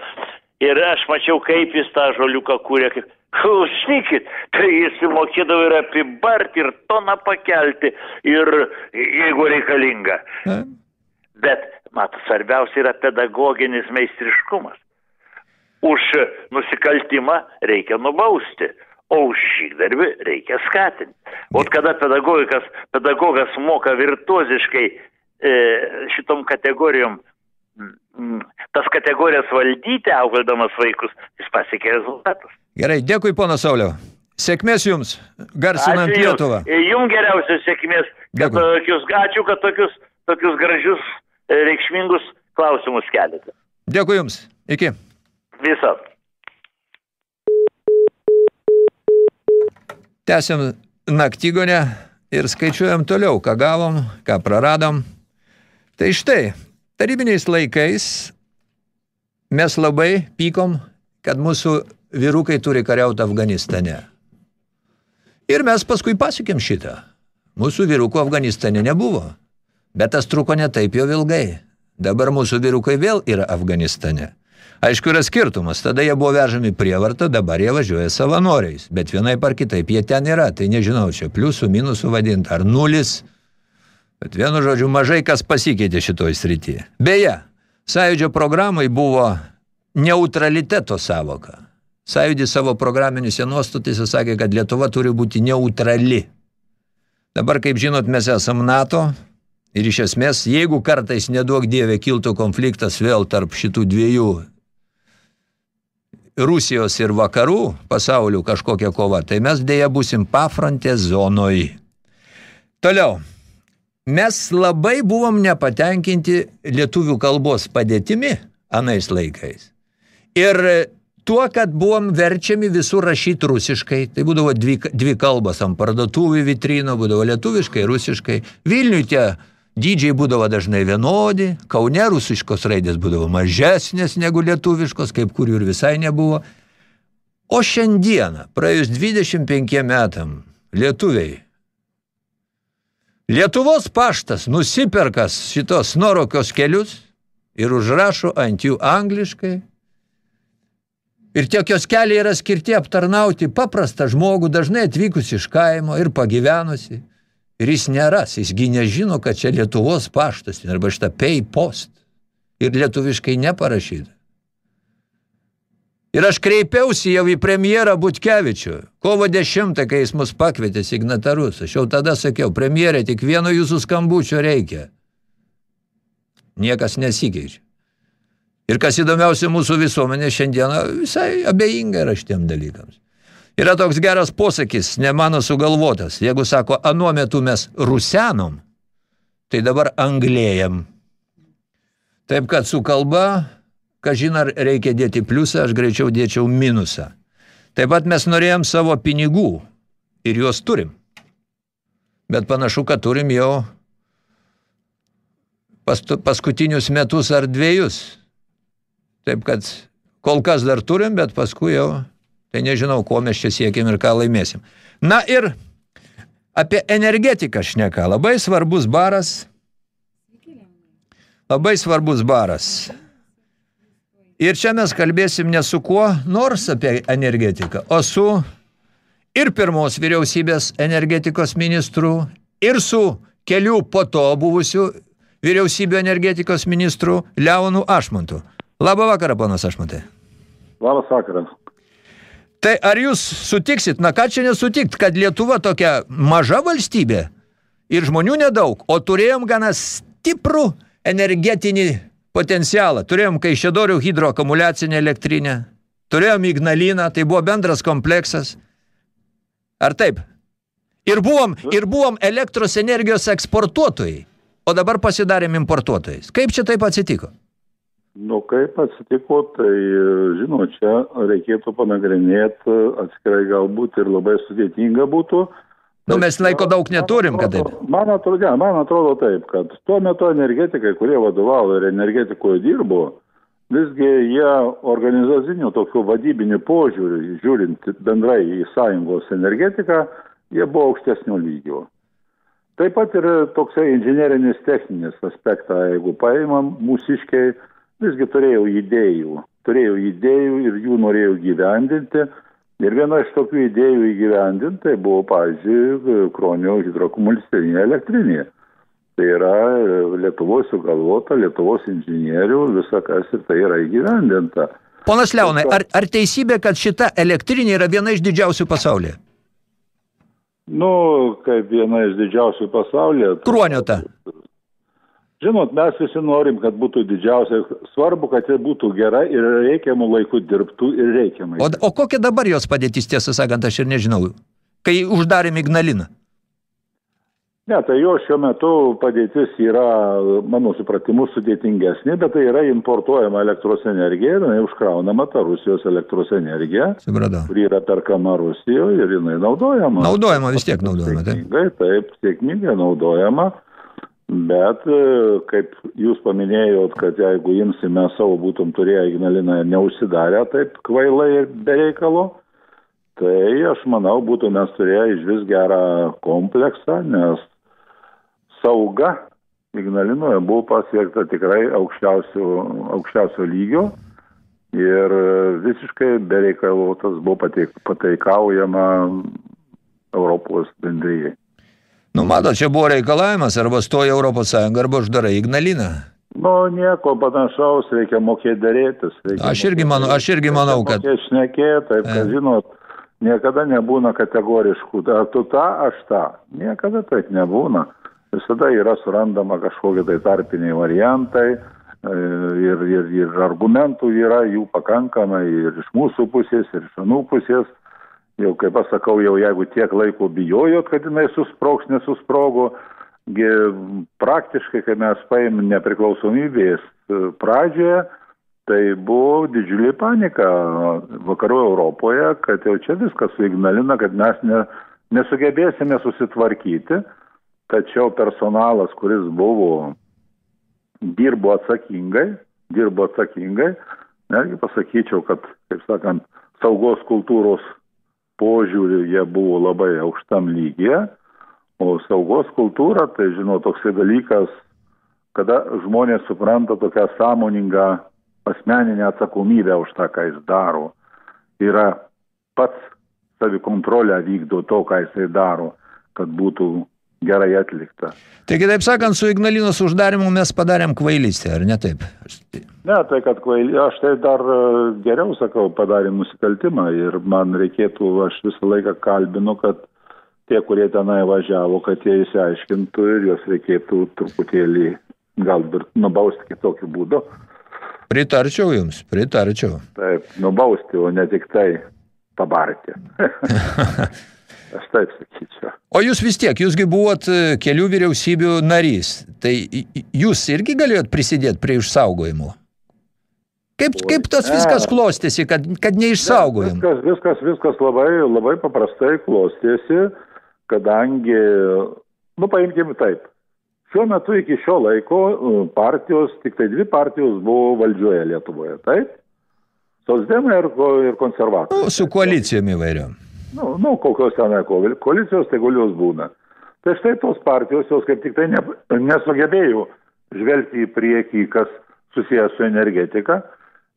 [SPEAKER 13] Ir aš mačiau, kaip jis tą žoliuką kūrė. Kaip... Klausykit, tai jis mokėdavo ir apibarti, ir toną pakelti, ir jeigu reikalinga. Bet, mat, svarbiausia yra pedagoginis meistriškumas. Už nusikaltimą reikia nubausti, o už šį reikia skatinti. O kada pedagogas, pedagogas moka virtuoziškai e, šitom kategorijom, mm, tas kategorijas valdyti, auklėdamas vaikus, jis pasiekia rezultatus.
[SPEAKER 3] Gerai, dėkui, pono Sauliau. Sėkmės jums, garsinant
[SPEAKER 13] Ačiū.
[SPEAKER 3] Lietuvą.
[SPEAKER 13] Jums geriausios sėkmės. Kad, tokius, ačiū, kad tokius, tokius gražius, reikšmingus klausimus keliate.
[SPEAKER 3] Dėkui jums. Iki.
[SPEAKER 13] Viso.
[SPEAKER 3] Tęsiam naktygonę ir skaičiuojam toliau, ką gavom, ką praradom. Tai štai, tarybiniais laikais mes labai pykom, kad mūsų vyrukai turi kariauti Afganistane. Ir mes paskui pasiekėm šitą. Mūsų vyrukų Afganistane nebuvo. Bet tas truko ne taip jau ilgai. Dabar mūsų vyrukai vėl yra Afganistane. Aišku, yra skirtumas. Tada jie buvo vežami prievartą, dabar jie važiuoja savanoriais. Bet vienai par kitaip jie ten yra. Tai nežinau, čia pliusų, minusų vadinti, ar nulis. Bet vienu žodžiu, mažai kas pasikeitė šitoj srityje. Beje, sąjūdžio programai buvo neutraliteto savoka. Sąjūdis savo programinėse nuostatėse sakė, kad Lietuva turi būti neutrali. Dabar, kaip žinot, mes esam NATO Ir iš esmės, jeigu kartais neduok dievė kiltų konfliktas vėl tarp šitų dviejų Rusijos ir vakarų pasaulių kažkokia kova, tai mes dėja busim pafrontės zonoj. Toliau. Mes labai buvom nepatenkinti lietuvių kalbos padėtimi anais laikais. Ir tuo, kad buvom verčiami visur rašyti rusiškai, tai būdavo dvi, dvi kalbas ant parduotuvių vitrino, būdavo lietuviškai, rusiškai. Vilniui tie dydžiai būdavo dažnai vienodi, Kaune rusiškos raidės būdavo mažesnės negu lietuviškos, kaip kur jų ir visai nebuvo. O šiandieną, praėjus 25 metam, lietuviai Lietuvos paštas nusiperkas šitos norokios kelius ir užrašo ant jų angliškai. Ir tie kioskeliai yra skirti aptarnauti paprastą žmogų, dažnai atvykus iš kaimo ir pagyvenusi. Ir jis neras, jisgi nežino, kad čia Lietuvos paštas, arba šitą pay post. Ir lietuviškai neparašyta. Ir aš kreipiausi jau į premjerą Butkevičių. Kovo 10, kai jis mus pakvietė signatarus. Aš jau tada sakiau, premjerė, tik vieno jūsų skambučio reikia. Niekas nesikeičia. Ir kas įdomiausia, mūsų visuomenė šiandieną visai abejinga yra šitiem dalykams. Yra toks geras posakis, ne mano sugalvotas. Jeigu sako, anuo metu mes rusenom, tai dabar anglėjam. Taip kad su kalba kažin ar reikia dėti pliusą, aš greičiau dėčiau minusą. Taip pat mes norėjom savo pinigų ir juos turim. Bet panašu, kad turim jau pastu, paskutinius metus ar dviejus. Taip kad kol kas dar turim, bet paskui jau, tai nežinau, ko mes čia siekim ir ką laimėsim. Na ir apie energetiką šneka. Labai svarbus baras. Labai svarbus baras. Ir čia mes kalbėsim ne su kuo nors apie energetiką, o su ir pirmos vyriausybės energetikos ministru, ir su kelių po to buvusių vyriausybių energetikos ministru Leonu Ašmantu. Labą vakarą, ponas Ašmantai.
[SPEAKER 14] Labas vakaras.
[SPEAKER 3] Tai ar jūs sutiksit, na ką čia nesutikt, kad Lietuva tokia maža valstybė ir žmonių nedaug, o turėjom gana stiprų energetinį potencialą. Turėjom Kaišėdorių hidroakumuliacinę elektrinę, turėjom Ignaliną, tai buvo bendras kompleksas. Ar taip? Ir buvom, ir buvom elektros energijos eksportuotojai, o dabar pasidarėm importuotojais. Kaip čia taip atsitiko?
[SPEAKER 14] Nu, kaip atsitiko, tai, žinot, čia reikėtų panagrinėti atskirai galbūt ir labai sudėtinga būtų.
[SPEAKER 3] Nu, mes laiko daug neturim, kad taip.
[SPEAKER 14] Man atrodo, ne, man atrodo taip, kad tuo metu energetikai, kurie vadovavo ir energetikoje dirbo, visgi jie organizacinių tokių vadybinių požiūrių, žiūrint bendrai į sąjungos energetiką, jie buvo aukštesnio lygio. Taip pat ir toksai inžinerinis techninis aspektą, jeigu paimam, mūsiškiai visgi turėjau idėjų, turėjau idėjų ir jų norėjau gyvendinti. Ir viena iš tokių idėjų įgyvendinti tai buvo, pavyzdžiui, Kronio hidroakumuliacinė elektrinė. Tai yra Lietuvos sugalvota, Lietuvos inžinierių, visa kas ir tai yra įgyvendinta.
[SPEAKER 3] Ponas Leonai, ar, ar teisybė, kad šita elektrinė yra viena iš didžiausių pasaulyje?
[SPEAKER 14] Nu, kaip viena iš didžiausių pasaulyje.
[SPEAKER 3] Kruonio ta.
[SPEAKER 14] Žinot, mes visi norim, kad būtų didžiausia. Svarbu, kad ji būtų gera ir reikiamų laikų dirbtų ir reikiamai.
[SPEAKER 3] O, o kokia dabar jos padėtis, tiesą sakant, aš ir nežinau. Kai uždarėm Ignaliną.
[SPEAKER 14] Ne, tai jo šiuo metu padėtis yra, mano supratimu, sudėtingesnė, bet tai yra importuojama elektros energija, jinai užkraunama ta Rusijos elektros energija,
[SPEAKER 3] Supratau.
[SPEAKER 14] kuri yra perkama Rusijoje ir jinai naudojama.
[SPEAKER 3] Naudojama, vis tiek naudojama, taip.
[SPEAKER 14] Sėkmingai, taip, sėkmingai naudojama. Bet, e, kaip jūs paminėjot, kad jeigu imsime savo būtum turėję Ignaliną neužsidarę taip kvailai ir bereikalo, tai aš manau, būtų mes turėję iš vis gerą kompleksą, nes sauga Ignalinoje buvo pasiekta tikrai aukščiausio, aukščiausio lygio ir visiškai bereikalo tas buvo pateik, pateikaujama Europos bendryjai.
[SPEAKER 3] Nu, matot, čia buvo reikalavimas, arba stoja Europos Sąjunga, arba uždarai Ignaliną.
[SPEAKER 14] Nu, nieko panašaus, reikia mokėti dėrėtis. Reikia
[SPEAKER 3] Aš irgi manau, aš irgi manau, kad...
[SPEAKER 14] Mokėti šnekėti, taip, kad žinot, niekada nebūna kategoriškų, ar tu tą, aš tą. Niekada taip nebūna. visada yra surandama kažkokie tai tarpiniai variantai e, ir, ir, ir argumentų yra jų pakankamai ir iš mūsų pusės, ir iš anų pusės. Jau kaip aš sakau, jau jeigu tiek laiko bijojot, kad jinai susproks, nesusprogo, praktiškai, kai mes paėmėm nepriklausomybės e, pradžioje, tai buvo didžiulė panika vakarų Europoje, kad jau čia viskas su Ignalina, kad mes ne, nesugebėsime susitvarkyti, tačiau personalas, kuris buvo, dirbo atsakingai, dirbo atsakingai, netgi pasakyčiau, kad, kaip sakant, saugos kultūros požiūrį jie buvo labai aukštam lygyje, o saugos kultūra, tai žinau, toksai dalykas, kada žmonės supranta tokią sąmoningą asmeninę atsakomybę už tą, ką jis daro, yra pats savikontrolę vykdo to, ką jisai daro, kad būtų gerai atlikta.
[SPEAKER 3] Tai kitaip sakant, su Ignalinos uždarimu mes padarėm kvailystę, ar ne taip?
[SPEAKER 14] Ne, tai kad kvaili, aš tai dar e, geriau sakau, padarėm nusikaltimą ir man reikėtų, aš visą laiką kalbinu, kad tie, kurie tenai važiavo, kad jie įsiaiškintų ir juos reikėtų truputėlį galbūt nubausti kitokiu būdu.
[SPEAKER 3] Pritarčiau jums, pritarčiau.
[SPEAKER 14] Taip, nubausti, o ne tik tai pabarti. aš taip sakyčiau.
[SPEAKER 3] O jūs vis tiek, jūsgi buvot e, kelių vyriausybių narys, tai jūs irgi galėjot prisidėti prie išsaugojimo? Kaip, kaip tas viskas klostėsi, kad, kad neišsaugojom?
[SPEAKER 14] Viskas, viskas, viskas labai, labai paprastai klostėsi, kadangi, nu paimkime taip, šiuo metu iki šio laiko e, partijos, tik tai dvi partijos buvo valdžioje Lietuvoje, taip? Sosdemai ir, ir konservatoriai.
[SPEAKER 3] Nu, su koalicijom įvairiom.
[SPEAKER 14] Nu, nu kokios ten ko- koalicijos, tegul jos būna. Tai štai tos partijos, jos kaip tik tai ne, nesugebėjo žvelgti į priekį, kas susijęs su energetika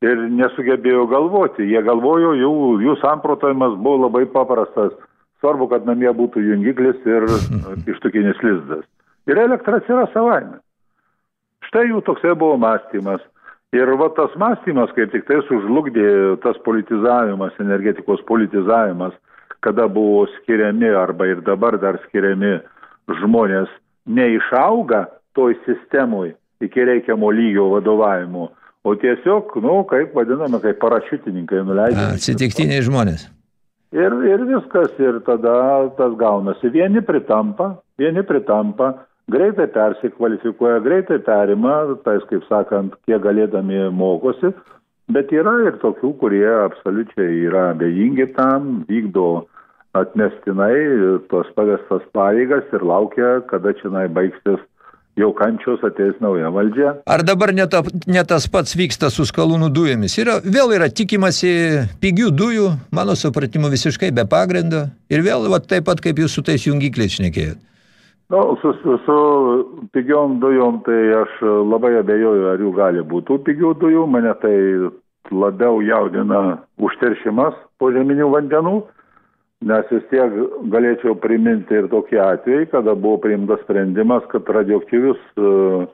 [SPEAKER 14] ir nesugebėjo galvoti. Jie galvojo, jų, jų samprotavimas buvo labai paprastas. Svarbu, kad namie būtų jungiklis ir ištukinis lizdas. Ir elektras yra savaime. Štai jų toksai buvo mąstymas. Ir va tas mąstymas, kaip tik tai sužlugdė tas politizavimas, energetikos politizavimas, kada buvo skiriami arba ir dabar dar skiriami žmonės neišauga toj sistemoj iki reikiamo lygio vadovavimo, o tiesiog, nu, kaip vadiname, kaip parašiutininkai nuleidžia.
[SPEAKER 3] Atsitiktiniai žmonės.
[SPEAKER 14] Ir, ir viskas, ir tada tas gaunasi. Vieni pritampa, vieni pritampa, greitai persikvalifikuoja, greitai perima, tais, kaip sakant, kiek galėdami mokosi, bet yra ir tokių, kurie absoliučiai yra abejingi tam, vykdo atmestinai tos pavestas pareigas ir laukia, kada čia baigsis jau kančios ateis nauja valdžia.
[SPEAKER 3] Ar dabar ne, ta, ne tas pats vyksta su skalūnų dujomis? Yra, vėl yra tikimasi pigių dujų, mano supratimu visiškai be pagrindo. Ir vėl va, taip pat, kaip jūs su tais jungikliais šnekėjot.
[SPEAKER 14] Nu, su, su, su pigiom dujom tai aš labai abejoju, ar jų gali būti tų pigių dujų. Mane tai labiau jaudina užteršimas požeminių vandenų, nes vis tiek galėčiau priminti ir tokį atvejį, kada buvo priimtas sprendimas, kad radioaktyvius, e,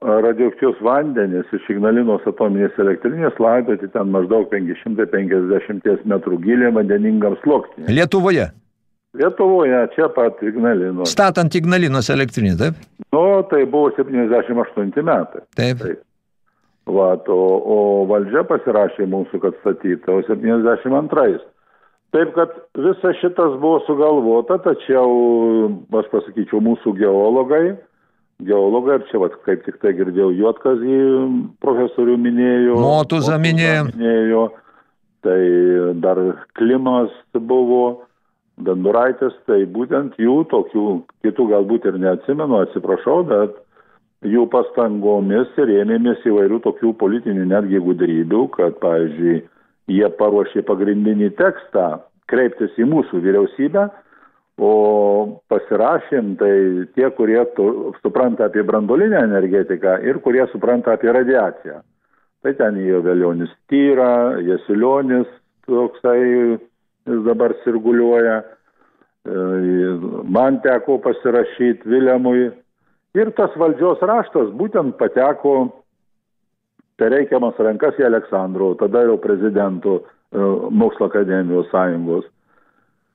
[SPEAKER 14] radioaktyvius vandenis iš Ignalinos atominės elektrinės laidoti ten maždaug 550 metrų gilė vandeningam sluoksniui.
[SPEAKER 3] Lietuvoje.
[SPEAKER 14] Lietuvoje, čia pat Ignalinos.
[SPEAKER 3] Statant Ignalinos elektrinį, taip?
[SPEAKER 14] Nu, tai buvo 78 metai.
[SPEAKER 3] Taip.
[SPEAKER 14] taip. Vat, o, o valdžia pasirašė mūsų, kad statyta, o 72. Taip, kad visas šitas buvo sugalvota, tačiau, aš pasakyčiau, mūsų geologai, geologai, ir čia vat, kaip tik tai girdėjau, Juotkazį profesorių minėjo.
[SPEAKER 3] Motuzą minėjo.
[SPEAKER 14] minėjo. Tai dar Klimas buvo, Danduraitis, tai būtent jų tokių, kitų galbūt ir neatsimenu, atsiprašau, bet jų pastangomis ir ėmėmės įvairių tokių politinių netgi gudrybių, kad, pavyzdžiui, jie paruošė pagrindinį tekstą kreiptis į mūsų vyriausybę, o pasirašėm tai tie, kurie tu, supranta apie brandolinę energetiką ir kurie supranta apie radiaciją. Tai ten įėjo Velionis Tyra, Jesilionis, toksai dabar sirguliuoja, E, man teko pasirašyti Viljamui ir tas valdžios raštas būtent pateko per reikiamas rankas į Aleksandro, tada jau prezidento e, mokslo akademijos sąjungos.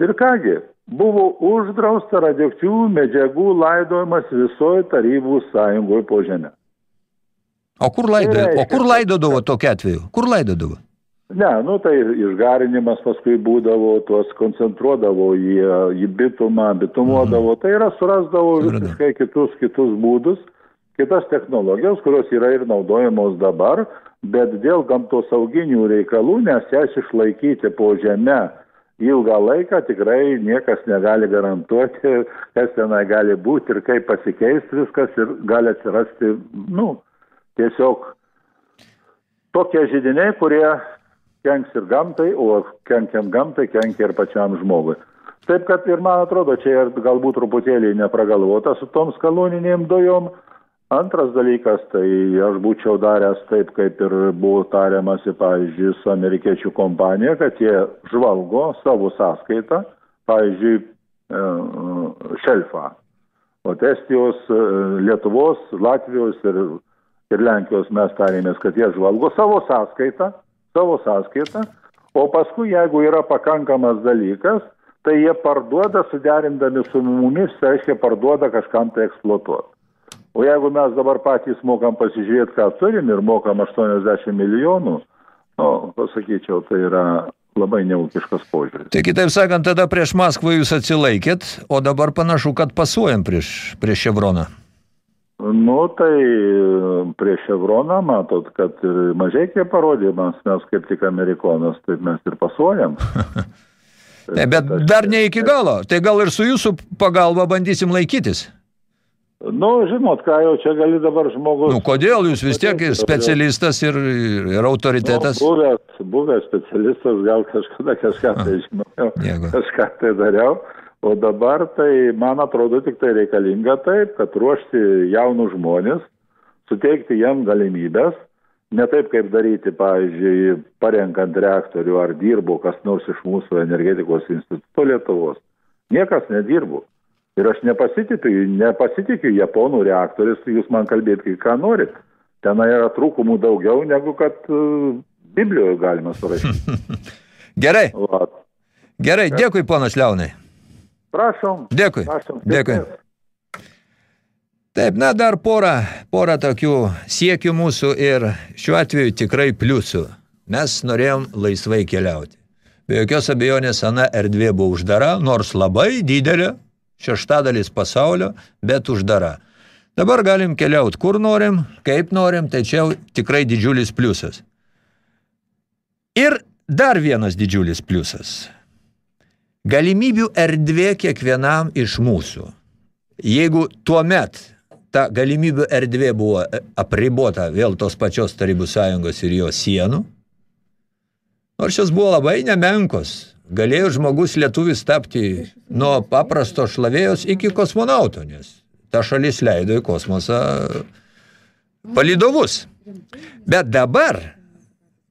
[SPEAKER 14] Ir kągi, buvo uždrausta radioaktyvių medžiagų laidojimas visoje Tarybų sąjungoje po žemę.
[SPEAKER 3] O kur, laido,
[SPEAKER 14] Tai
[SPEAKER 3] o kur laidodavo tokiu atveju? Kur laidodavo?
[SPEAKER 14] Ne, nu tai išgarinimas paskui būdavo, tuos koncentruodavo į, į bitumą, bitumuodavo, tai yra surasdavo visiškai kitus, kitus būdus, kitas technologijos, kurios yra ir naudojamos dabar, bet dėl gamtosauginių reikalų, nes jas išlaikyti po žemę ilgą laiką tikrai niekas negali garantuoti, kas tenai gali būti ir kaip pasikeisti viskas ir gali atsirasti, nu, tiesiog tokie žydiniai, kurie kenks ir gamtai, o kenkiant gamtai, kenkia ir pačiam žmogui. Taip kad ir man atrodo, čia galbūt truputėlį nepragalvota su tom skalūninėm dujom. Antras dalykas, tai aš būčiau daręs taip, kaip ir buvo tariamasi, pavyzdžiui, su amerikiečių kompanija, kad jie žvalgo savo sąskaitą, pavyzdžiui, e, šelfą. O Estijos, e, Lietuvos, Latvijos ir, ir Lenkijos mes tarėmės, kad jie žvalgo savo sąskaitą, savo sąskaitą, o paskui, jeigu yra pakankamas dalykas, tai jie parduoda, suderindami su mumis, tai reiškia parduoda kažkam tai eksploatuoti. O jeigu mes dabar patys mokam pasižiūrėti, ką turim ir mokam 80 milijonų, nu, pasakyčiau, tai yra labai neūkiškas požiūris.
[SPEAKER 3] Tai kitaip sakant, tada prieš Maskvą jūs atsilaikėt, o dabar panašu, kad pasuojam prieš, prieš Ševroną.
[SPEAKER 14] Nu, tai prie Ševroną matot, kad ir mažai parodymas, mes kaip tik amerikonas, taip mes ir pasuojam.
[SPEAKER 3] Ne, bet dar ne iki galo. Tai gal ir su jūsų pagalba bandysim laikytis.
[SPEAKER 14] Nu, žinot, ką jau čia gali dabar žmogus.
[SPEAKER 3] Nu, kodėl jūs vis tiek specialistas ir, ir autoritetas?
[SPEAKER 14] Nu, buvęs, buvęs specialistas, gal kažkada kažką tai žinojau, kažką tai dariau. O dabar tai, man atrodo, tik tai reikalinga taip, kad ruošti jaunus žmonės, suteikti jam galimybės, ne taip kaip daryti, pavyzdžiui, parenkant reaktorių ar dirbo kas nors iš mūsų energetikos instituto Lietuvos. Niekas nedirbo. Ir aš nepasitikiu, nepasitikiu japonų reaktorius, jūs man kalbėt, ką norit. Ten yra trūkumų daugiau, negu kad uh, Biblijoje galima surašyti.
[SPEAKER 3] Gerai.
[SPEAKER 14] Va.
[SPEAKER 3] Gerai, dėkui, ponas Leonai.
[SPEAKER 14] Prašom.
[SPEAKER 3] Dėkui.
[SPEAKER 14] Prašom.
[SPEAKER 3] Dėkui. Taip, na, dar porą, porą tokių siekių mūsų ir šiuo atveju tikrai pliusų. Mes norėjom laisvai keliauti. Be jokios abejonės, ana erdvė buvo uždara, nors labai didelė, šeštadalis pasaulio, bet uždara. Dabar galim keliauti kur norim, kaip norim, tai čia tikrai didžiulis pliusas. Ir dar vienas didžiulis pliusas. Galimybių erdvė kiekvienam iš mūsų. Jeigu tuo met ta galimybių erdvė buvo apribota vėl tos pačios Tarybų sąjungos ir jo sienų, nors šios buvo labai nemenkos, galėjo žmogus lietuvis tapti nuo paprasto šlavėjos iki kosmonauto, nes ta šalis leido į kosmosą palidovus. Bet dabar,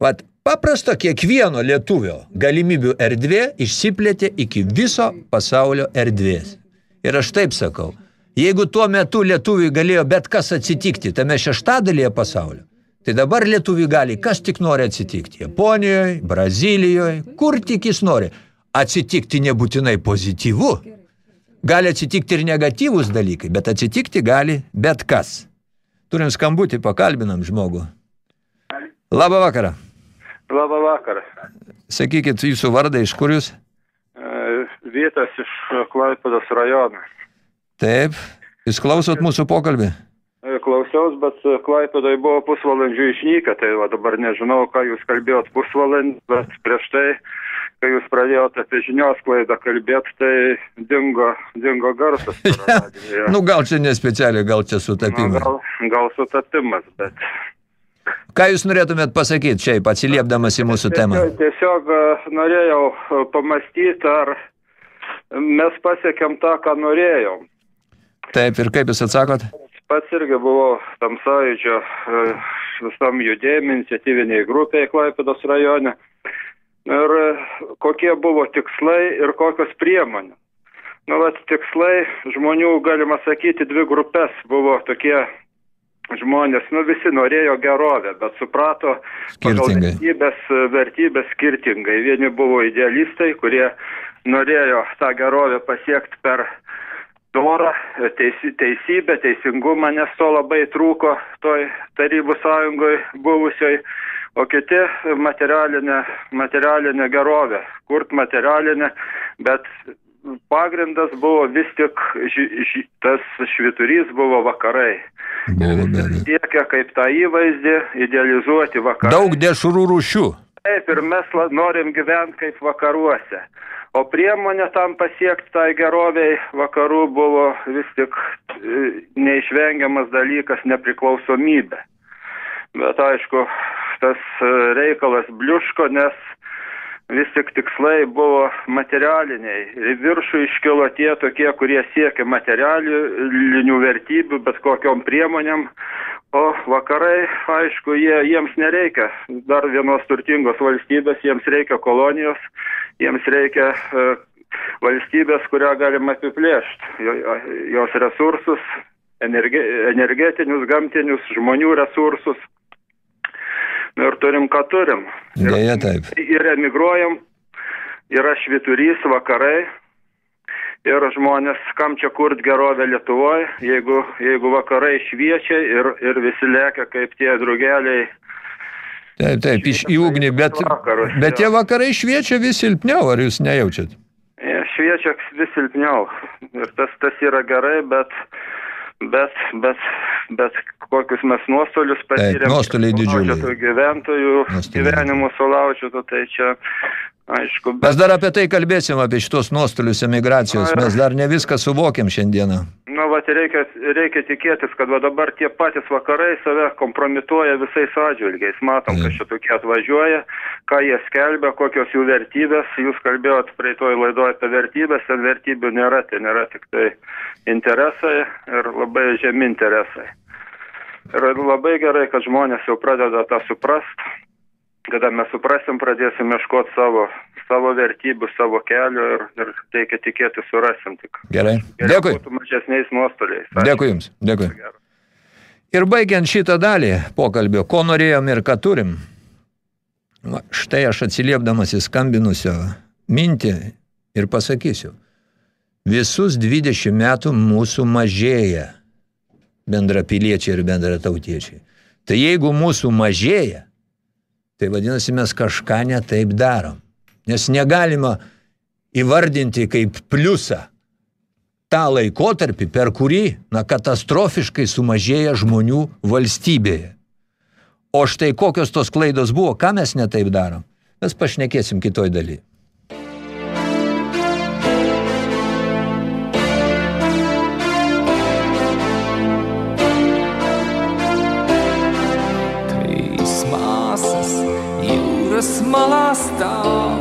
[SPEAKER 3] vat, paprasto kiekvieno lietuvio galimybių erdvė išsiplėtė iki viso pasaulio erdvės. Ir aš taip sakau, jeigu tuo metu lietuviui galėjo bet kas atsitikti tame šeštadalyje pasaulio, Tai dabar lietuvių gali, kas tik nori atsitikti. Japonijoje, Brazilijoje, kur tik jis nori. Atsitikti nebūtinai pozityvu. Gali atsitikti ir negatyvus dalykai, bet atsitikti gali bet kas. Turim skambutį, pakalbinam žmogų. Labą vakarą.
[SPEAKER 6] Labą vakarą.
[SPEAKER 3] Sakykit, jūsų vardą, iš kur jūs?
[SPEAKER 6] E, Vytas iš Klaipėdos rajono.
[SPEAKER 3] Taip. Jūs klausot mūsų pokalbį?
[SPEAKER 6] E, Klausiaus, bet Klaipėdai buvo pusvalandžių išnykę, tai va dabar nežinau, ką jūs kalbėjot pusvalandį, bet prieš tai, kai jūs pradėjote apie žiniasklaidą kalbėti, tai dingo, dingo garsas. radiją.
[SPEAKER 3] Nu, gal čia nespecialiai, gal čia sutapimas.
[SPEAKER 6] gal, gal sutapimas, bet.
[SPEAKER 3] Ką jūs norėtumėt pasakyti šiaip, atsiliepdamas į mūsų temą?
[SPEAKER 6] Tiesiog, tiesiog norėjau e, pamastyti, ar mes pasiekėm tą, ką norėjom.
[SPEAKER 3] Taip, ir kaip jūs atsakot?
[SPEAKER 6] Pats irgi buvau tam sąjūdžio e, visam judėjimui, iniciatyviniai grupiai Klaipėdos rajone. Ir e, kokie buvo tikslai ir kokios priemonės. Nu, vat tikslai žmonių, galima sakyti, dvi grupės buvo tokie žmonės, nu visi norėjo gerovę, bet suprato vertybės, vertybės skirtingai. Vieni buvo idealistai, kurie norėjo tą gerovę pasiekti per dorą, teisi, teisybę, teisingumą, nes to labai trūko toj Tarybų sąjungoje buvusioj, o kiti materialinę, materialinę gerovę, kurt materialinę, bet pagrindas buvo vis tik, ži, ži, tas šviturys buvo vakarai.
[SPEAKER 3] Buvo be abejo.
[SPEAKER 6] Siekia kaip tą įvaizdį idealizuoti vakarą.
[SPEAKER 3] Daug dešrų rūšių.
[SPEAKER 6] Taip, ir mes norim gyventi kaip vakaruose. O priemonė tam pasiekti tai geroviai vakarų buvo vis tik e, neišvengiamas dalykas nepriklausomybė. Bet aišku, tas e, reikalas bliuško, nes vis tik tikslai buvo materialiniai. Į viršų iškilo tie tokie, kurie siekia materialinių vertybių, bet kokiom priemonėm. O vakarai, aišku, jie, jiems nereikia dar vienos turtingos valstybės, jiems reikia kolonijos, jiems reikia e, valstybės, kurią galima apiplėšti, jo- jos resursus, energe, energetinius, gamtinius, žmonių resursus. Nu Ir turim, ką turim.
[SPEAKER 3] Dėja taip.
[SPEAKER 6] Ir emigruojam, yra šviturys vakarai. Ir žmonės, kam čia kurt gerovę Lietuvoje, jeigu, jeigu vakarai šviečia ir, ir visi lėkia kaip tie drugeliai.
[SPEAKER 3] Taip, taip, iš į ugnį, bet,
[SPEAKER 6] vakarus,
[SPEAKER 3] bet tie vakarai šviečia vis silpniau, ar jūs nejaučiat?
[SPEAKER 6] Šviečia vis silpniau. Ir tas, tas yra gerai, bet, bet, bet, bet kokius mes nuostolius patyrėm.
[SPEAKER 3] nuostoliai didžiuliai.
[SPEAKER 6] Gyventojų gyvenimų sulaužytų, tai čia aišku.
[SPEAKER 3] Mes dar apie tai kalbėsim, apie šitos nuostolius emigracijos. Mes dar ne viską suvokiam šiandieną.
[SPEAKER 6] Nu, va, reikia, reikia tikėtis, kad va dabar tie patys vakarai save kompromituoja visais atžvilgiais. Matom, kad šitokie atvažiuoja, ką jie skelbia, kokios jų vertybės. Jūs kalbėjot praeitoj laidoje apie vertybės, ten vertybių nėra, tai nėra tik tai interesai ir labai žemi interesai. Ir labai gerai, kad žmonės jau pradeda tą suprast. Kada mes suprasim, pradėsim ieškoti savo, savo vertybių, savo kelio ir, ir reikia tikėti surasim tik.
[SPEAKER 3] Gerai.
[SPEAKER 6] Geriau
[SPEAKER 3] Dėkui.
[SPEAKER 6] būtų mažesniais nuostoliais.
[SPEAKER 3] Dėkui Jums. Dėkui. Ir baigiant šitą dalį pokalbio, ko norėjom ir ką turim. Va, štai aš atsiliepdamas į skambinusio mintį ir pasakysiu. Visus 20 metų mūsų mažėja bendrapiliečiai ir bendratautiečiai. Tai jeigu mūsų mažėja, tai vadinasi mes kažką netaip darom. Nes negalima įvardinti kaip pliusą tą laikotarpį, per kurį na, katastrofiškai sumažėja žmonių valstybėje. O štai kokios tos klaidos buvo, ką mes netaip darom, mes pašnekėsim kitoj daly.
[SPEAKER 15] Jūras malā stāv.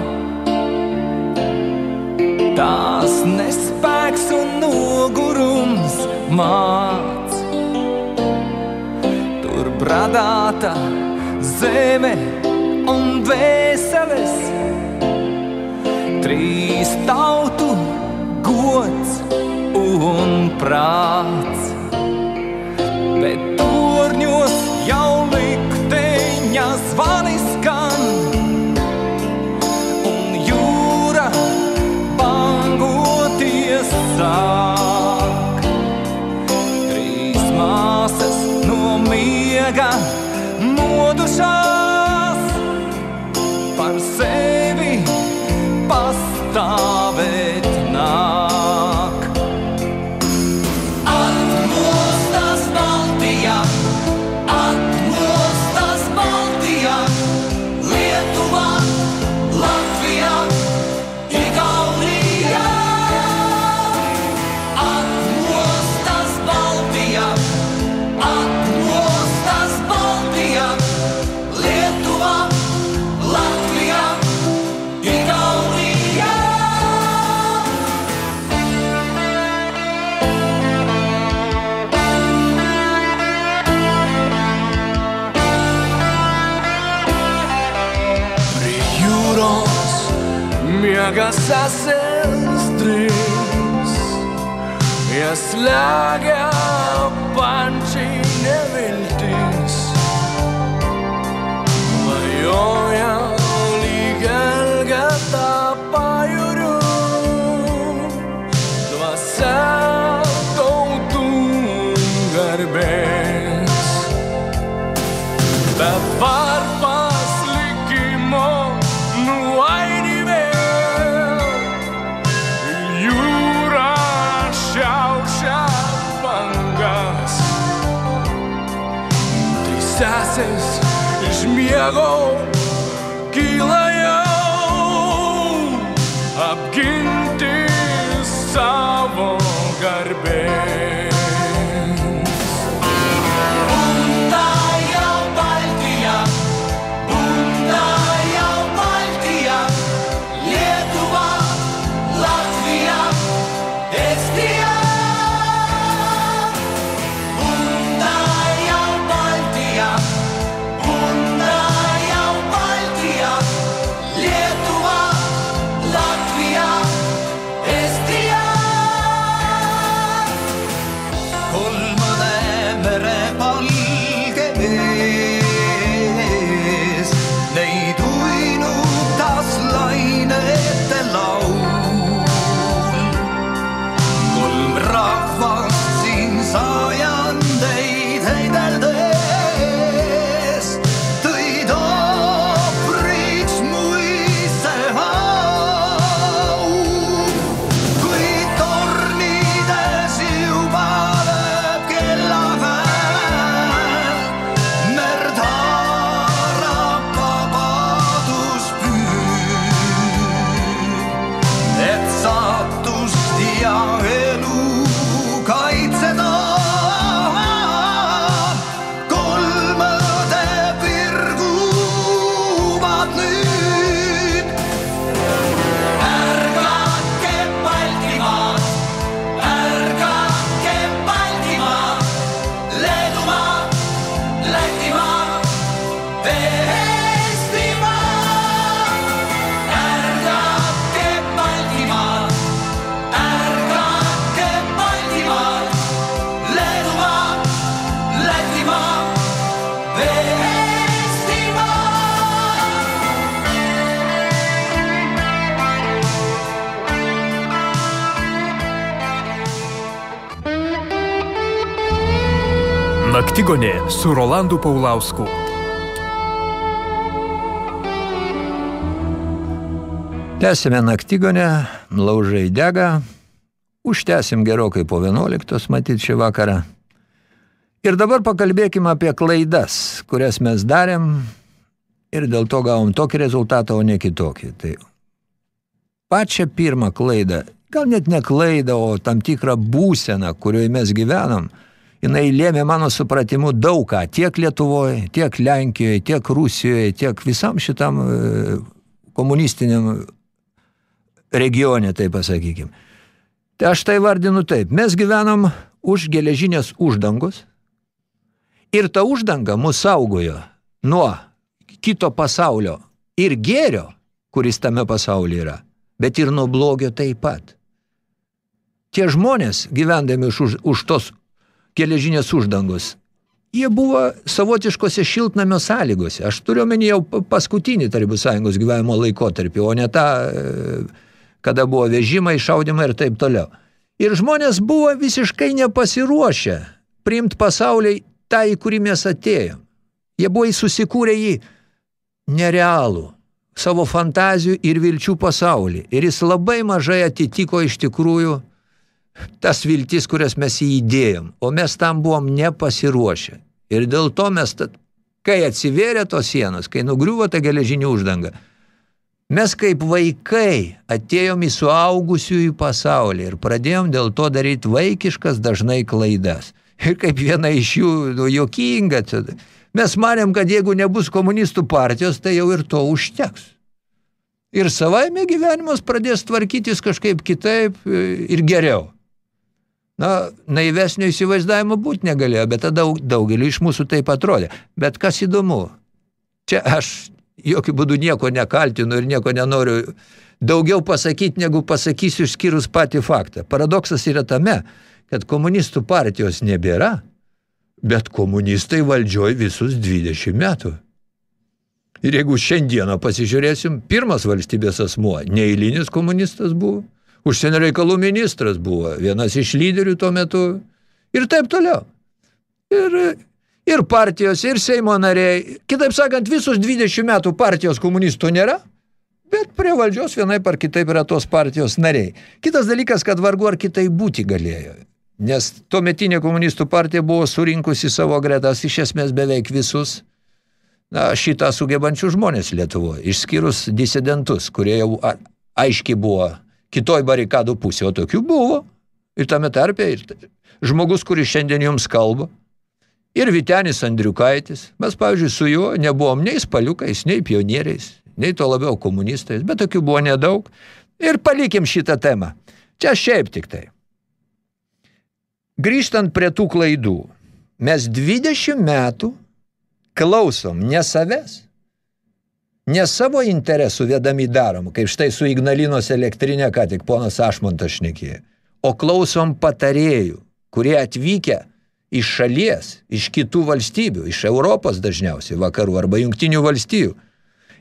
[SPEAKER 15] Tās nespēks un nogurums māc. Tur bradāta zeme un vēseles. Trīs tautu gods un prāts just like iš miego
[SPEAKER 2] Naktigonė su Rolandu Paulausku.
[SPEAKER 3] Tęsime naktigonę, laužai dega, užtęsim gerokai po 11 matyti šį vakarą. Ir dabar pakalbėkime apie klaidas, kurias mes darėm ir dėl to gavom tokį rezultatą, o ne kitokį. Tai pačią pirmą klaidą, gal net ne klaidą, o tam tikrą būseną, kurioje mes gyvenam, jinai lėmė mano supratimu daug ką, tiek Lietuvoje, tiek Lenkijoje, tiek Rusijoje, tiek visam šitam e, komunistiniam regione, tai pasakykim. Tai aš tai vardinu taip. Mes gyvenam už geležinės uždangos ir ta uždanga mus saugojo nuo kito pasaulio ir gėrio, kuris tame pasaulyje yra, bet ir nuo blogio taip pat. Tie žmonės, gyvendami už, už tos geležinės uždangos, jie buvo savotiškose šiltnamio sąlygose. Aš turiu omeny jau paskutinį Tarybų sąjungos gyvenimo laikotarpį, o ne tą, e, kada buvo vežimai, šaudimai ir taip toliau. Ir žmonės buvo visiškai nepasiruošę priimti pasauliai tą, į kurį mes atėjom. Jie buvo susikūrę jį nerealų, savo fantazijų ir vilčių pasaulį. Ir jis labai mažai atitiko iš tikrųjų tas viltis, kurias mes įdėjom, o mes tam buvom nepasiruošę. Ir dėl to mes, tad, kai atsivėrė tos sienos, kai nugriuvo ta geležinė uždanga, mes kaip vaikai atėjom į suaugusiųjų pasaulį ir pradėjom dėl to daryti vaikiškas dažnai klaidas. Ir kaip viena iš jų, nu, jokinga, mes manėm, kad jeigu nebus komunistų partijos, tai jau ir to užteks. Ir savaime gyvenimas pradės tvarkytis kažkaip kitaip ir geriau. Na, naivesnio įsivaizdavimo būti negalėjo, bet tada daug, daugeliu iš mūsų taip atrodė. Bet kas įdomu, čia aš jokių būdų nieko nekaltinu ir nieko nenoriu daugiau pasakyti, negu pasakysiu išskyrus patį faktą. Paradoksas yra tame, kad komunistų partijos nebėra, bet komunistai valdžioj visus 20 metų. Ir jeigu šiandieną pasižiūrėsim, pirmas valstybės asmuo, neįlinis komunistas buvo, užsienio reikalų ministras buvo, vienas iš lyderių tuo metu ir taip toliau. Ir Ir partijos, ir Seimo nariai. Kitaip sakant, visus 20 metų partijos komunistų nėra, bet prie valdžios vienai par kitaip yra tos partijos nariai. Kitas dalykas, kad vargu ar kitai būti galėjo. Nes tuometinė komunistų partija buvo surinkusi savo gretas iš esmės beveik visus na, šitą sugebančių žmonės Lietuvoje, išskyrus disidentus, kurie jau aiškiai buvo kitoj barikadų pusėje, o tokių buvo. Ir tame tarpe ir žmogus, kuris šiandien jums kalba, ir Vitenis Andriukaitis. Mes, pavyzdžiui, su juo nebuvom nei spaliukais, nei pionieriais, nei to labiau komunistais, bet tokių buvo nedaug. Ir palikim šitą temą. Čia šiaip tik tai. Grįžtant prie tų klaidų, mes 20 metų klausom ne savęs, ne savo interesų vedami darom, kaip štai su Ignalinos elektrinė, ką tik ponas Ašmontas šnekėjo, o klausom patarėjų, kurie atvykę iš šalies, iš kitų valstybių, iš Europos dažniausiai vakarų arba jungtinių valstijų.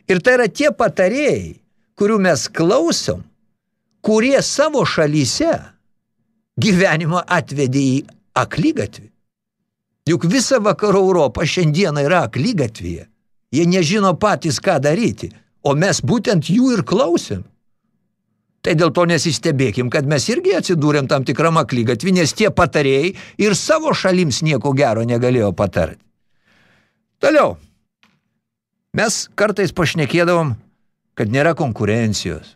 [SPEAKER 3] Ir tai yra tie patarėjai, kurių mes klausom, kurie savo šalyse gyvenimą atvedė į aklygatvį. Juk visa vakarų Europa šiandieną yra aklygatvyje. Jie nežino patys, ką daryti, o mes būtent jų ir klausėm. Tai dėl to nesistebėkim, kad mes irgi atsidūrėm tam tikram aklygatvį, nes tie patarėjai ir savo šalims nieko gero negalėjo patarti. Toliau. Mes kartais pašnekėdavom, kad nėra konkurencijos.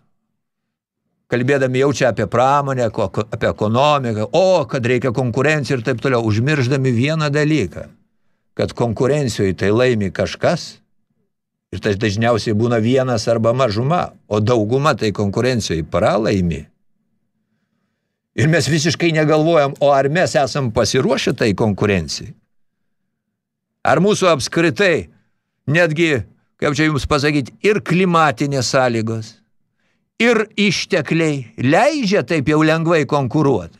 [SPEAKER 3] Kalbėdami jau čia apie pramonę, apie ekonomiką, o, kad reikia konkurencijų ir taip toliau, užmirždami vieną dalyką, kad konkurencijoje tai laimi kažkas, ir tai dažniausiai būna vienas arba mažuma, o dauguma tai konkurencijoje pralaimi. Ir mes visiškai negalvojam, o ar mes esam pasiruošę tai konkurencijai? Ar mūsų apskritai, netgi, kaip čia jums pasakyti, ir klimatinės sąlygos, ir ištekliai leidžia taip jau lengvai konkuruoti.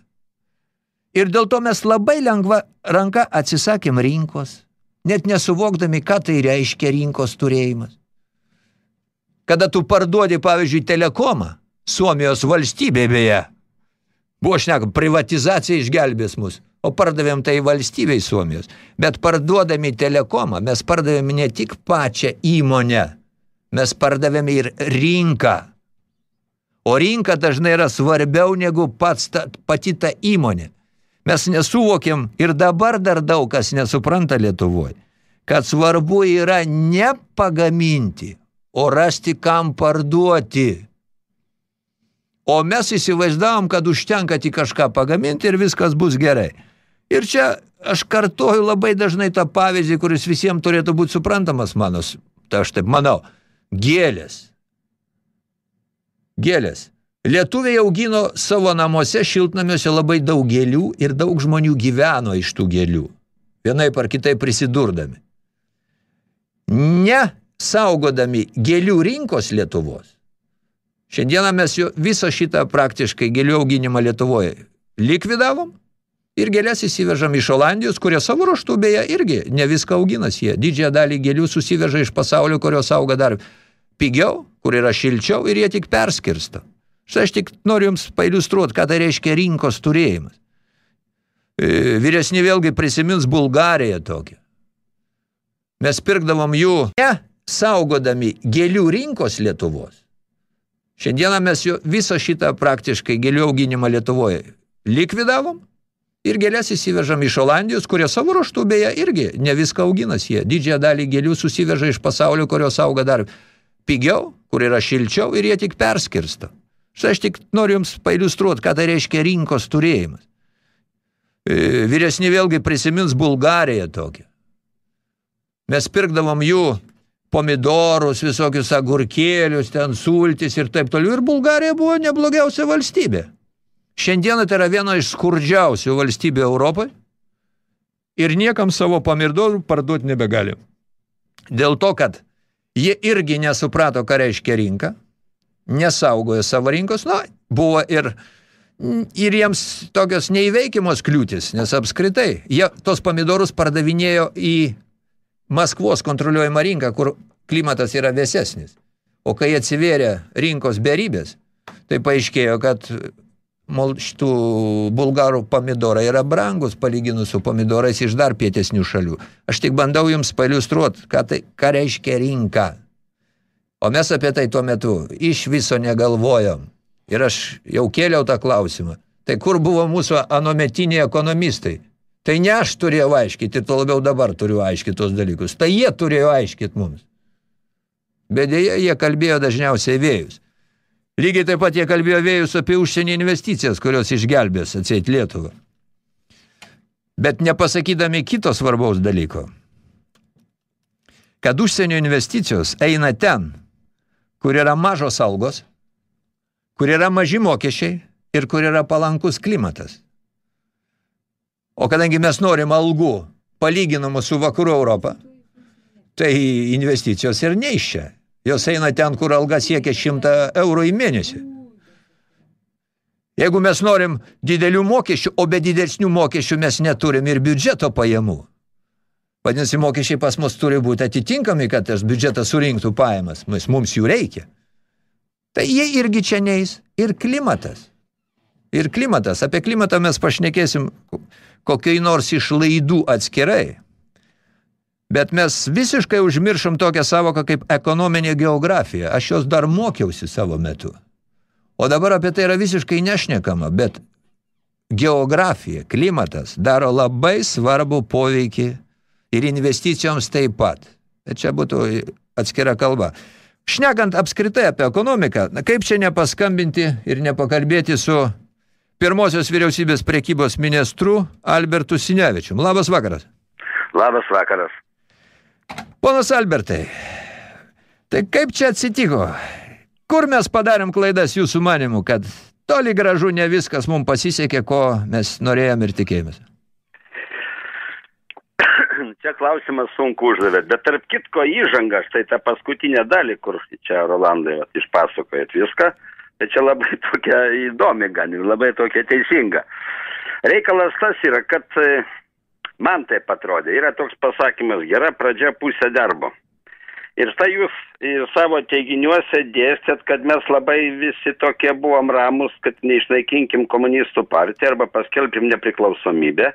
[SPEAKER 3] Ir dėl to mes labai lengva ranka atsisakėm rinkos, net nesuvokdami, ką tai reiškia rinkos turėjimas. Kada tu parduodi, pavyzdžiui, telekomą, Suomijos valstybė beje, buvo šneka, privatizacija išgelbės mus, o pardavėm tai valstybei Suomijos. Bet parduodami telekomą, mes pardavėm ne tik pačią įmonę, mes pardavėm ir rinką. O rinka dažnai yra svarbiau negu pats ta, pati ta įmonė. Mes nesuvokiam ir dabar dar daug kas nesupranta Lietuvoje, kad svarbu yra ne pagaminti, o rasti kam parduoti. O mes įsivaizdavom, kad užtenka tik kažką pagaminti ir viskas bus gerai. Ir čia aš kartoju labai dažnai tą pavyzdį, kuris visiems turėtų būti suprantamas mano, tai aš taip manau, gėlės. Gėlės. Lietuviai augino savo namuose šiltnamiuose labai daug gėlių ir daug žmonių gyveno iš tų gėlių. Vienai par kitai prisidurdami. Ne saugodami gėlių rinkos Lietuvos. Šiandieną mes jo, visą šitą praktiškai gėlių auginimą Lietuvoje likvidavom ir gėlės įsivežam iš Olandijos, kurie savo ruoštų beje irgi ne viską auginas jie. Didžiąją dalį gėlių susiveža iš pasaulio, kurios auga dar pigiau, kur yra šilčiau ir jie tik perskirsto. Štai aš tik noriu jums pailustruoti, ką tai reiškia rinkos turėjimas. E, Vyresni vėlgi prisimins Bulgariją tokią. Mes pirkdavom jų ne saugodami gėlių rinkos Lietuvos. Šiandieną mes jo, visą šitą praktiškai gėlių auginimą Lietuvoje likvidavom ir gėlės įsivežam iš Olandijos, kurie savo ruoštų beje irgi ne viską auginas jie. Didžiąją dalį gėlių susiveža iš pasaulio, kurios auga dar pigiau, kur yra šilčiau ir jie tik perskirsto. Štai aš tik noriu jums pailustruoti, ką tai reiškia rinkos turėjimas. E, Vyresni vėlgi prisimins Bulgariją tokią. Mes pirkdavom jų pomidorus, visokius agurkėlius, ten sultis ir taip toliau. Ir Bulgarija buvo neblogiausia valstybė. Šiandieną tai yra viena iš skurdžiausių valstybių Europoje. Ir niekam savo pomidorų parduoti nebegalim. Dėl to, kad jie irgi nesuprato, ką reiškia rinka, nesaugojo savo rinkos, na, buvo ir, ir jiems tokios neįveikimos kliūtis, nes apskritai jie tos pomidorus pardavinėjo į Maskvos kontroliuojamą rinką, kur klimatas yra vėsesnis. O kai atsivėrė rinkos beribės, tai paaiškėjo, kad šitų bulgarų pomidorai yra brangus palyginus su pomidorais iš dar pietesnių šalių. Aš tik bandau jums pailustruoti, ką, tai, ką reiškia rinka. O mes apie tai tuo metu iš viso negalvojom. Ir aš jau kėliau tą klausimą. Tai kur buvo mūsų anometiniai ekonomistai? Tai ne aš turėjau aiškyti, ir to labiau dabar turiu aiškiti tos dalykus. Tai jie turėjo aiškiti mums. Bet dėja, jie kalbėjo dažniausiai vėjus. Lygiai taip pat jie kalbėjo vėjus apie užsienį investicijas, kurios išgelbės atseit Lietuvą. Bet nepasakydami kito svarbaus dalyko, kad užsienio investicijos eina ten, kur yra mažos algos, kur yra maži mokesčiai ir kur yra palankus klimatas. O kadangi mes norim algų palyginamų su vakarų Europą, tai investicijos ir neiš čia. Jos eina ten, kur alga siekia 100 eurų į mėnesį. Jeigu mes norim didelių mokesčių, o be didesnių mokesčių mes neturim ir biudžeto pajamų. Vadinasi, mokesčiai pas mus turi būti atitinkami, kad tas biudžetas surinktų pajamas. Mes, mums jų reikia. Tai jie irgi čia neis. Ir klimatas. Ir klimatas. Apie klimatą mes pašnekėsim kokiai nors iš laidų atskirai. Bet mes visiškai užmiršom tokią savoką kaip ekonominė geografija. Aš jos dar mokiausi savo metu. O dabar apie tai yra visiškai nešnekama, bet geografija, klimatas daro labai svarbu poveikį ir investicijoms taip pat. Bet čia būtų atskira kalba. Šnekant apskritai apie ekonomiką, na, kaip čia nepaskambinti ir nepakalbėti su pirmosios vyriausybės prekybos ministru Albertu Sinevičium. Labas vakaras.
[SPEAKER 16] Labas vakaras.
[SPEAKER 3] Ponas Albertai, tai kaip čia atsitiko? Kur mes padarėm klaidas jūsų manimu, kad toli gražu ne viskas mums pasisekė, ko mes norėjom ir tikėjomės?
[SPEAKER 16] Čia klausimas sunku uždavėt, bet tarp kitko įžanga, štai tą paskutinę dalį, kur čia Rolandai išpasakojat viską, tai čia labai tokia įdomi gan ir labai tokia teisinga. Reikalas tas yra, kad e, man taip atrodė, yra toks pasakymas, gera pradžia pusė darbo. Ir štai jūs ir savo teiginiuose dėstėt, kad mes labai visi tokie buvom ramus, kad neišnaikinkim komunistų partiją arba paskelbkim nepriklausomybę.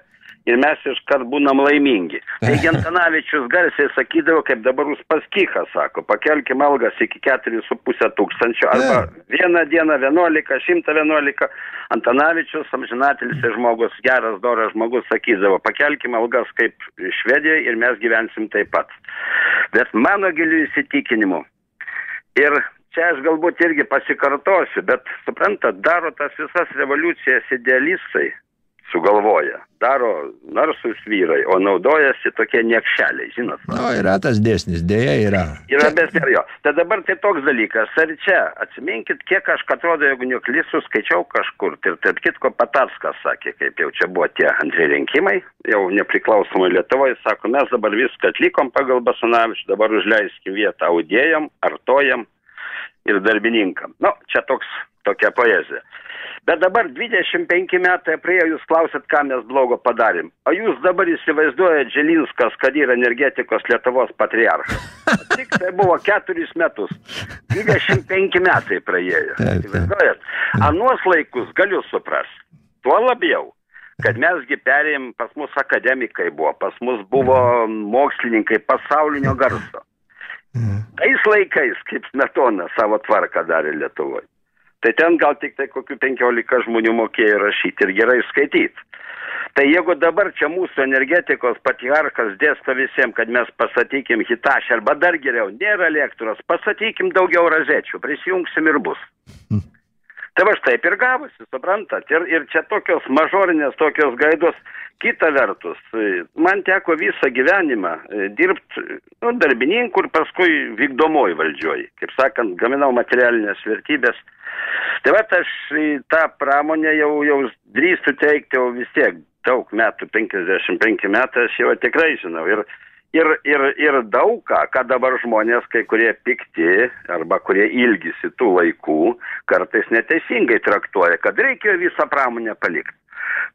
[SPEAKER 16] Ir mes iškart būnam laimingi. Taigi Antanavičius garsiai sakydavo, kaip dabar Uspaskichas sako, pakelkim algas iki 4,5 tūkstančio, arba vieną dieną 11, 111. Antanavičius, amžinatelis ir žmogus, geras, doras žmogus, sakydavo, pakelkim algas kaip Švedijoje ir mes gyvensim taip pat. Bet mano gilių įsitikinimu ir čia aš galbūt irgi pasikartosiu, bet suprantat, daro tas visas revoliucijas idealistai, sugalvoja. Daro narsus vyrai, o naudojasi tokie niekšeliai, žinot.
[SPEAKER 3] Nu, yra tas dėsnis, dėja yra.
[SPEAKER 16] Yra besnė jo. Tai dabar tai toks dalykas. Ar čia, atsiminkit, kiek aš atrodo, jeigu neklysiu, skaičiau kažkur. Ir tarp kitko Patarskas sakė, kaip jau čia buvo tie antrieji rinkimai, jau nepriklausomai Lietuvoje, sako, mes dabar viską atlikom pagal Basanavičių, dabar užleiskim vietą audėjam, artojam ir darbininkam. Nu, čia toks, tokia poezija. Bet dabar 25 metai praėjo, jūs klausėt, ką mes blogo padarėm. O jūs dabar įsivaizduojate Želinskas, kad yra energetikos Lietuvos patriarchas. Tik tai buvo keturis metus. 25 metai praėjo. Įsivaizduojat? Anuos laikus galiu suprasti. Tuo labiau, kad mesgi perėjom, pas mus akademikai buvo, pas mus buvo mokslininkai pasaulinio garso. Tais laikais, kaip Smetona savo tvarką darė Lietuvoje. Tai ten gal tik tai kokių 15 žmonių mokėjo rašyti ir gerai skaityti. Tai jeigu dabar čia mūsų energetikos patriarchas dėsto visiems, kad mes pasatykim hitašę, arba dar geriau, nėra elektros, pasatykim daugiau razečių, prisijungsim ir bus. Tai va taip ir gavosi, suprantat. Ir, ir čia tokios mažorinės, tokios gaidos. Kita vertus, e, man teko visą gyvenimą dirbti nu, darbininkų ir paskui vykdomoji valdžioj. Kaip sakant, gaminau materialinės vertybės. Tai va aš tą pramonę jau, jau drįstu teikti, jau vis tiek daug metų, 55 metai, aš jau tikrai žinau. Ir, ir, ir, ir daug ką, ką dabar žmonės, kai kurie pikti arba kurie ilgisi tų laikų, kartais neteisingai traktuoja, kad reikėjo visą pramonę palikti.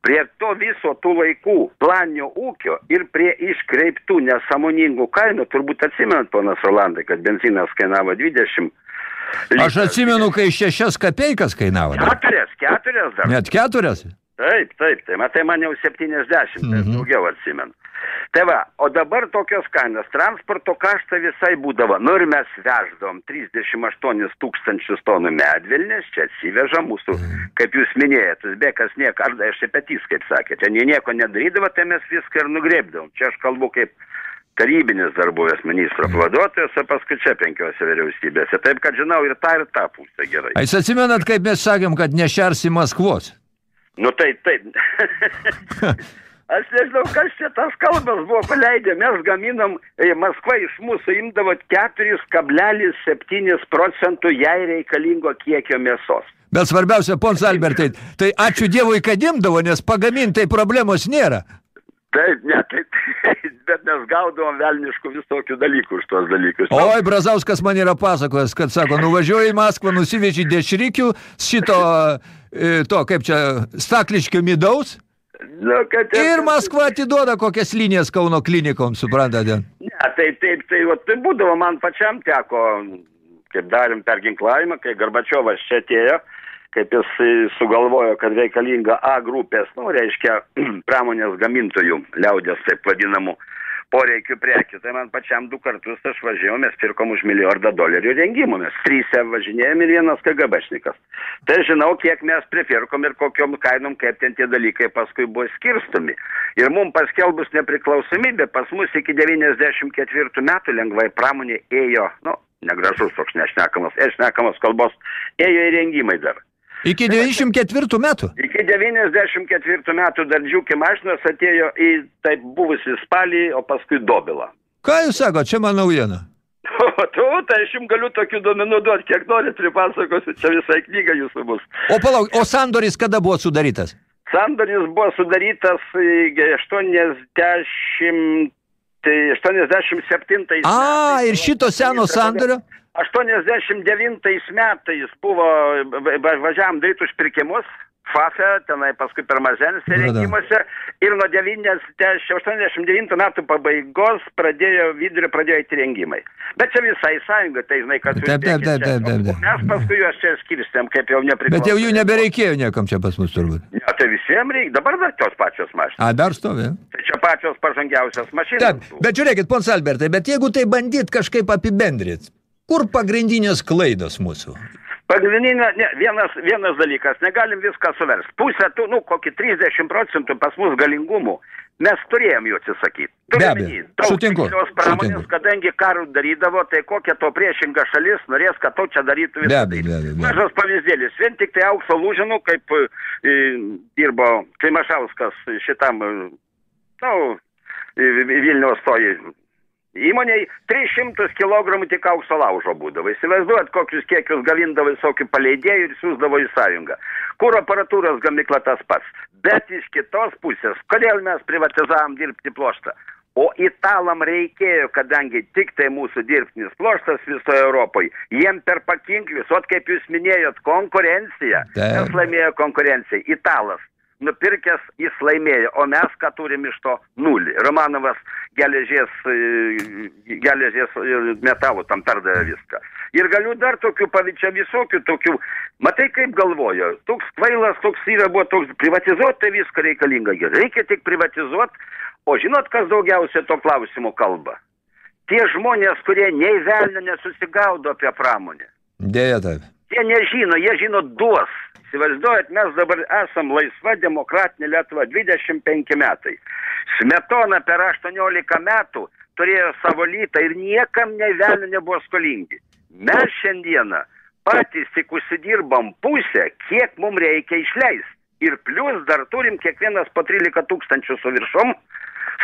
[SPEAKER 16] Prie to viso tų laikų planinio ūkio ir prie iškreiptų nesamoningų kainų, turbūt atsimenat, ponas Rolandai, kad benzinas kainavo 20
[SPEAKER 3] Aš atsimenu, kai šešias kapeikas kainavo. dar.
[SPEAKER 16] Keturias, keturias dar.
[SPEAKER 3] Net keturias?
[SPEAKER 16] Taip, taip, tai matai, man jau 70, tai
[SPEAKER 3] Mhm.
[SPEAKER 16] daugiau atsimenu. Tai va, o dabar tokios kainos, transporto kaštai visai būdavo. Nu ir mes veždavom 38 tūkstančius tonų medvilnės, čia atsiveža mūsų, kaip jūs minėjot, Uzbekas nieko, ar aš petys, kaip sakėte, jie nieko nedarydavo, tai mes viską ir nugreipdavom. Čia aš kalbu kaip tarybinis dar buvęs ministro pavaduotojas, o paskui čia penkiose vyriausybėse. Taip, kad žinau ir tą, ir tą pusę gerai.
[SPEAKER 3] A Jūs atsimenat, kaip mes sakėm, kad nešersi Maskvos?
[SPEAKER 16] Nu tai taip. Aš nežinau, kas čia tas kalbas buvo paleidę. Mes gaminam, e, Maskva iš mūsų imdavo 4,7 procentų jai reikalingo kiekio mėsos.
[SPEAKER 3] Bet svarbiausia, pons Albertai, tai ačiū Dievui, kad imdavo, nes pagamintai problemos nėra.
[SPEAKER 16] Taip, ne, taip, bet mes gaudavom velniškų visokių dalykų už tuos dalykus.
[SPEAKER 3] Oi, Brazauskas man yra pasakojęs, kad sako, nuvažiuoji į Maskvą, nusiveži dešrikių, šito, e, to, kaip čia, stakliškio midaus,
[SPEAKER 16] Nu, kad
[SPEAKER 3] ir Maskva atiduoda kokias linijas Kauno klinikom, suprantate?
[SPEAKER 16] Ne, taip, taip, tai, vat, tai būdavo man pačiam teko, kaip darėm perginklavimą, kai Garbačiovas čia atėjo, kaip jis sugalvojo, kad reikalinga A grupės, nu, reiškia, pramonės gamintojų, liaudės taip vadinamų, poreikių prekių. Tai man pačiam du kartus aš važiavau, mes pirkom už milijardą dolerių rengimų, mes trysia važinėjom ir vienas KGBšnikas. Tai žinau, kiek mes pripirkom ir kokiom kainom, kaip ten tie dalykai paskui buvo skirstomi. Ir mums paskelbus nepriklausomybė, pas mus iki 94 metų lengvai pramonė ėjo, nu, negražus toks nešnekamas, šnekamas kalbos, ėjo įrengimai dar.
[SPEAKER 3] Iki 94 metų.
[SPEAKER 16] Iki 94 metų dar džiūkė mašinas atėjo į taip buvusi spalį, o paskui dobilą.
[SPEAKER 3] Ką jūs sako, čia man naujiena.
[SPEAKER 16] Tu, tai aš jums galiu tokių duomenų duoti, kiek norit pripasakosiu, čia visai knyga jūsų bus.
[SPEAKER 3] O palauk, o sandoris kada buvo sudarytas?
[SPEAKER 16] Sandoris buvo sudarytas e, 80, tai 87
[SPEAKER 3] A, ir šito seno sandorio?
[SPEAKER 16] 89 metais buvo, va- va- važiavam daryti užpirkimus, FAFE, tenai paskui per
[SPEAKER 3] da.
[SPEAKER 16] rinkimuose ir nuo 90 89 metų pabaigos pradėjo vidurio pradėjo eiti rengimai. Bet čia visai sąjunga, tai žinai, kad
[SPEAKER 3] Taip, taip, taip, taip, taip, taip.
[SPEAKER 16] mes paskui juos čia skirstėm, kaip jau nepriklausomai.
[SPEAKER 3] Bet jau jų nebereikėjo niekam čia pas mus turbūt.
[SPEAKER 16] Ja, tai visiems reikia, dabar dar tos pačios mašinos.
[SPEAKER 3] A, dar stovi.
[SPEAKER 16] Tai čia pačios pažangiausios mašinos.
[SPEAKER 3] Taip, bet žiūrėkit, pons Albertai, bet jeigu tai bandyt kažkaip apibendrit, kur pagrindinės klaidos mūsų?
[SPEAKER 16] Pagrindinė, ne, vienas, vienas dalykas, negalim viską suversti. Pusę, tų, nu, kokį 30 procentų pas mus galingumų mes turėjom jų atsisakyti.
[SPEAKER 3] Be
[SPEAKER 16] Turiu
[SPEAKER 3] abejo, sutinku,
[SPEAKER 16] pramonės,
[SPEAKER 3] sutinku.
[SPEAKER 16] kadangi karų darydavo, tai kokia to priešinga šalis norės, kad to čia darytų
[SPEAKER 3] Be
[SPEAKER 16] visą.
[SPEAKER 3] be abejo. be abejo.
[SPEAKER 16] Mažas pavyzdėlis, vien tik tai aukso lūžinų, kaip e, dirbo Klimašauskas šitam, e, nu, į- į Vilniaus toj įmoniai 300 kg tik aukso laužo būdavo. Įsivaizduojat, kokius kiekius galindavo visokių paleidėjų ir siūsdavo į sąjungą. Kur aparatūros gamykla tas pats. Bet iš kitos pusės, kodėl mes privatizavom dirbti ploštą? O italam reikėjo, kadangi tik tai mūsų dirbtinis ploštas visoje Europoje, jiem per pakinklius, o kaip jūs minėjot, konkurencija, kas laimėjo konkurenciją, italas. Nupirkęs jis laimėjo, o mes ką turim iš to nulį. Romanovas geležies, e, geležies e, metalų tam perdavė viską. Ir galiu dar tokių pavyzdžių, visokių tokių. Matai, kaip galvojo, toks kvailas, toks yra, buvo toks privatizuoti, tai viską reikalinga. Reikia tik privatizuoti, o žinot, kas daugiausia to klausimo kalba? Tie žmonės, kurie nei velnio nesusigaudo apie pramonę.
[SPEAKER 3] Dėja taip.
[SPEAKER 16] Jie nežino, jie žino duos. Įsivaizduojat, mes dabar esam laisva demokratinė Lietuva 25 metai. Smetona per 18 metų turėjo savo lytą ir niekam nei velnio nebuvo skolingi. Mes šiandieną patys tik užsidirbam pusę, kiek mums reikia išleisti. Ir plus dar turim kiekvienas po 13 tūkstančių su viršum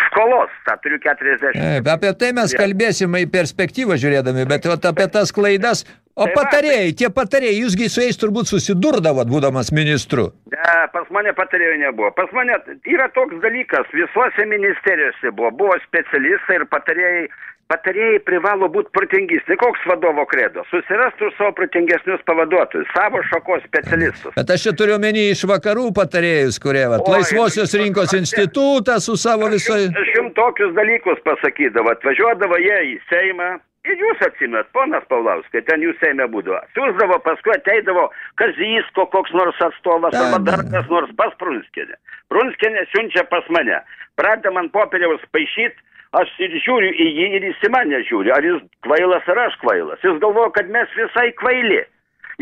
[SPEAKER 16] skolos, tą turiu 40.
[SPEAKER 3] Taip, apie tai mes kalbėsime į perspektyvą žiūrėdami, bet vat apie tas klaidas. O
[SPEAKER 16] Tai
[SPEAKER 3] patarėjai, tie patarėjai, jūsgi su jais turbūt susidurdavot, būdamas ministru.
[SPEAKER 16] Ne, pas mane patarėjų nebuvo. Pas mane yra toks dalykas, visuose ministerijose buvo, buvo specialistai ir patarėjai. Patarėjai privalo būti protingesni. Koks vadovo kredo? Susirastų savo protingesnius pavaduotojus, savo šakos specialistus.
[SPEAKER 3] Bet aš čia turiu menį iš vakarų patarėjus, kurie, vat,
[SPEAKER 16] Oi,
[SPEAKER 3] laisvosios rinkos institutą su savo visai...
[SPEAKER 16] Aš jums tokius dalykus pasakydavo. Atvažiuodavo jie į Seimą, Ir jūs atsimet, ponas Paulauskai, ten jūs eime būdavo. Siūsdavo, paskui ateidavo Kazysko koks nors atstovas, arba dar kas nors pas Prunskienę. Prunskienė siunčia pas mane. Pradeda man popieriaus paaišyti, aš ir žiūriu į jį ir jis į mane žiūri. Ar jis kvailas ar aš kvailas. Jis galvoja, kad mes visai kvaili.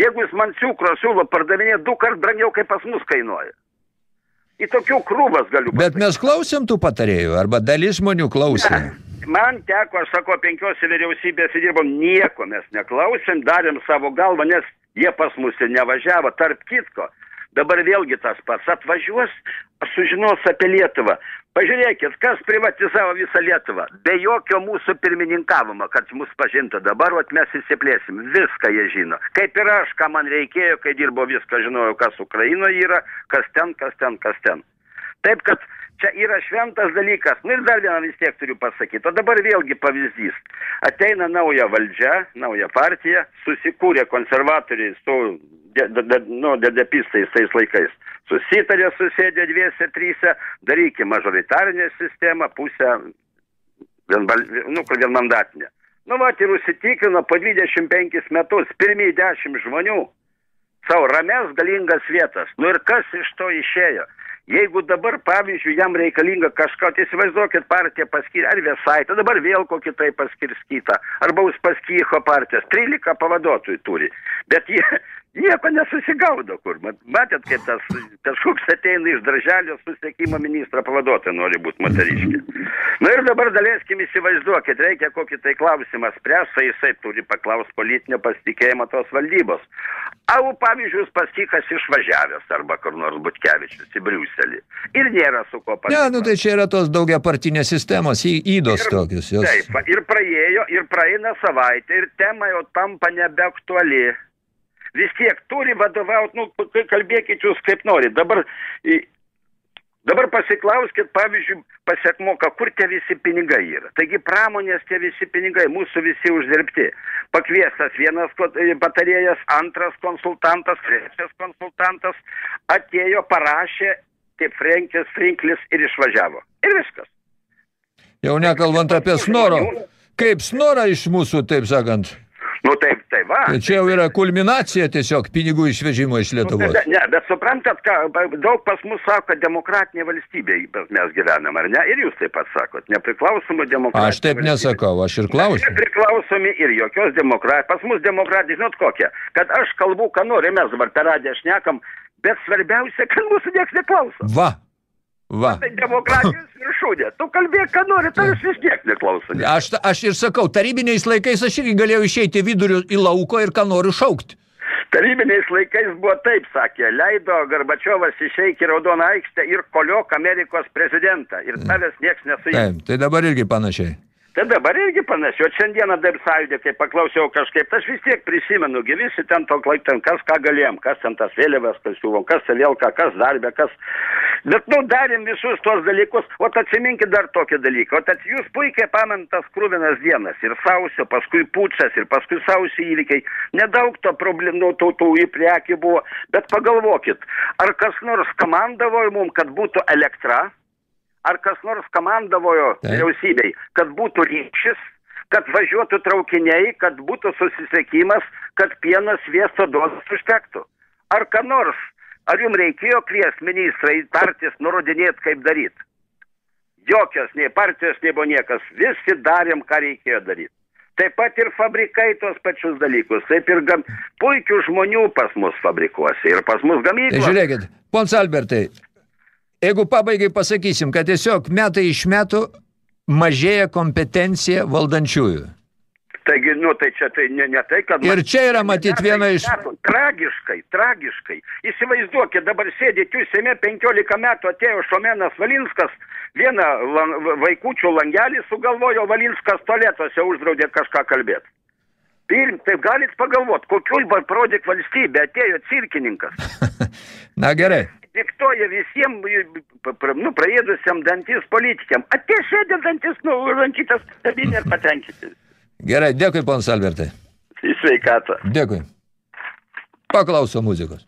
[SPEAKER 16] Jeigu jis man ciukro siūlo pardavinėti du kart brangiau, kaip pas mus kainuoja. Į tokių krūvas galiu
[SPEAKER 3] Bet mes klausėm tų patarėjų, arba dalis žmonių klausė.
[SPEAKER 16] Man teko, aš sako, penkiose vyriausybėse dirbom, nieko mes neklausėm, darėm savo galvą, nes jie pas mus ir nevažiavo, tarp kitko. Dabar vėlgi tas pats atvažiuos, sužinos apie Lietuvą. Pažiūrėkit, kas privatizavo visą Lietuvą. Be jokio mūsų pirmininkavimo, kad mus pažintų. Dabar vat, mes įsiplėsim. Viską jie žino. Kaip ir aš, ką man reikėjo, kai dirbo viską, žinojau, kas Ukrainoje yra, kas ten, kas ten, kas ten. Taip, kad čia yra šventas dalykas. Nu ir dar vieną vis tiek turiu pasakyti. O dabar vėlgi pavyzdys. Ateina nauja valdžia, nauja partija, susikūrė konservatoriai su de, de, de, nu, dedepistais tais laikais. Susitarė, susėdė dviese, tryse, darykime mažoritarinę sistemą, pusę vienbal, nu, kur vienmandatinė. Nu, va, ir užsitikino po 25 metus, pirmieji 10 žmonių, savo rames galingas vietas. Nu ir kas iš to išėjo? Jeigu dabar, pavyzdžiui, jam reikalinga kažką, tai įsivaizduokit, partija paskyrė ar Vesaitą, dabar vėl kokį tai paskirs kitą, arba Uspaskicho partijas, 13 pavaduotojų turi, bet jie nieko nesusigaudo kur. Mat- Matėt, kaip tas kažkoks ateina iš darželio susiekimo ministro pavaduotoja nori būti moteriškė. Na ir dabar daleiskim įsivaizduokit, reikia kokį tai klausimą spręsti, tai jisai turi paklausti politinio pasitikėjimo tos valdybos. Au, pavyzdžiui, Uspaskichas išvažiavęs arba kur nors Butkevičius į Briuselį. Ir nėra su ko
[SPEAKER 3] Ne, nu tai čia yra tos daugia partinės sistemos, į, įdos tokius. Jos.
[SPEAKER 16] Taip, ir praėjo, ir praeina savaitė, ir tema jau tampa nebeaktuali. Vis tiek turi vadovauti, nu, kalbėkit jūs kaip norit. Dabar, dabar pasiklauskit, pavyzdžiui, pasiekmoka, kur tie visi pinigai yra. Taigi pramonės tie visi pinigai, mūsų visi uždirbti. Pakviestas vienas patarėjas, antras konsultantas, trečias konsultantas, atėjo, parašė, kaip Frenkis, Frinklis ir išvažiavo. Ir viskas.
[SPEAKER 3] Jau nekalbant apie snoro. Kaip snorą iš mūsų, taip sakant.
[SPEAKER 16] Nu taip, tai va.
[SPEAKER 3] Tai čia jau yra kulminacija tiesiog pinigų išvežimo iš Lietuvos.
[SPEAKER 16] Ne, ne, bet suprantat, ką, daug pas mus sako, kad demokratinė valstybė mes gyvenam, ar ne? Ir jūs taip pat sakot, nepriklausoma demokratinė.
[SPEAKER 3] Aš taip nesakau, aš ir klausiu.
[SPEAKER 16] Nepriklausomi ir jokios demokratijos. Pas mus demokratija, žinot kokia, kad aš kalbu, ką noriu, mes dabar per radiją šnekam, bet svarbiausia, kad mūsų niekas neklauso.
[SPEAKER 3] Va, va.
[SPEAKER 16] Tai demokratijos viršūnė. Tu kalbėk, ką nori, tavęs vis tiek neklauso.
[SPEAKER 3] Aš, aš ir sakau, tarybiniais laikais aš irgi galėjau išeiti viduriu į lauko ir ką noriu šaukti.
[SPEAKER 16] Tarybiniais laikais buvo taip, sakė, leido Garbačiovas išeiti į Raudoną aikštę ir koliok Amerikos prezidentą. Ir tavęs nieks nesuima.
[SPEAKER 3] Taip, tai dabar irgi panašiai.
[SPEAKER 16] Tai dabar irgi panašiai. O šiandieną dar sąjūdė, kai paklausiau kažkaip, tai aš vis tiek prisimenu, gi visi ten to klaik, ten kas ką galėjom, kas ten tas vėliavas pasiūlom, kas ten vėl ką, kas darbė, kas. Bet, nu, darėm visus tos dalykus, o atsiminkit dar tokį dalyką. O tad jūs puikiai pamenat tas krūvinas dienas ir sausio, paskui pučas ir paskui sausio įvykiai. Nedaug to problemų, tų, tų į priekį buvo, bet pagalvokit, ar kas nors komandavojo mums, kad būtų elektra, ar kas nors komandavojo vyriausybei, kad būtų ryšys, kad važiuotų traukiniai, kad būtų susisiekimas, kad pienas sviesto dozas užtektų. Ar ką nors, ar jums reikėjo kviesti ministrą į partijas nurodinėti, kaip daryti? Jokios nei partijos, nei buvo niekas. Visi darėm, ką reikėjo daryti. Taip pat ir fabrikai tos pačius dalykus. Taip ir gam... puikių žmonių pas mus fabrikuose ir pas mus
[SPEAKER 3] Tai
[SPEAKER 16] gamyklos.
[SPEAKER 3] žiūrėkit, pons Albertai, jeigu pabaigai pasakysim, kad tiesiog metai iš metų mažėja kompetencija valdančiųjų.
[SPEAKER 16] Taigi, nu, tai čia tai ne, ne tai, kad...
[SPEAKER 3] Ir čia yra matyt viena iš...
[SPEAKER 16] Metų, tragiškai, tragiškai. Įsivaizduokit, dabar sėdit jūs Seime 15 metų atėjo Šomenas Valinskas, vieną lang, vaikučių langelį sugalvojo, Valinskas tualetuose uždraudė kažką kalbėti. Pirm, tai galit pagalvoti, kokiu parodyk valstybė atėjo cirkininkas.
[SPEAKER 3] Na gerai.
[SPEAKER 16] Diktuoja visiems, nu, praėdusiam dantis politikiam. Atėjo sėdė dantis, nu, lankytas kabinė ir patenkinti.
[SPEAKER 3] Gerai, dėkui, pons Albertai.
[SPEAKER 16] Sveikatą.
[SPEAKER 3] Dėkui. Paklauso muzikos.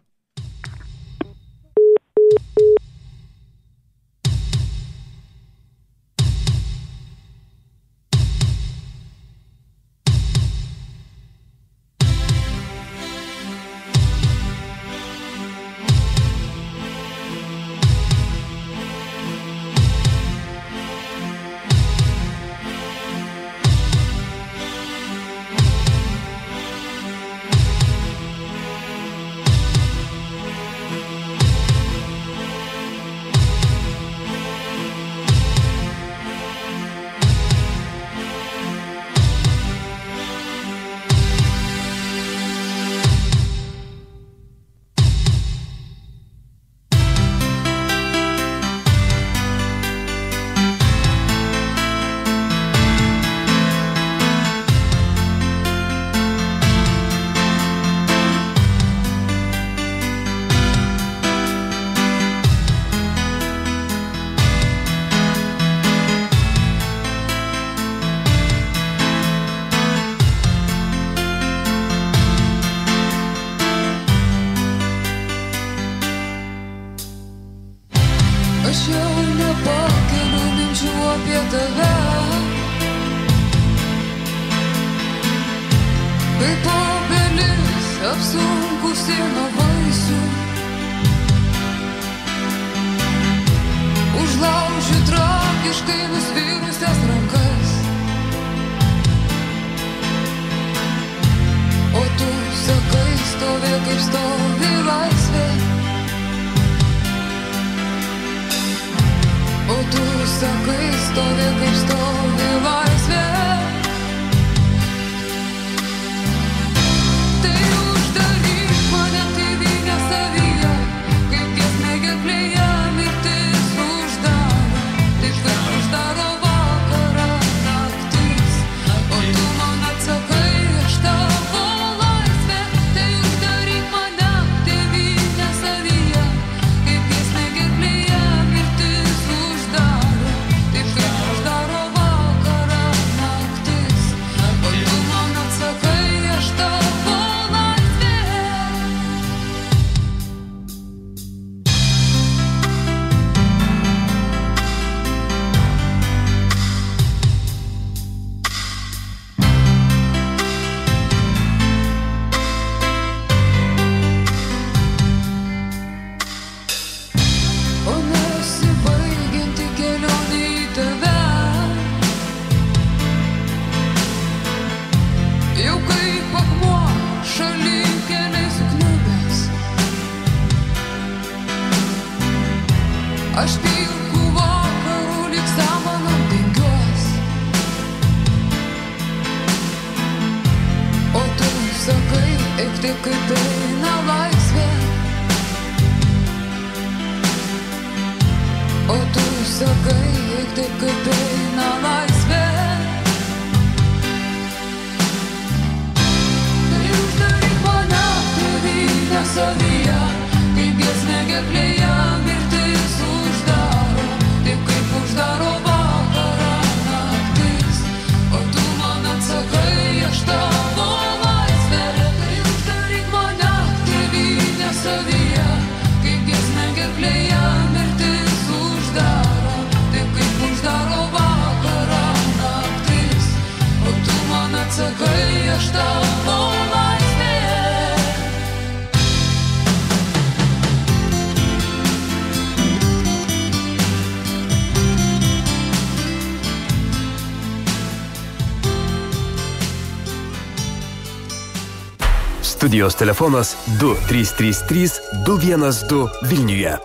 [SPEAKER 2] Studijos telefonas 2333 212 Vilniuje.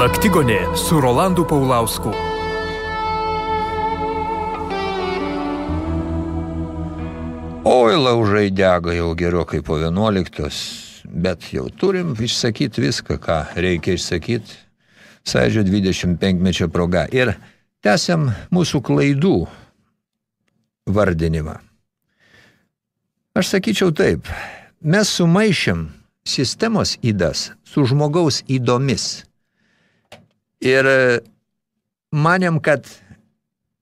[SPEAKER 2] Naktigonė su Rolandu Paulausku.
[SPEAKER 3] Oi, laužai dega jau gerokai po 11, bet jau turim išsakyti viską, ką reikia išsakyti. Sąžio 25-mečio proga. Ir tęsiam mūsų klaidų vardinimą. Aš sakyčiau taip, mes sumaišėm sistemos įdas su žmogaus įdomis. Ir e, manėm, kad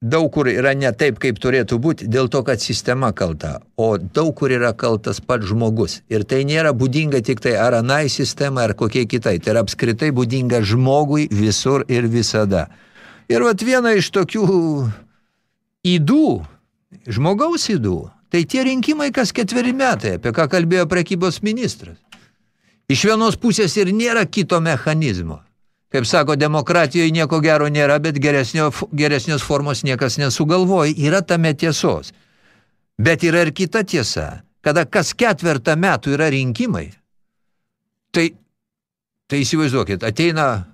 [SPEAKER 3] daug kur yra ne taip, kaip turėtų būti, dėl to, kad sistema kalta, o daug kur yra kaltas pats žmogus. Ir tai nėra būdinga tik tai ar anai sistemai, ar kokiai kitai. Tai yra apskritai būdinga žmogui visur ir visada. Ir vat viena iš tokių įdų, žmogaus įdų, tai tie rinkimai kas ketveri metai, apie ką kalbėjo prekybos ministras. Iš vienos pusės ir nėra kito mechanizmo. Kaip sako, demokratijoje nieko gero nėra, bet geresnio, geresnios formos niekas nesugalvoja. Yra tame tiesos. Bet yra ir kita tiesa. Kada kas ketvertą metų yra rinkimai, tai, tai įsivaizduokit, ateina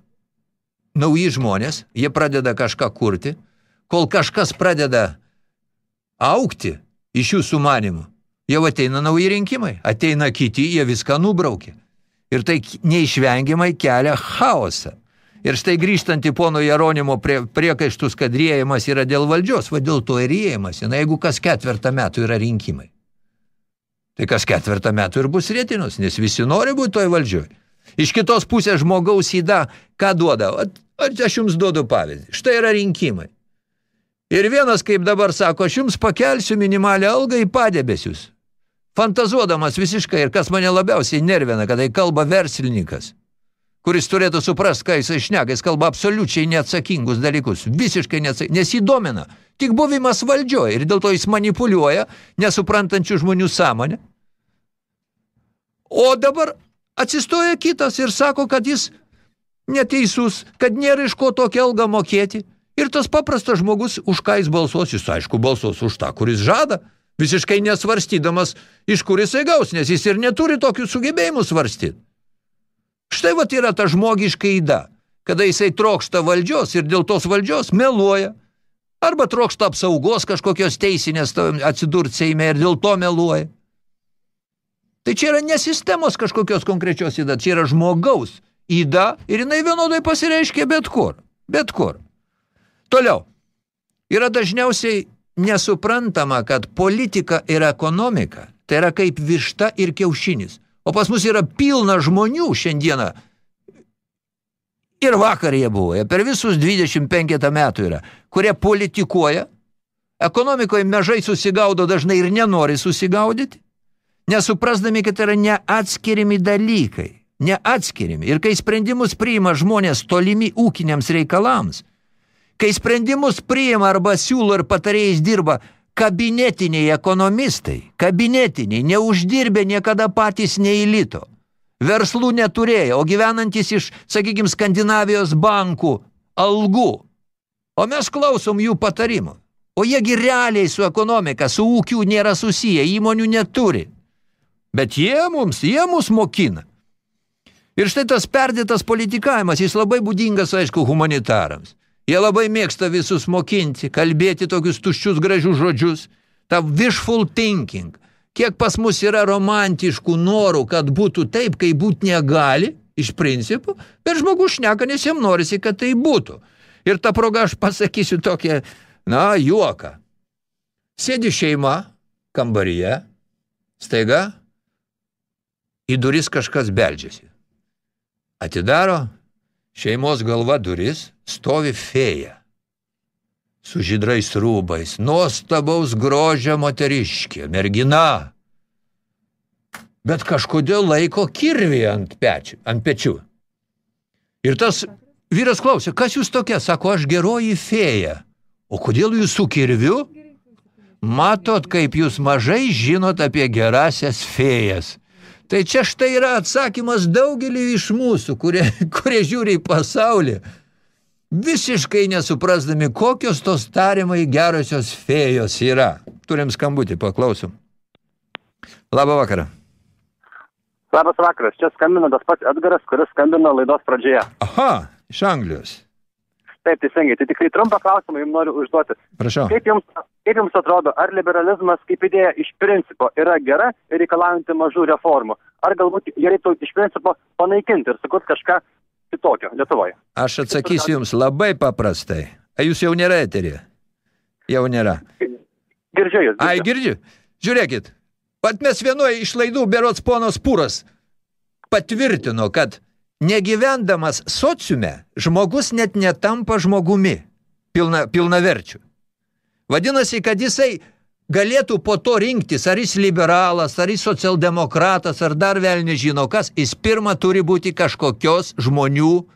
[SPEAKER 3] nauji žmonės, jie pradeda kažką kurti, kol kažkas pradeda aukti iš jų sumanimų, jau ateina nauji rinkimai, ateina kiti, jie viską nubraukia. Ir tai neišvengiamai kelia chaosą. Ir štai grįžtant į pono Jeronimo prie, priekaištus, kad rėjimas yra dėl valdžios, va dėl to ir rėjimas. Na, jeigu kas ketvertą metų yra rinkimai, tai kas ketvertą metų ir bus rėtinos, nes visi nori būti toj valdžioj. Iš kitos pusės žmogaus įda, ką duoda? At, at, aš jums duodu pavyzdį. Štai yra rinkimai. Ir vienas, kaip dabar sako, aš jums pakelsiu minimalią algą į padebesius. Fantazuodamas visiškai, ir kas mane labiausiai nervina, kada kalba verslininkas. kuris turėtų suprast, ką jisai šneka, jis kalba absoliučiai neatsakingus dalykus, visiškai neatsakingus, nes jį domina tik buvimas valdžioje ir dėl to jis manipuliuoja nesuprantančių žmonių sąmonę. O dabar atsistoja kitas ir sako, kad jis neteisus, kad nėra iš ko tokią algą mokėti. Ir tas paprastas žmogus, už ką jis balsuos, jis aišku balsuos už tą, kuris žada, visiškai nesvarstydamas, iš kur jisai gaus, nes jis ir neturi tokių sugebėjimų svarstyti. Štai vat yra ta žmogiška įda, kada jisai trokšta valdžios ir dėl tos valdžios meluoja, arba trokšta apsaugos kažkokios teisinės atsidurti Seime ir dėl to meluoja. Tai čia yra ne sistemos kažkokios konkrečios įda, čia yra žmogaus įda ir jinai vienodai pasireiškia bet kur, bet kur. Toliau, yra dažniausiai nesuprantama, kad politika ir ekonomika tai yra kaip višta ir kiaušinis. O pas mus yra pilna žmonių šiandieną. Ir vakar jie buvo, jie per visus 25 metų yra, kurie politikuoja, ekonomikoje mežai susigaudo dažnai ir nenori susigaudyti, nesuprasdami, kad yra neatskiriami dalykai, neatskiriami. Ir kai sprendimus priima žmonės tolimi ūkiniams reikalams, kai sprendimus priima arba siūlo ir patarėjais dirba kabinetiniai ekonomistai, kabinetiniai, neuždirbė niekada patys neįlito, verslų neturėjo, o gyvenantis iš, sakykime, Skandinavijos bankų algų. O mes klausom jų patarimų. O jiegi realiai su ekonomika, su ūkiu nėra susiję, įmonių neturi. Bet jie mums, jie mus mokina. Ir štai tas perdėtas politikavimas, jis labai būdingas, aišku, humanitarams. Jie labai mėgsta visus mokinti, kalbėti tokius tuščius gražius žodžius. Ta wishful thinking. Kiek pas mus yra romantiškų norų, kad būtų taip, kai būt negali, iš principų, bet žmogus šneka, nes jam norisi, kad tai būtų. Ir tą progą aš pasakysiu tokią, na, juoką. Sėdi šeima kambaryje, staiga į duris kažkas beldžiasi. Atidaro, šeimos galva duris, stovi fėja. Su žydrais rūbais, nuostabaus grožio moteriškė, mergina. Bet kažkodėl laiko kirvį ant, pečių, ant pečių. Ir tas vyras klausė, kas jūs tokia? Sako, aš geroji fėja. O kodėl jūs su kirviu? Matot, kaip jūs mažai žinot apie gerasias fėjas. Tai čia štai yra atsakymas daugelį iš mūsų, kurie, kurie žiūri į pasaulį, visiškai nesuprasdami, kokios tos tariamai gerosios fėjos yra. Turim skambutį, paklausom. Labą vakarą.
[SPEAKER 11] Labas vakaras, čia skambina tas pats Edgaras, kuris skambino laidos pradžioje.
[SPEAKER 3] Aha, iš Anglijos.
[SPEAKER 11] Taip, teisingai. Tai tikrai trumpą klausimą jums noriu užduoti.
[SPEAKER 3] Prašau.
[SPEAKER 11] Kaip jums, kaip jums atrodo, ar liberalizmas kaip idėja iš principo yra gera ir reikalaujanti mažų reformų? Ar galbūt ją reiktų iš principo panaikinti ir sukurti kažką kitokio Lietuvoje?
[SPEAKER 3] Aš atsakysiu jums labai paprastai. A jūs jau nėra eterė? Jau nėra.
[SPEAKER 11] Girdžiu jūs.
[SPEAKER 3] Ai, girdžiu. Žiūrėkit. Pat mes vienoje iš laidų berots ponas Pūras patvirtino, kad negyvendamas sociume žmogus net netampa žmogumi pilna, pilnaverčių. Vadinasi, kad jisai galėtų po to rinktis, ar jis liberalas, ar jis socialdemokratas, ar dar vėl nežino kas, jis pirma turi būti kažkokios žmonių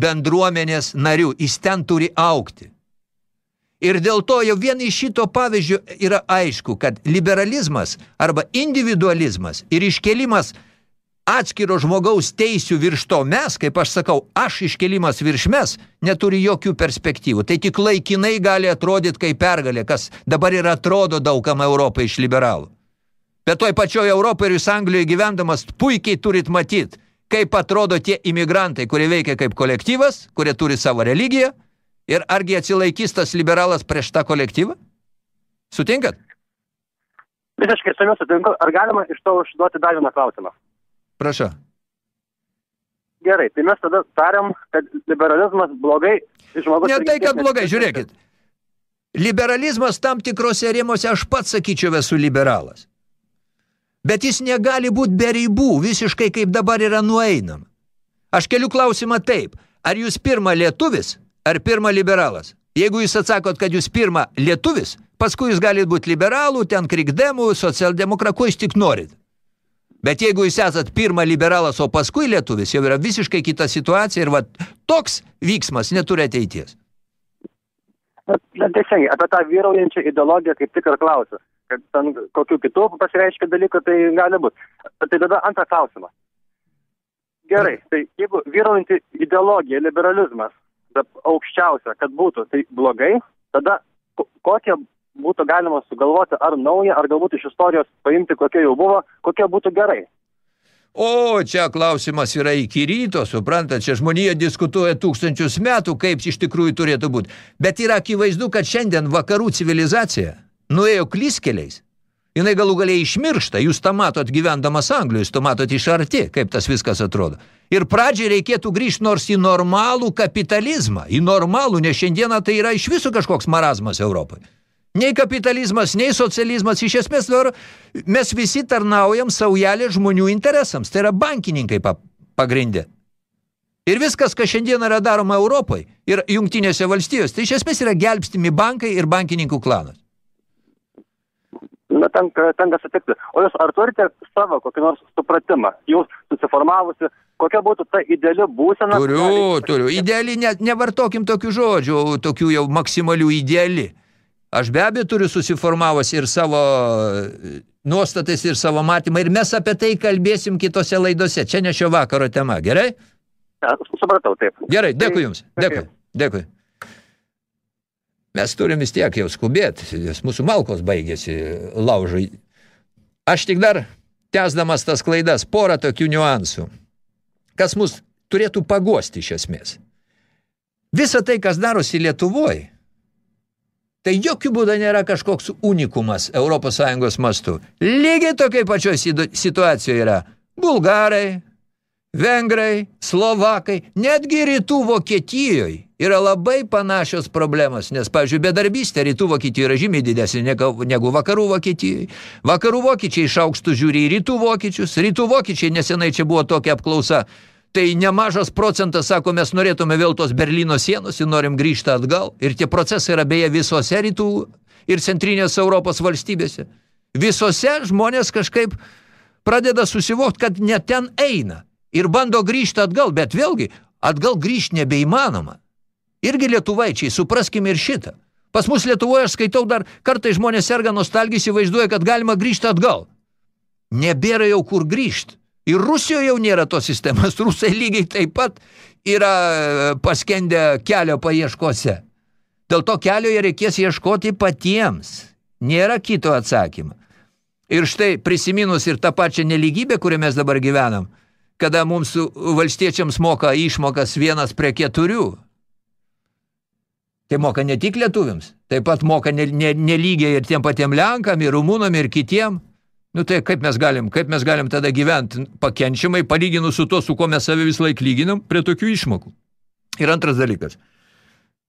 [SPEAKER 3] bendruomenės narių, jis ten turi aukti. Ir dėl to jau vien iš šito pavyzdžio yra aišku, kad liberalizmas arba individualizmas ir iškelimas atskiro žmogaus teisių virš to mes, kaip aš sakau, aš iškelimas virš mes, neturi jokių perspektyvų. Tai tik laikinai gali atrodyti kaip pergalė, kas dabar ir atrodo daugam Europai iš liberalų. Bet toj pačioje Europoje ir jūs Anglijoje gyvendamas puikiai turit matyti, kaip atrodo tie imigrantai, kurie veikia kaip kolektyvas, kurie turi savo religiją, ir argi atsilaikys tas liberalas prieš tą kolektyvą? Sutinkat?
[SPEAKER 11] Visiškai su jumis sutinku. Ar galima iš to užduoti dar vieną klausimą?
[SPEAKER 3] Prašau.
[SPEAKER 11] Gerai, tai mes tada tariam, kad liberalizmas blogai. Žmogus
[SPEAKER 3] Ne tai, kad blogai, žiūrėkit. Liberalizmas tam tikrose rėmose aš pats sakyčiau esu liberalas. Bet jis negali būti be ribų, visiškai kaip dabar yra nueinam. Aš keliu klausimą taip. Ar jūs pirma lietuvis, ar pirma liberalas? Jeigu jūs atsakot, kad jūs pirma lietuvis, paskui jūs galite būti liberalų, ten krikdemų, socialdemokra, ko jūs tik norit. Bet jeigu jūs esat pirmą liberalas, o paskui lietuvis, jau yra visiškai kita situacija ir va, toks vyksmas neturi ateities.
[SPEAKER 11] Na, teisingai, apie tą vyraujančią ideologiją kaip tik ir klausiu. Kad ten kokių kitų pasireiškia dalykų, tai gali būti. Tai tada antrą klausimą. Gerai, tai jeigu vyraujanti ideologija, liberalizmas, aukščiausia, kad būtų, tai blogai, tada ko- kokią būtų galima sugalvoti ar naują, ar galbūt iš istorijos paimti, kokia jau buvo, kokia būtų gerai.
[SPEAKER 3] O, čia klausimas yra iki ryto, suprantat, čia žmonija diskutuoja tūkstančius metų, kaip iš tikrųjų turėtų būti. Bet yra akivaizdu, kad šiandien vakarų civilizacija nuėjo kliskeliais. Jinai galų galiai išmiršta, jūs tą matot gyvendamas Anglijos, jūs tą matot iš arti, kaip tas viskas atrodo. Ir pradžiai reikėtų grįžti nors į normalų kapitalizmą, į normalų, nes šiandieną tai yra iš viso kažkoks marazmas Europai. Nei kapitalizmas, nei socializmas, iš esmės dabar mes visi tarnaujam saujelė žmonių interesams, tai yra bankininkai pa pagrindė. Ir viskas, kas šiandien yra daroma Europai ir jungtinėse valstijos, tai iš esmės yra gelbstimi bankai ir bankininkų klanas.
[SPEAKER 11] Na, tenka, tenka sutikti. O jūs ar turite savo kokį nors supratimą, jūs susiformavusi, kokia būtų ta ideali būsena?
[SPEAKER 3] Turiu, turiu. Ideali, ne, nevartokim tokių žodžių, tokių jau maksimalių ideali. Aš be abejo turiu susiformavus ir savo e, nuostatais, ir savo matymą, ir mes apie tai kalbėsim kitose laidose. Čia ne šio vakaro tema, gerai?
[SPEAKER 11] Ja, supratau, taip.
[SPEAKER 3] Gerai, dėkui Jums. Dėkui, dėkui. Mes turim vis tiek jau skubėti, nes mūsų malkos baigėsi laužai. Aš tik dar, tęsdamas tas klaidas, porą tokių niuansų, kas mus turėtų pagosti iš esmės. Visa tai, kas darosi Lietuvoje, tai jokių būdų nėra kažkoks unikumas ES mastu. Lygiai tokiai pačioj situacijoje yra bulgarai, vengrai, slovakai, netgi rytų Vokietijoje yra labai panašios problemos, nes, pavyzdžiui, bedarbystė rytų Vokietijoje yra žymiai didesnė negu vakarų Vokietijoje. Vakarų vokiečiai iš aukštų žiūri į rytų vokiečius, rytų vokiečiai nesenai čia buvo tokia apklausa, tai nemažas procentas sako, mes norėtume vėl tos Berlyno sienos ir norim grįžti atgal. Ir tie procesai yra beje visose rytų ir centrinės Europos valstybėse. Visose žmonės kažkaip pradeda susivokti, kad ne ten eina ir bando grįžti atgal, bet vėlgi atgal grįžti nebeįmanoma. Irgi lietuvaičiai, supraskime ir šitą. Pas mus Lietuvoje aš skaitau dar kartai žmonės serga nostalgija, įsivaizduoja, kad galima grįžti atgal. Nebėra jau kur grįžti. Ir Rusijoje jau nėra tos sistemas. Rusai lygiai taip pat yra e, paskendę kelio paieškose. Dėl to kelio jie reikės ieškoti patiems. Nėra kito atsakymo. Ir štai prisiminus ir tą pačią neligybę, kurią mes dabar gyvenam, kada mums valstiečiams moka išmokas vienas prie keturių, tai moka ne tik lietuviams, taip pat moka ne, ne, nelygiai ir tiem patiem Lenkam, ir Rumunam, ir kitiem. Nu tai kaip mes galim, kaip mes galim tada gyventi pakenčiamai, palyginus su to, su ko mes save vis laik lyginam, prie tokių išmokų. Ir antras dalykas.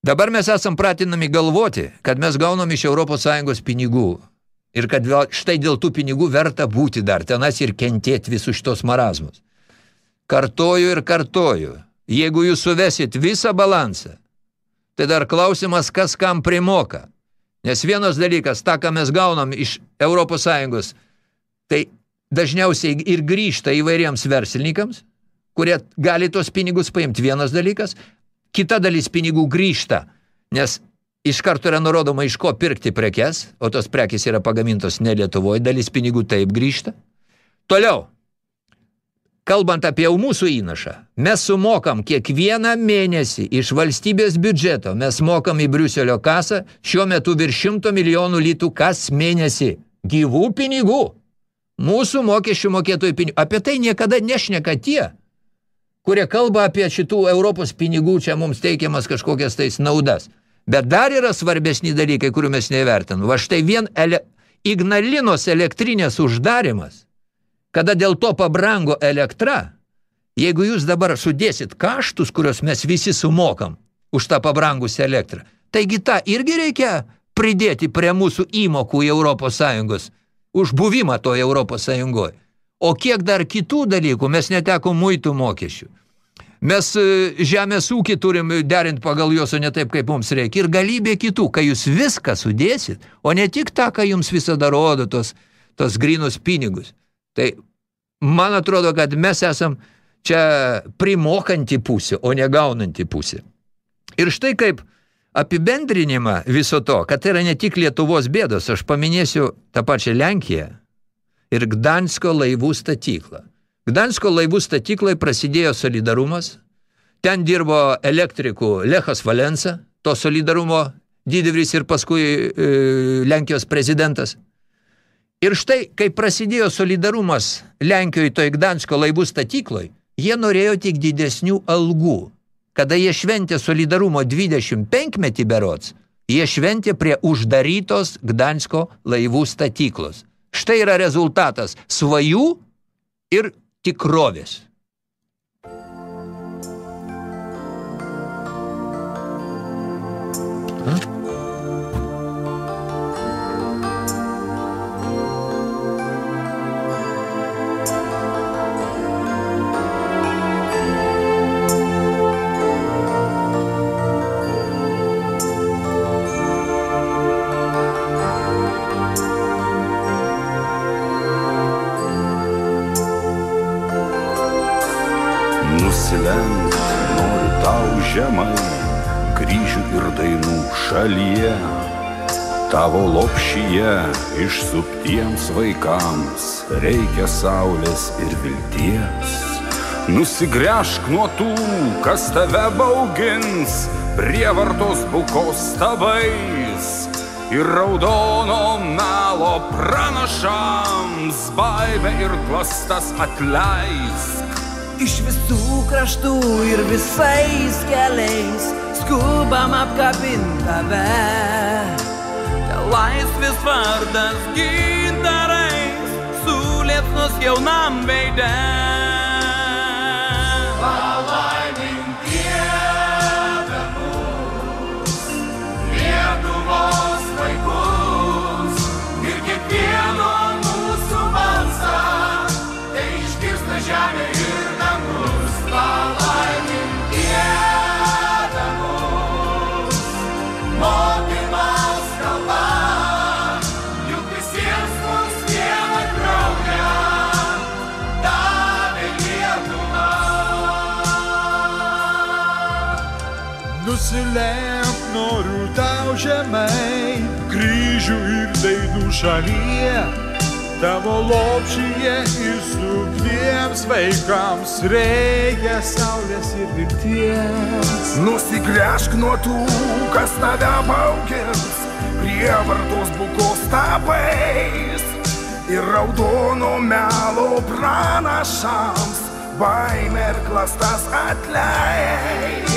[SPEAKER 3] Dabar mes esam pratinami galvoti, kad mes gaunam iš ES pinigų ir kad štai dėl tų pinigų verta būti dar tenas ir kentėti visus šitos marazmus. Kartoju ir kartoju, jeigu jūs suvesit visą balansą, tai dar klausimas, kas kam primoka. Nes vienas dalykas, tą, ką mes gaunam iš ES, tai dažniausiai ir grįžta įvairiems verslininkams, kurie gali tos pinigus paimti. Vienas dalykas, kita dalis pinigų grįžta, nes iš karto yra nurodoma, iš ko pirkti prekes, o tos prekės yra pagamintos ne Lietuvoje, dalis pinigų taip grįžta. Toliau, kalbant apie jau mūsų įnašą, mes sumokam kiekvieną mėnesį iš valstybės biudžeto, mes mokam į Briuselio kasą šiuo metu virš 100 milijonų litų kas mėnesį. Gyvų pinigų. Mūsų mokesčių mokėtojų pinigų. Apie tai niekada nešneka tie, kurie kalba apie šitų Europos pinigų čia mums teikiamas kažkokias tais naudas. Bet dar yra svarbesni dalykai, kurių mes nevertinam. Va štai vien ele... Ignalinos elektrinės uždarimas, kada dėl to pabrango elektra, jeigu jūs dabar sudėsit kaštus, kuriuos mes visi sumokam už tą pabrangusią elektrą, taigi tą irgi reikia pridėti prie mūsų įmokų į Europos Sąjungos už buvimą toje Europos Sąjungoje. O kiek dar kitų dalykų, mes neteko muitų mokesčių. Mes e, žemės ūkį turim derinti pagal juos, o ne taip, kaip mums reikia. Ir galybė kitų, kai jūs viską sudėsit, o ne tik tą, ką jums visada rodo, tos, tos grinus pinigus. Tai man atrodo, kad mes esam čia primokanti pusė, o negaunanti pusė. Ir štai kaip apibendrinimą viso to, kad tai yra ne tik Lietuvos bėdos, aš paminėsiu tą pačią Lenkiją ir Gdansko laivų statyklą. Gdansko laivų statykloje prasidėjo solidarumas, ten dirbo elektrikų Lechas Valensa, to solidarumo didivris ir paskui e, Lenkijos prezidentas. Ir štai, kai prasidėjo solidarumas Lenkijoje toj Gdansko laivų statykloj, jie norėjo tik didesnių algų. Kada jie šventė solidarumo 25 metį berots, jie šventė prie uždarytos Gdansko laivų statyklos. Štai yra rezultatas svajų ir tikrovės.
[SPEAKER 10] Nusilenk tavo lopšyje išsuptiems vaikams reikia saulės ir vilties. Nusigręžk nuo tų, kas tave baugins, prievartos bukos tabais ir raudono melo pranašams baimę ir klastas atleisk.
[SPEAKER 15] Iš visų kraštų ir visais keliais skubam apkabint tave. Laisvės vardas gintarais suliepsnos jaunam veidė.
[SPEAKER 17] Nusilenk noriu tau žemai, kryžių ir dainų šalyje, tavo lopšyje įsuktiems vaikams reikia saulės ir vilties.
[SPEAKER 18] Nusigręžk nuo tų, kas tave baugins, prievartos bukos tapais ir raudono melo pranašams baimė ir klastas atleis.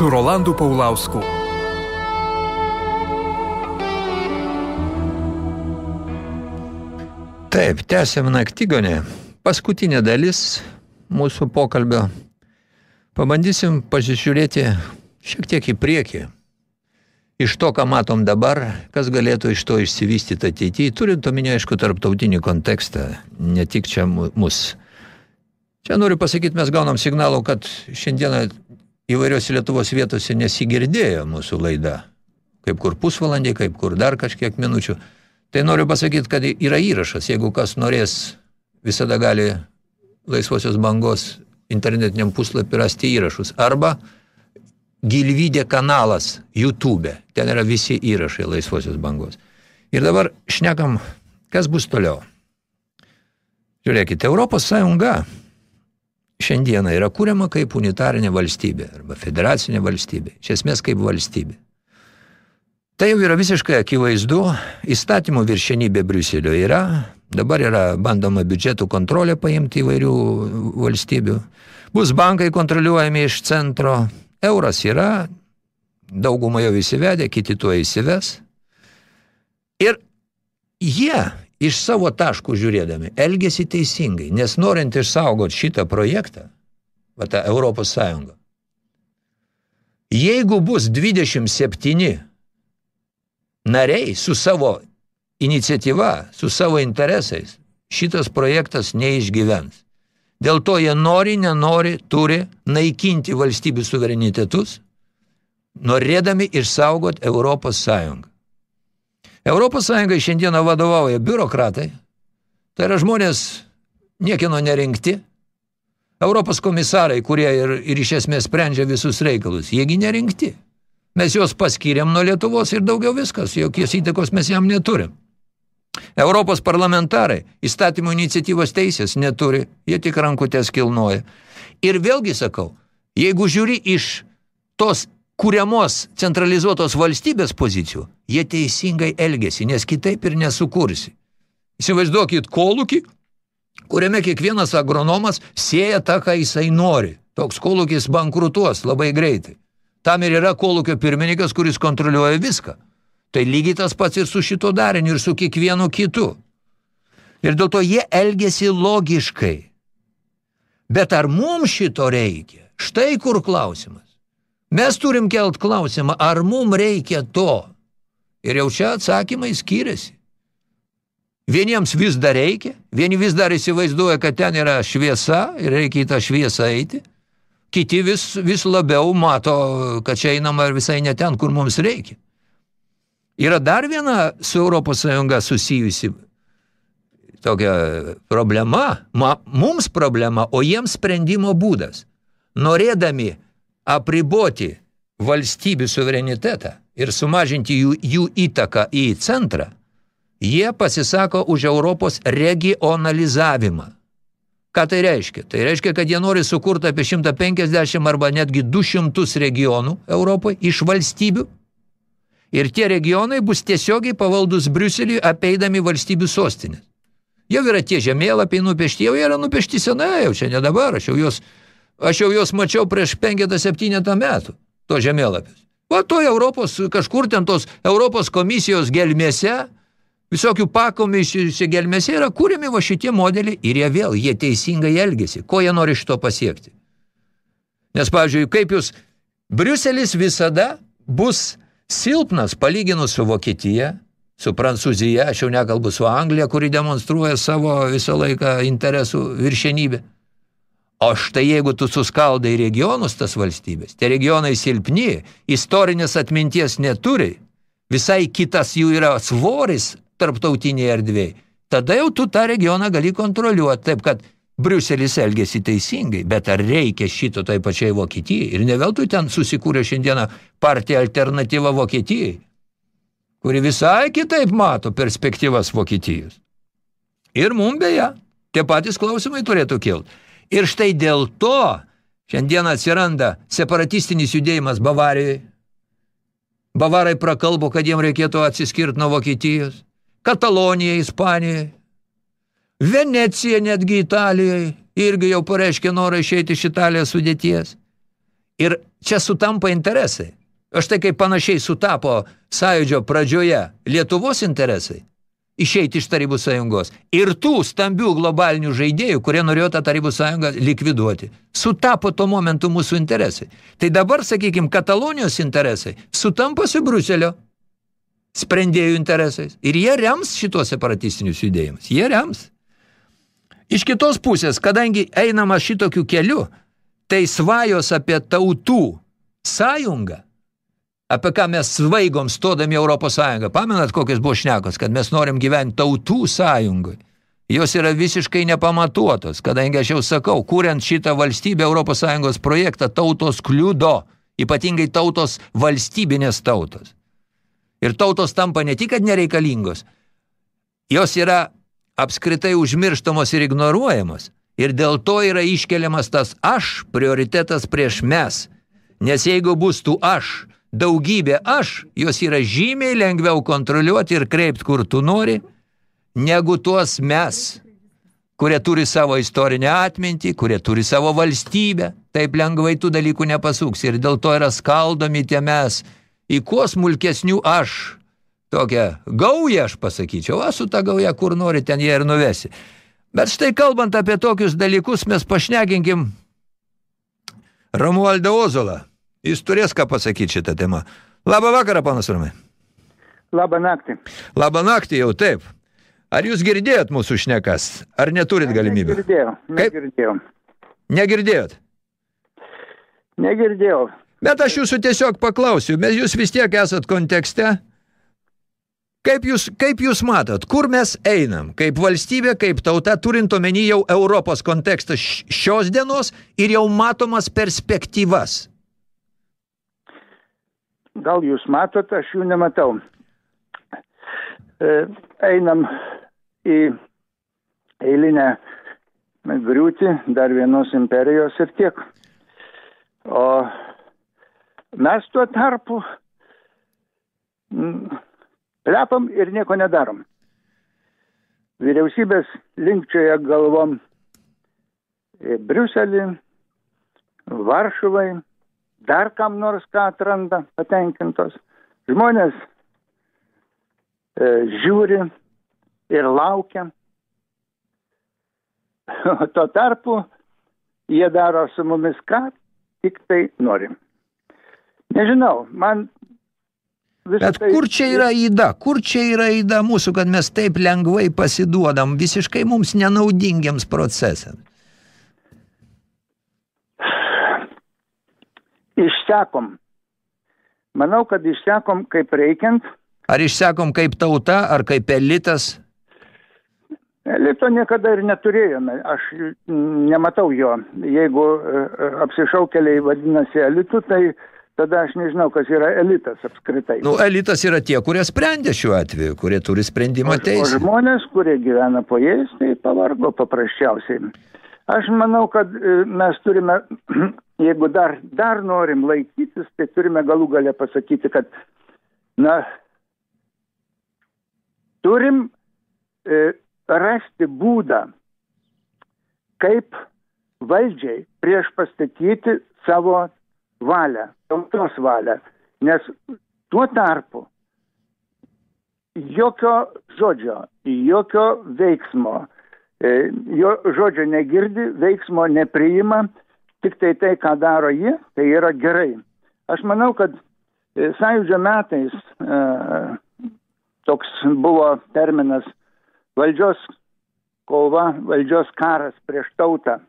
[SPEAKER 2] Su Rolandu Paulausku.
[SPEAKER 3] Taip, tęsiam naktigonę. Paskutinė dalis mūsų pokalbio. Pabandysim pasižiūrėti šiek tiek į priekį. Iš to, ką matom dabar, kas galėtų iš to išsivystyti ateityje, turint omenyje, aišku, tarptautinį kontekstą, ne tik čia mu- mus. Čia noriu pasakyti, mes gaunam signalų, kad šiandieną įvairiose Lietuvos vietose nesigirdėjo mūsų laida. Kaip kur pusvalandį, kaip kur dar kažkiek minučių. Tai noriu pasakyti, kad yra įrašas, jeigu kas norės, visada gali laisvosios bangos internetiniam puslapį rasti įrašus. Arba Gilvydė kanalas YouTube. Ten yra visi įrašai laisvosios bangos. Ir dabar šnekam, kas bus toliau. Žiūrėkite, Europos Sąjunga šiandieną yra kūriama kaip unitarinė valstybė arba federacinė valstybė. Iš esmės kaip valstybė. Tai jau yra visiškai akivaizdu, įstatymų viršenybė Briuselio yra, dabar yra bandoma biudžetų kontrolę paimti įvairių valstybių, bus bankai kontroliuojami iš centro, euras yra, daugumą jau įsivedė, kiti tuo įsives. Ir jie iš savo taškų žiūrėdami elgesi teisingai, nes norint išsaugoti šitą projektą, va tą Europos Sąjungą, jeigu bus 27 nariai su savo iniciatyva, su savo interesais, šitas projektas neišgyvens. Dėl to jie nori, nenori, turi naikinti valstybių suverenitetus, norėdami išsaugoti Europos Sąjungą. Europos Sąjungai šiandieną vadovauja biurokratai, tai yra žmonės niekino nerinkti, Europos komisarai, kurie ir, ir iš esmės sprendžia visus reikalus, jiegi nerinkti. Mes juos paskyrėm nuo Lietuvos ir daugiau viskas, jokios įtakos mes jam neturim. Europos parlamentarai įstatymų iniciatyvos teisės neturi, jie tik rankutės kilnoja. Ir vėlgi sakau, jeigu žiūri iš tos kuriamos centralizuotos valstybės pozicijų, jie teisingai elgesi, nes kitaip ir nesukursi. Įsivaizduokit kolūkį, kuriame kiekvienas agronomas sėja tą, ką jisai nori. Toks kolūkis bankrutuos labai greitai. Tam ir yra kolūkio pirmininkas, kuris kontroliuoja viską. Tai lygiai tas pats ir su šito dariniu, ir su kiekvienu kitu. Ir dėl to jie elgesi logiškai. Bet ar mums šito reikia? Štai kur klausimas. Mes turim kelt klausimą, ar mums reikia to? Ir jau čia atsakymai skiriasi. Vieniems vis dar reikia, vieni vis dar įsivaizduoja, kad ten yra šviesa ir reikia į tą šviesą eiti. Kiti vis, vis labiau mato, kad čia einama visai ne ten, kur mums reikia. Yra dar viena su Europos Sąjunga susijusi tokia problema, ma, mums problema, o jiems sprendimo būdas. Norėdami apriboti valstybių suverenitetą ir sumažinti jų, jų įtaką į centrą, jie pasisako už Europos regionalizavimą. Ką tai reiškia? Tai reiškia, kad jie nori sukurti apie 150 arba netgi 200 regionų Europoje iš valstybių. Ir tie regionai bus tiesiogiai pavaldus Briuseliui apeidami valstybių sostinės. Jau yra tie žemėlapiai nupiešti, jau yra nupiešti senai, jau čia ne dabar, aš jau juos, aš jau juos mačiau prieš 5-7 metų, to žemėlapius. Va to Europos, kažkur ten tos Europos komisijos gelmėse, visokių pakomisijų gelmėse yra kūrimi va šitie modeliai ir jie vėl, jie teisingai elgesi. Ko jie nori šito pasiekti? Nes, pavyzdžiui, kaip jūs, Briuselis visada bus silpnas palyginus su Vokietija, su Prancūzija, aš jau nekalbu su Anglija, kuri demonstruoja savo visą laiką interesų viršenybę. O štai jeigu tu suskaldai regionus tas valstybės, tie regionai silpni, istorinės atminties neturi, visai kitas jų yra svoris tarptautinėje erdvėje, tada jau tu tą regioną gali kontroliuoti, taip kad Briuselis elgėsi teisingai, bet ar reikia šito tai pačiai Vokietijai? Ir ne veltui ten susikūrė šiandieną partija alternatyva Vokietijai, kuri visai kitaip mato perspektyvas Vokietijos. Ir mum beje, tie patys klausimai turėtų kilti. Ir štai dėl to šiandien atsiranda separatistinis judėjimas Bavarijoje. Bavarai prakalbo, kad jiem reikėtų atsiskirti nuo Vokietijos. Katalonija, Ispanijoje. Venecija netgi Italijoje irgi jau pareiškė norą išeiti iš Italijos sudėties. Ir čia sutampa interesai. O štai kaip panašiai sutapo sąjūdžio pradžioje Lietuvos interesai išeiti iš Tarybų sąjungos ir tų stambių globalinių žaidėjų, kurie norėjo tą Tarybų sąjungą likviduoti. Sutapo tuo momentu mūsų interesai. Tai dabar, sakykime, Katalonijos interesai sutampa su Bruselio sprendėjų interesais. Ir jie rems šitos separatistinius judėjimus. Jie rems. Iš kitos pusės, kadangi einama šitokiu keliu, tai svajos apie tautų sąjungą, apie ką mes svaigom stodami Europos Sąjungą. Pamenat, kokios buvo šnekos, kad mes norim gyventi tautų sąjungoje. Jos yra visiškai nepamatuotos, kadangi aš jau sakau, kuriant šitą valstybę Europos Sąjungos projektą, tautos kliudo, ypatingai tautos valstybinės tautos. Ir tautos tampa ne tik, kad nereikalingos, jos yra apskritai užmirštamos ir ignoruojamos. Ir dėl to yra iškeliamas tas aš prioritetas prieš mes. Nes jeigu bus tų aš, daugybė aš, jos yra žymiai lengviau kontroliuoti ir kreipti, kur tu nori, negu tuos mes, kurie turi savo istorinę atmintį, kurie turi savo valstybę. Taip lengvai tų dalykų nepasuks. Ir dėl to yra skaldomi tie mes į kuo smulkesnių aš. Tokią gaują, aš pasakyčiau, va su ta gauja, kur nori, ten jie ir nuvesi. Bet štai kalbant apie tokius dalykus, mes pašnekinkim Romualdą Ozolą. Jis turės ką pasakyti šitą temą. Labą vakarą, panas Romai.
[SPEAKER 19] Labą naktį.
[SPEAKER 3] Labą naktį jau taip. Ar jūs girdėjot mūsų šnekas? Ar neturit galimybę?
[SPEAKER 19] Negirdėjau,
[SPEAKER 3] Kaip?
[SPEAKER 19] negirdėjau.
[SPEAKER 3] Negirdėjot?
[SPEAKER 19] Negirdėjau.
[SPEAKER 3] Bet aš jūsų tiesiog paklausiu, mes jūs vis tiek esat kontekste. Kaip jūs, kaip jūs matot, kur mes einam, kaip valstybė, kaip tauta, turint omeny jau Europos kontekstą š- šios dienos ir jau matomas perspektyvas?
[SPEAKER 19] Gal jūs matot, aš jų nematau. E, Einam į eilinę griūtį dar vienos imperijos ir tiek. O mes tuo tarpu plepam ir nieko nedarom. Vyriausybės linkčioje galvom Briuselį, Varšuvai, dar kam nors ką atranda patenkintos. Žmonės e, žiūri ir laukia. O tuo tarpu jie daro su mumis ką tik tai norim. Nežinau, man
[SPEAKER 3] Bet kur čia yra įda? Kur čia yra įda mūsų, kad mes taip lengvai pasiduodam visiškai mums nenaudingiams procesams?
[SPEAKER 19] Išsekom. Manau, kad išsekom kaip reikiant.
[SPEAKER 3] Ar išsekom kaip tauta, ar kaip elitas?
[SPEAKER 19] Elito niekada ir neturėjome. Aš nematau jo. Jeigu e, e, apsišaukeliai vadinasi elitu, tai tada aš nežinau, kas yra elitas apskritai.
[SPEAKER 3] Nu, elitas yra tie, kurie sprendė šiuo atveju, kurie turi sprendimo
[SPEAKER 19] O
[SPEAKER 3] teisę.
[SPEAKER 19] žmonės, kurie gyvena po jais, tai pavargo paprasčiausiai. Aš manau, kad e, mes turime, jeigu dar, dar norim laikytis, tai turime galų galę pasakyti, kad, na, turim e, rasti būdą, kaip valdžiai prieš pastatyti savo valią, tautos valią. Nes tuo tarpu jokio žodžio, jokio veiksmo, jo žodžio negirdi, veiksmo nepriima, tik tai tai, ką daro jie, tai yra gerai. Aš manau, kad e, sąjūdžio metais e, toks buvo terminas valdžios kova, valdžios karas prieš tautą.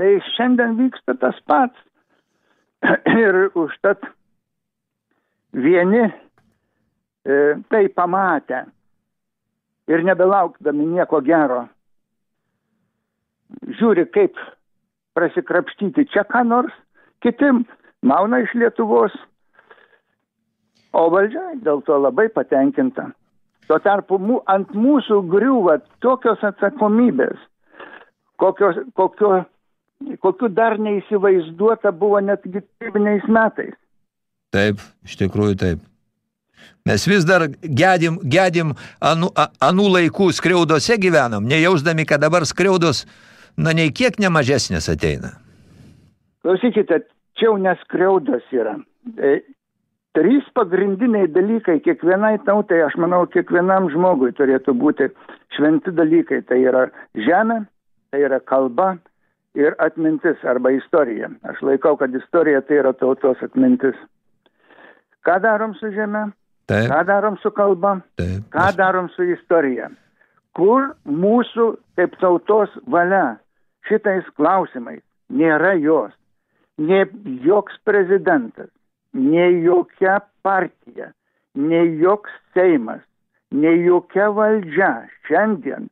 [SPEAKER 19] Tai šiandien vyksta tas pats. Ir užtat vieni e, tai pamatę ir nebelaukdami nieko gero, žiūri, kaip prasikrapštyti čia ką nors, kiti mauna iš Lietuvos, o valdžia dėl to labai patenkinta. Tuo tarpu ant mūsų griūva tokios atsakomybės, kokios, kokio, kokiu dar neįsivaizduota buvo netgi tarybiniais metais.
[SPEAKER 3] Taip, iš tikrųjų taip. Mes vis dar gedim, gedim anų, anų laikų skriaudose gyvenam, nejausdami, kad dabar skriaudos, na, nei kiek nemažesnės ateina.
[SPEAKER 19] Klausykite, čia jau neskriaudas yra. E, trys pagrindiniai dalykai kiekvienai tautai, aš manau, kiekvienam žmogui turėtų būti šventi dalykai. Tai yra žemė, tai yra kalba ir atmintis arba istorija. Aš laikau, kad istorija tai yra tautos atmintis. Ką darom su žemė?
[SPEAKER 3] Taip.
[SPEAKER 19] Ką darom su kalba?
[SPEAKER 3] Taip.
[SPEAKER 19] Ką darom su istorija? Kur mūsų kaip tautos valia šitais klausimais nėra jos. Ne joks prezidentas, ne jokia partija, ne joks Seimas, ne jokia valdžia šiandien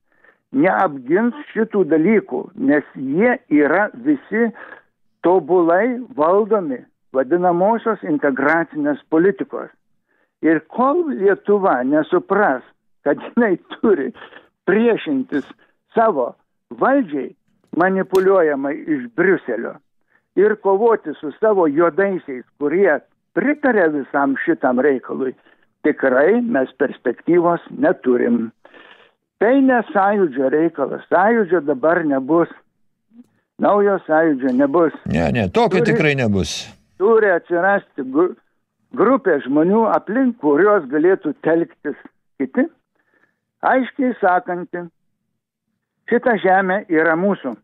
[SPEAKER 19] neapgins šitų dalykų, nes jie yra visi tobulai valdomi vadinamosios integracinės politikos. Ir kol Lietuva nesupras, kad jinai turi priešintis savo valdžiai, manipuliuojamai iš Briuselio, ir kovoti su savo juodaisiais, kurie pritarė visam šitam reikalui, tikrai mes perspektyvos neturim. Tai ne sąjūdžio reikalas, sąjūdžio dabar nebus, naujo sąjūdžio nebus.
[SPEAKER 3] Ne, ne, tokio tikrai nebus.
[SPEAKER 19] Turi atsirasti gru- grupė žmonių aplink, kurios galėtų telktis kiti, aiškiai sakanti, šita žemė yra mūsų,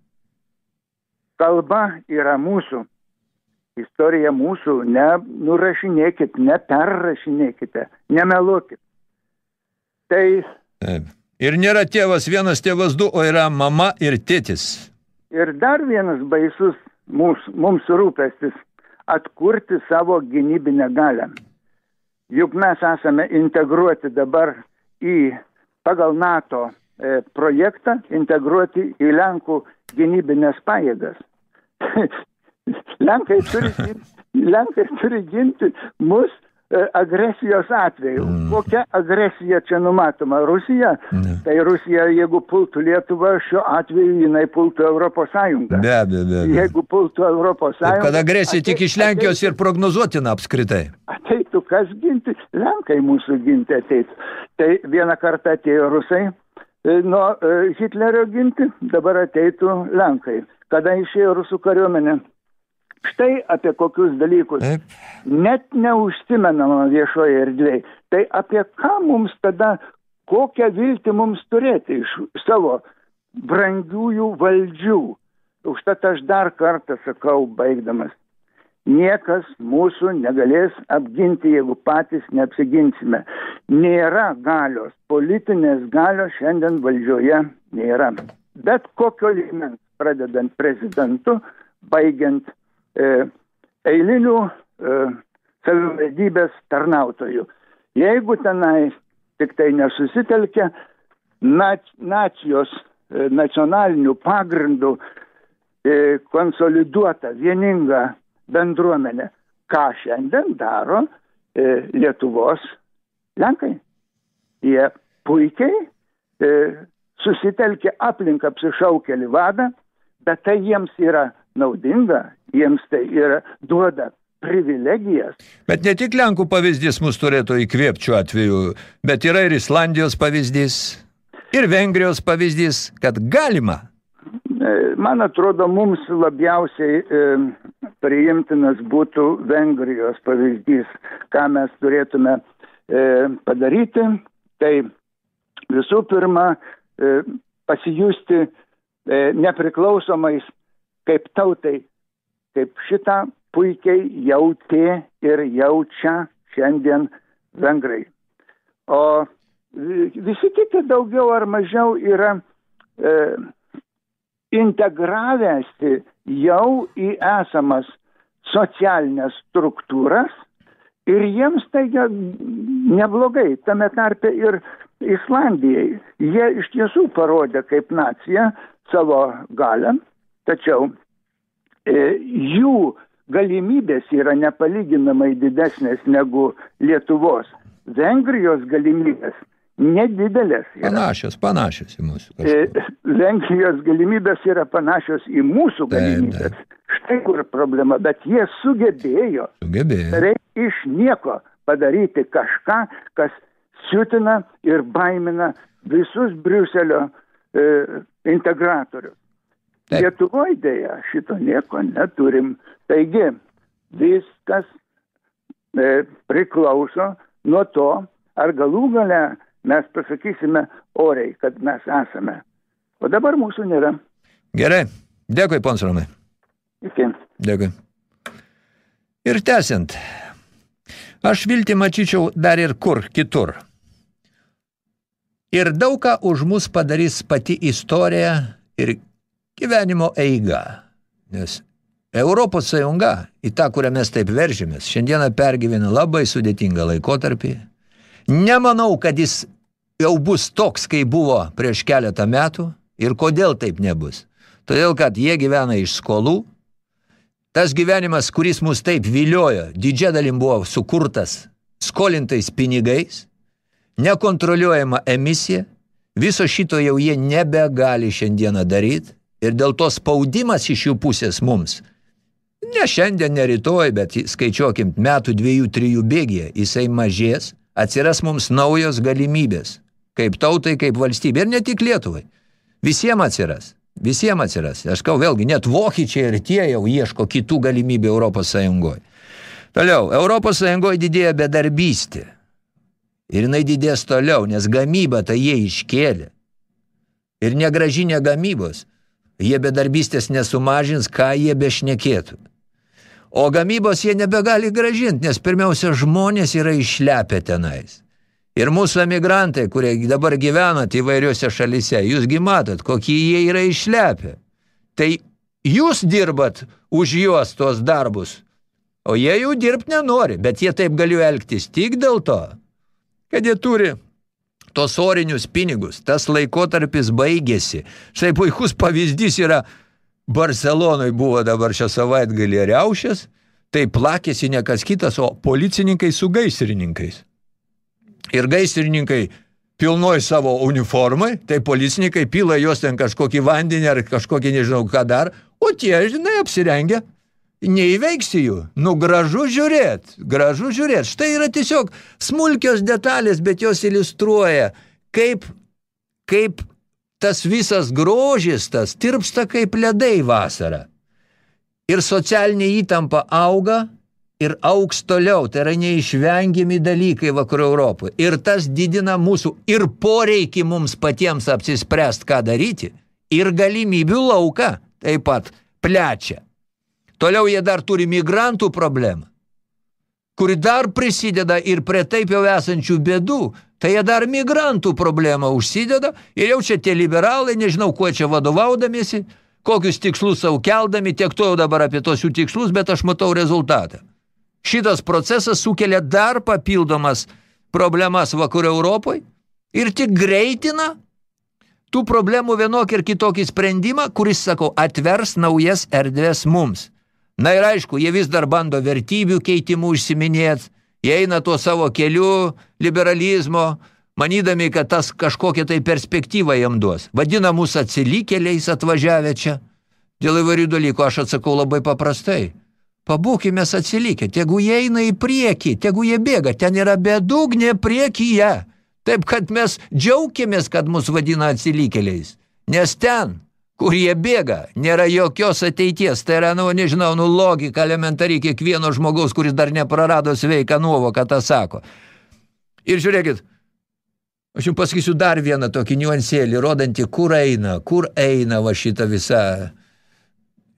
[SPEAKER 19] kalba yra mūsų, istorija mūsų, nenurašinėkit, neperrašinėkite, nemeluokit. Tai
[SPEAKER 3] Taip. Ir nėra tėvas vienas, tėvas du, o yra mama ir tėtis.
[SPEAKER 19] ir dar vienas baisus mūs, mums rūpestis - atkurti savo gynybinę galę. Juk mes esame integruoti dabar į pagal NATO e, projektą, integruoti į Lenkų gynybinės pajėgas. Lenkai turi, Lenkai turi ginti mus agresijos atveju. Kokia agresija čia numatoma? Rusija? Tai Rusija, jeigu pultų Lietuvą, šiuo atveju jinai pultų Europos Sąjungą.
[SPEAKER 3] Be abejo, be abejo.
[SPEAKER 19] Jeigu pultų Europos
[SPEAKER 3] Taip,
[SPEAKER 19] Sąjungą.
[SPEAKER 3] kad agresija tik iš Lenkijos ir prognozuotina apskritai.
[SPEAKER 19] Ateitų kas ginti, Lenkai mūsų ginti ateitų. Tai vieną kartą atėjo rusai e, nuo e, Hitlerio ginti, dabar ateitų Lenkai. Kada išėjo rusų kariuomenė? Štai apie kokius dalykus.
[SPEAKER 3] Taip.
[SPEAKER 19] Net neužsimenama viešoje erdvėje. Tai apie ką mums tada, kokią viltį mums turėti iš savo brangiųjų valdžių. Užtat aš dar kartą sakau, baigdamas. Niekas mūsų negalės apginti, jeigu patys neapsiginsime. Nėra galios, politinės galios šiandien valdžioje nėra. Bet kokio lygmens, pradedant prezidentu, baigiant eilinių e, savivaldybės tarnautojų. Jeigu tenai tik tai nesusitelkia nac, nacijos e, nacionalinių pagrindų e, konsoliduota, vieninga bendruomenė, ką šiandien daro e, Lietuvos Lenkai. Jie puikiai e, susitelkia aplink apsišaukelį vadą, bet tai jiems yra naudinga, jiems tai yra duoda privilegijas.
[SPEAKER 3] Bet ne tik Lenkų pavyzdys mus turėtų įkvėpti šiuo atveju, bet yra ir Islandijos pavyzdys, ir Vengrijos pavyzdys, kad galima.
[SPEAKER 19] E, Man atrodo, mums labiausiai e, priimtinas būtų Vengrijos pavyzdys, ką mes turėtume e, padaryti. Tai visų pirma, e, pasijusti e, nepriklausomais kaip tautai, kaip šitą puikiai jautė ir jaučia šiandien vengrai. O vi- visi kiti daugiau ar mažiau yra e, integravęsi jau į esamas socialinės struktūras ir jiems tai neblogai, tame tarpe ir Islandijai. Jie iš tiesų parodė kaip nacija savo galę, tačiau jų galimybės yra nepalyginamai didesnės negu Lietuvos. Vengrijos galimybės nedidelės. Yra.
[SPEAKER 3] Panašios, panašios į mūsų.
[SPEAKER 19] E, Vengrijos galimybės yra panašios į mūsų galimybės. Štai kur problema, bet jie sugebėjo
[SPEAKER 3] Sugebėjo.
[SPEAKER 19] reikia iš nieko padaryti kažką, kas siutina ir baimina visus Briuselio e, integratorius. Lietuvoje dėja šito nieko neturim. Taigi, viskas e, priklauso nuo to, ar galų gale mes pasakysime oriai, kad mes esame. O dabar mūsų nėra.
[SPEAKER 3] Gerai. Dėkui, pons Romai.
[SPEAKER 19] Iki.
[SPEAKER 3] Dėkui. Ir tęsiant. Aš viltį matyčiau dar ir kur kitur. Ir daug ką už mus padarys pati istorija ir gyvenimo eiga. Nes Europos Sąjunga, į tą, kurią mes taip veržėmės, šiandieną pergyvena labai sudėtingą laikotarpį. Nemanau, kad jis jau bus toks, kai buvo prieš keletą metų. Ir kodėl taip nebus? Todėl, kad jie gyvena iš skolų. Tas gyvenimas, kuris mus taip viliojo, didžia dalim buvo sukurtas skolintais pinigais, nekontroliuojama emisija, viso šito jau jie nebegali šiandieną daryti ir dėl to spaudimas iš jų pusės mums – ne šiandien, ne rytoj, bet skaičiuokim metų dviejų, trijų bėgėje, jisai mažės, atsiras mums naujos galimybės, kaip tautai, kaip valstybė, ir ne tik Lietuvai. Visiems atsiras, visiems atsiras. Aš kau vėlgi, net vokiečiai ir tie jau ieško kitų galimybių Europos Sąjungoje. Toliau, Europos Sąjungoje didėja bedarbystė. Ir jinai didės toliau, nes gamybą tai jie iškėlė. Ir negražinė gamybos. Jie bedarbystės nesumažins, ką jie bešnekėtų. O gamybos jie nebegali gražinti, nes pirmiausia žmonės yra išlepę tenais. Ir mūsų emigrantai, kurie dabar gyvenat įvairiuose šalyse, jūsgi matot, kokie jie yra išlepę. Tai jūs dirbat už juos tos darbus, o jie jau dirbti nenori, bet jie taip galiu elgtis tik dėl to, kad jie turi tos orinius pinigus, tas laikotarpis baigėsi. Štai puikus pavyzdys yra Barcelonoj buvo dabar šią savaitgalį riaušės, tai plakėsi ne kas kitas, o policininkai su gaisrininkais. Ir gaisrininkai pilnoj savo uniformai, tai policininkai pila juos ten kažkokį vandenį ar kažkokį nežinau ką dar, o tie, žinai, apsirengia neįveiksi jų. Nu, gražu žiūrėt, gražu žiūrėt. Štai yra tiesiog smulkios detalės, bet jos iliustruoja, kaip, kaip tas visas grožis, tas tirpsta kaip ledai vasarą. Ir socialinė įtampa auga ir auks toliau. Tai yra neišvengiami dalykai vakarų Europoje. Ir tas didina mūsų ir poreikį mums patiems apsispręst, ką daryti, ir galimybių lauką taip pat plečia. Toliau jie dar turi migrantų problemą, kuri dar prisideda ir prie taip jau esančių bėdų, tai jie dar migrantų problemą užsideda ir jau čia tie liberalai, nežinau, kuo čia vadovaudamiesi, kokius tikslus savo keldami, tiek to jau dabar apie tos jų tikslus, bet aš matau rezultatą. Šitas procesas sukelia dar papildomas problemas vakarų Europoje ir tik greitina tų problemų vienokį ir kitokį sprendimą, kuris, sakau, atvers naujas erdvės mums. Na ir aišku, jie vis dar bando vertybių keitimų užsiminėt, jie eina tuo savo keliu liberalizmo, manydami, kad tas kažkokią tai perspektyvą jam duos. Vadina mus atsilikėliais atvažiavę čia. Dėl įvairių dalykų aš atsakau labai paprastai. Pabūkime atsilikę, tegu jie eina į priekį, tegu jie bėga, ten yra bedugnė priekyje. Taip, kad mes džiaukimės, kad mus vadina atsilikėliais. Nes ten, kur jie bėga, nėra jokios ateities. Tai yra, nu, nežinau, nu, logika elementari kiekvieno žmogaus, kuris dar neprarado sveiką nuovoką, tą sako. Ir žiūrėkit, aš jums pasakysiu dar vieną tokį niuansėlį, rodantį, kur eina, kur eina va šita visa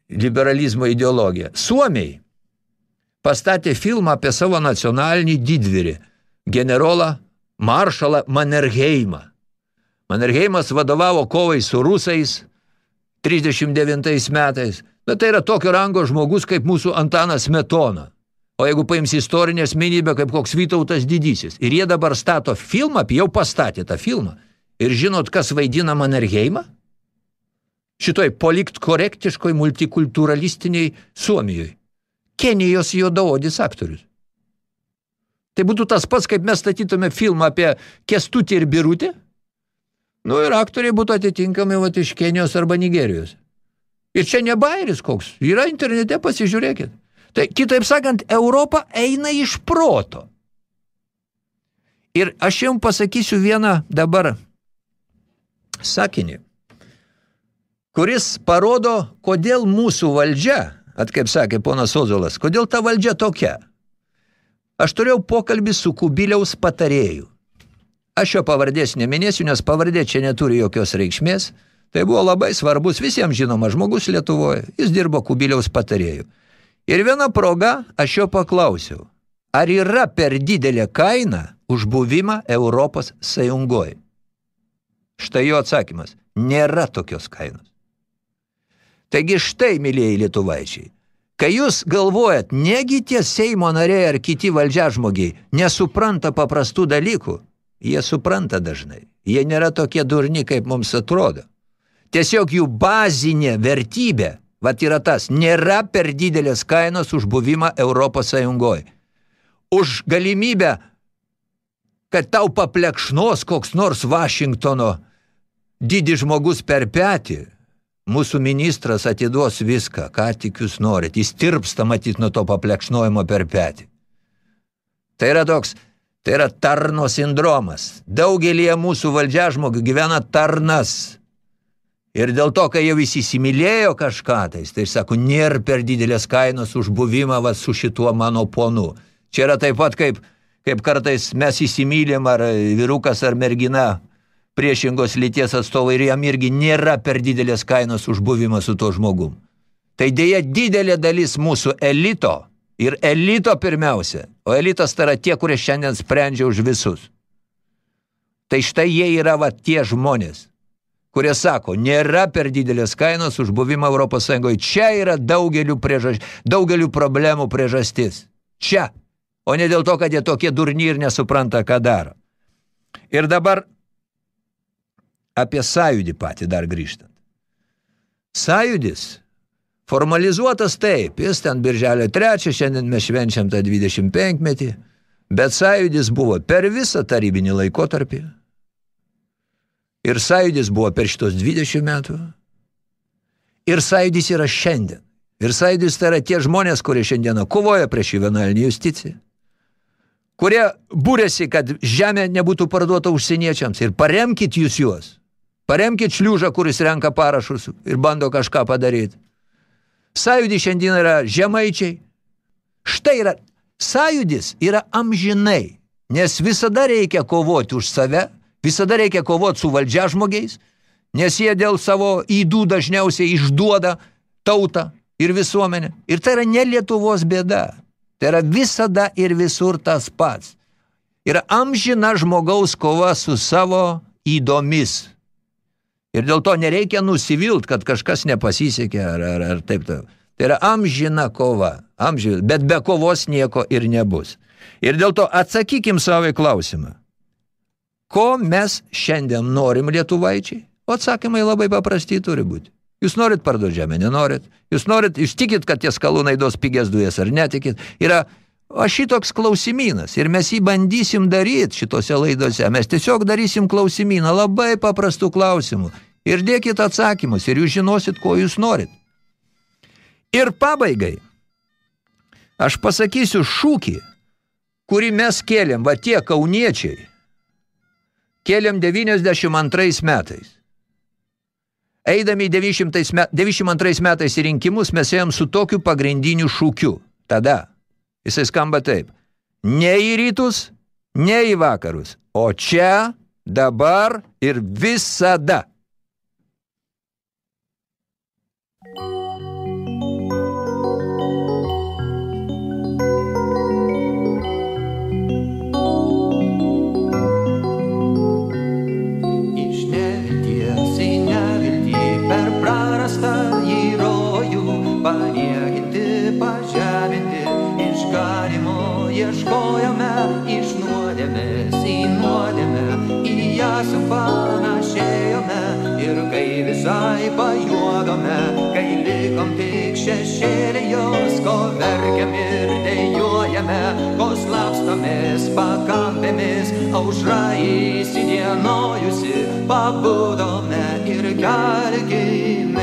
[SPEAKER 3] liberalizmo ideologija. Suomiai pastatė filmą apie savo nacionalinį didvyrį, generolą maršalą Mannerheimą. Mannerheimas vadovavo kovai su rusais 39 metais. Bet tai yra tokio rango žmogus kaip mūsų Antanas Metona. O jeigu paims istorinę asmenybę kaip koks Vytautas Didysis. Ir jie dabar stato filmą, jau pastatė tą filmą. Ir žinot, kas vaidina Mannerheimą? Šitoj polikt korektiškoj multikulturalistiniai Suomijoj. Kenijos juodaodis aktorius. Tai būtų tas pats, kaip mes statytume filmą apie Kestutį ir Birutį. Nu ir aktoriai būtų atitinkami vat, iš Kenijos arba Nigerijos. Ir čia ne bairis koks. Yra internete, pasižiūrėkit. Tai kitaip sakant, Europa eina iš proto. Ir aš jums pasakysiu vieną dabar sakinį, kuris parodo, kodėl mūsų valdžia, At kaip sakė ponas Ozolas, kodėl ta valdžia tokia? Aš turėjau pokalbį su Kubiliaus patarėju. Aš jo pavardės neminėsiu, nes pavardė čia neturi jokios reikšmės. Tai buvo labai svarbus, visiems žinoma, žmogus Lietuvoje. Jis dirbo Kubiliaus patarėjų. Ir viena proga aš jo paklausiau, ar yra per didelė kaina už buvimą Europos Sąjungoje. Štai jo atsakymas. Nėra tokios kainos. Taigi štai, mylėjai lietuvaičiai, kai jūs galvojat, negi tie Seimo nariai ar kiti valdžiažmogiai nesupranta paprastų dalykų, jie supranta dažnai. Jie nėra tokie durni, kaip mums atrodo. Tiesiog jų bazinė vertybė, vat yra tas, nėra per didelės kainos už buvimą Europos Sąjungoje. Už galimybę, kad tau paplekšnos koks nors Vašingtono didis žmogus per petį, mūsų ministras atiduos viską, ką tik jūs norit. Jis tirpsta matyt nuo to paplekšnojimo per petį. Tai yra toks, tai yra tarno sindromas. Daugelie mūsų valdžiažmogių gyvena tarnas. Ir dėl to, kai jau jis įsimylėjo kažką, tai jis tai sako, nėra per didelės kainos už buvimą va, su šituo mano ponu. Čia yra taip pat, kaip, kaip kartais mes įsimylim, ar vyrukas, ar mergina priešingos lyties atstovai ir jam irgi nėra per didelės kainos už buvimą su tuo žmogum. Tai dėja didelė dalis mūsų elito ir elito pirmiausia, o elitas tai yra tie, kurie šiandien sprendžia už visus. Tai štai jie yra va tie žmonės, kurie sako, nėra per didelės kainos už buvimą Europos Sąjungoje. Čia yra daugelių, priežas, daugelių problemų priežastis. Čia. O ne dėl to, kad jie tokie durni ir nesupranta, ką daro. Ir dabar apie sąjūdį patį dar grįžtant. Sąjūdis formalizuotas taip, jis ten birželio 3, šiandien mes švenčiam tą 25 metį, bet sąjūdis buvo per visą tarybinį laikotarpį. Ir sąjūdis buvo per šitos 20 metų. Ir sąjūdis yra šiandien. Ir sąjūdis tai yra tie žmonės, kurie šiandieną kovoja prieš juvenalinį justiciją kurie būrėsi, kad žemė nebūtų parduota užsieniečiams ir paremkit jūs juos. Paremkit šliūžą, kuris renka parašus ir bando kažką padaryti. Sąjūdis šiandien yra žemaičiai. Štai yra, sąjūdis yra amžinai, nes visada reikia kovoti už save, visada reikia kovoti su valdžia žmogiais, nes jie dėl savo įdų dažniausiai išduoda tautą ir visuomenę. Ir tai yra ne Lietuvos bėda. Tai yra visada ir visur tas pats. Yra amžina žmogaus kova su savo įdomis. Ir dėl to nereikia nusivilt, kad kažkas nepasisekė ar, ar, ar taip taip. Tai yra amžina kova, amžina, bet be kovos nieko ir nebus. Ir dėl to atsakykim savo į klausimą. Ko mes šiandien norim lietuvaičiai? O atsakymai labai paprasti turi būti. Jūs norit parduoti žemę, nenorit. Jūs norit, jūs tikit, kad tie skalūnai duos pigias dujas ar netikit. Yra o šitoks klausimynas ir mes jį bandysim daryti šitose laidose. Mes tiesiog darysim klausimyną labai paprastų klausimų. Ir dėkit atsakymus ir jūs žinosit, ko jūs norit. Ir pabaigai, aš pasakysiu šūkį, kurį mes kėlėm, va tie kauniečiai, kėlėm 92 metais. Eidami 92 metais į rinkimus mes ėjom su tokiu pagrindiniu šūkiu. Tada jisai skamba taip. Ne į rytus, ne į vakarus, o čia, dabar ir visada.
[SPEAKER 15] Visai pajuodome, kai likom tik šešėlį jos, ko verkiam ir dejuojame, ko slapstomės pakampėmis, aušra įsidienojusi, pabudome ir kelkimės.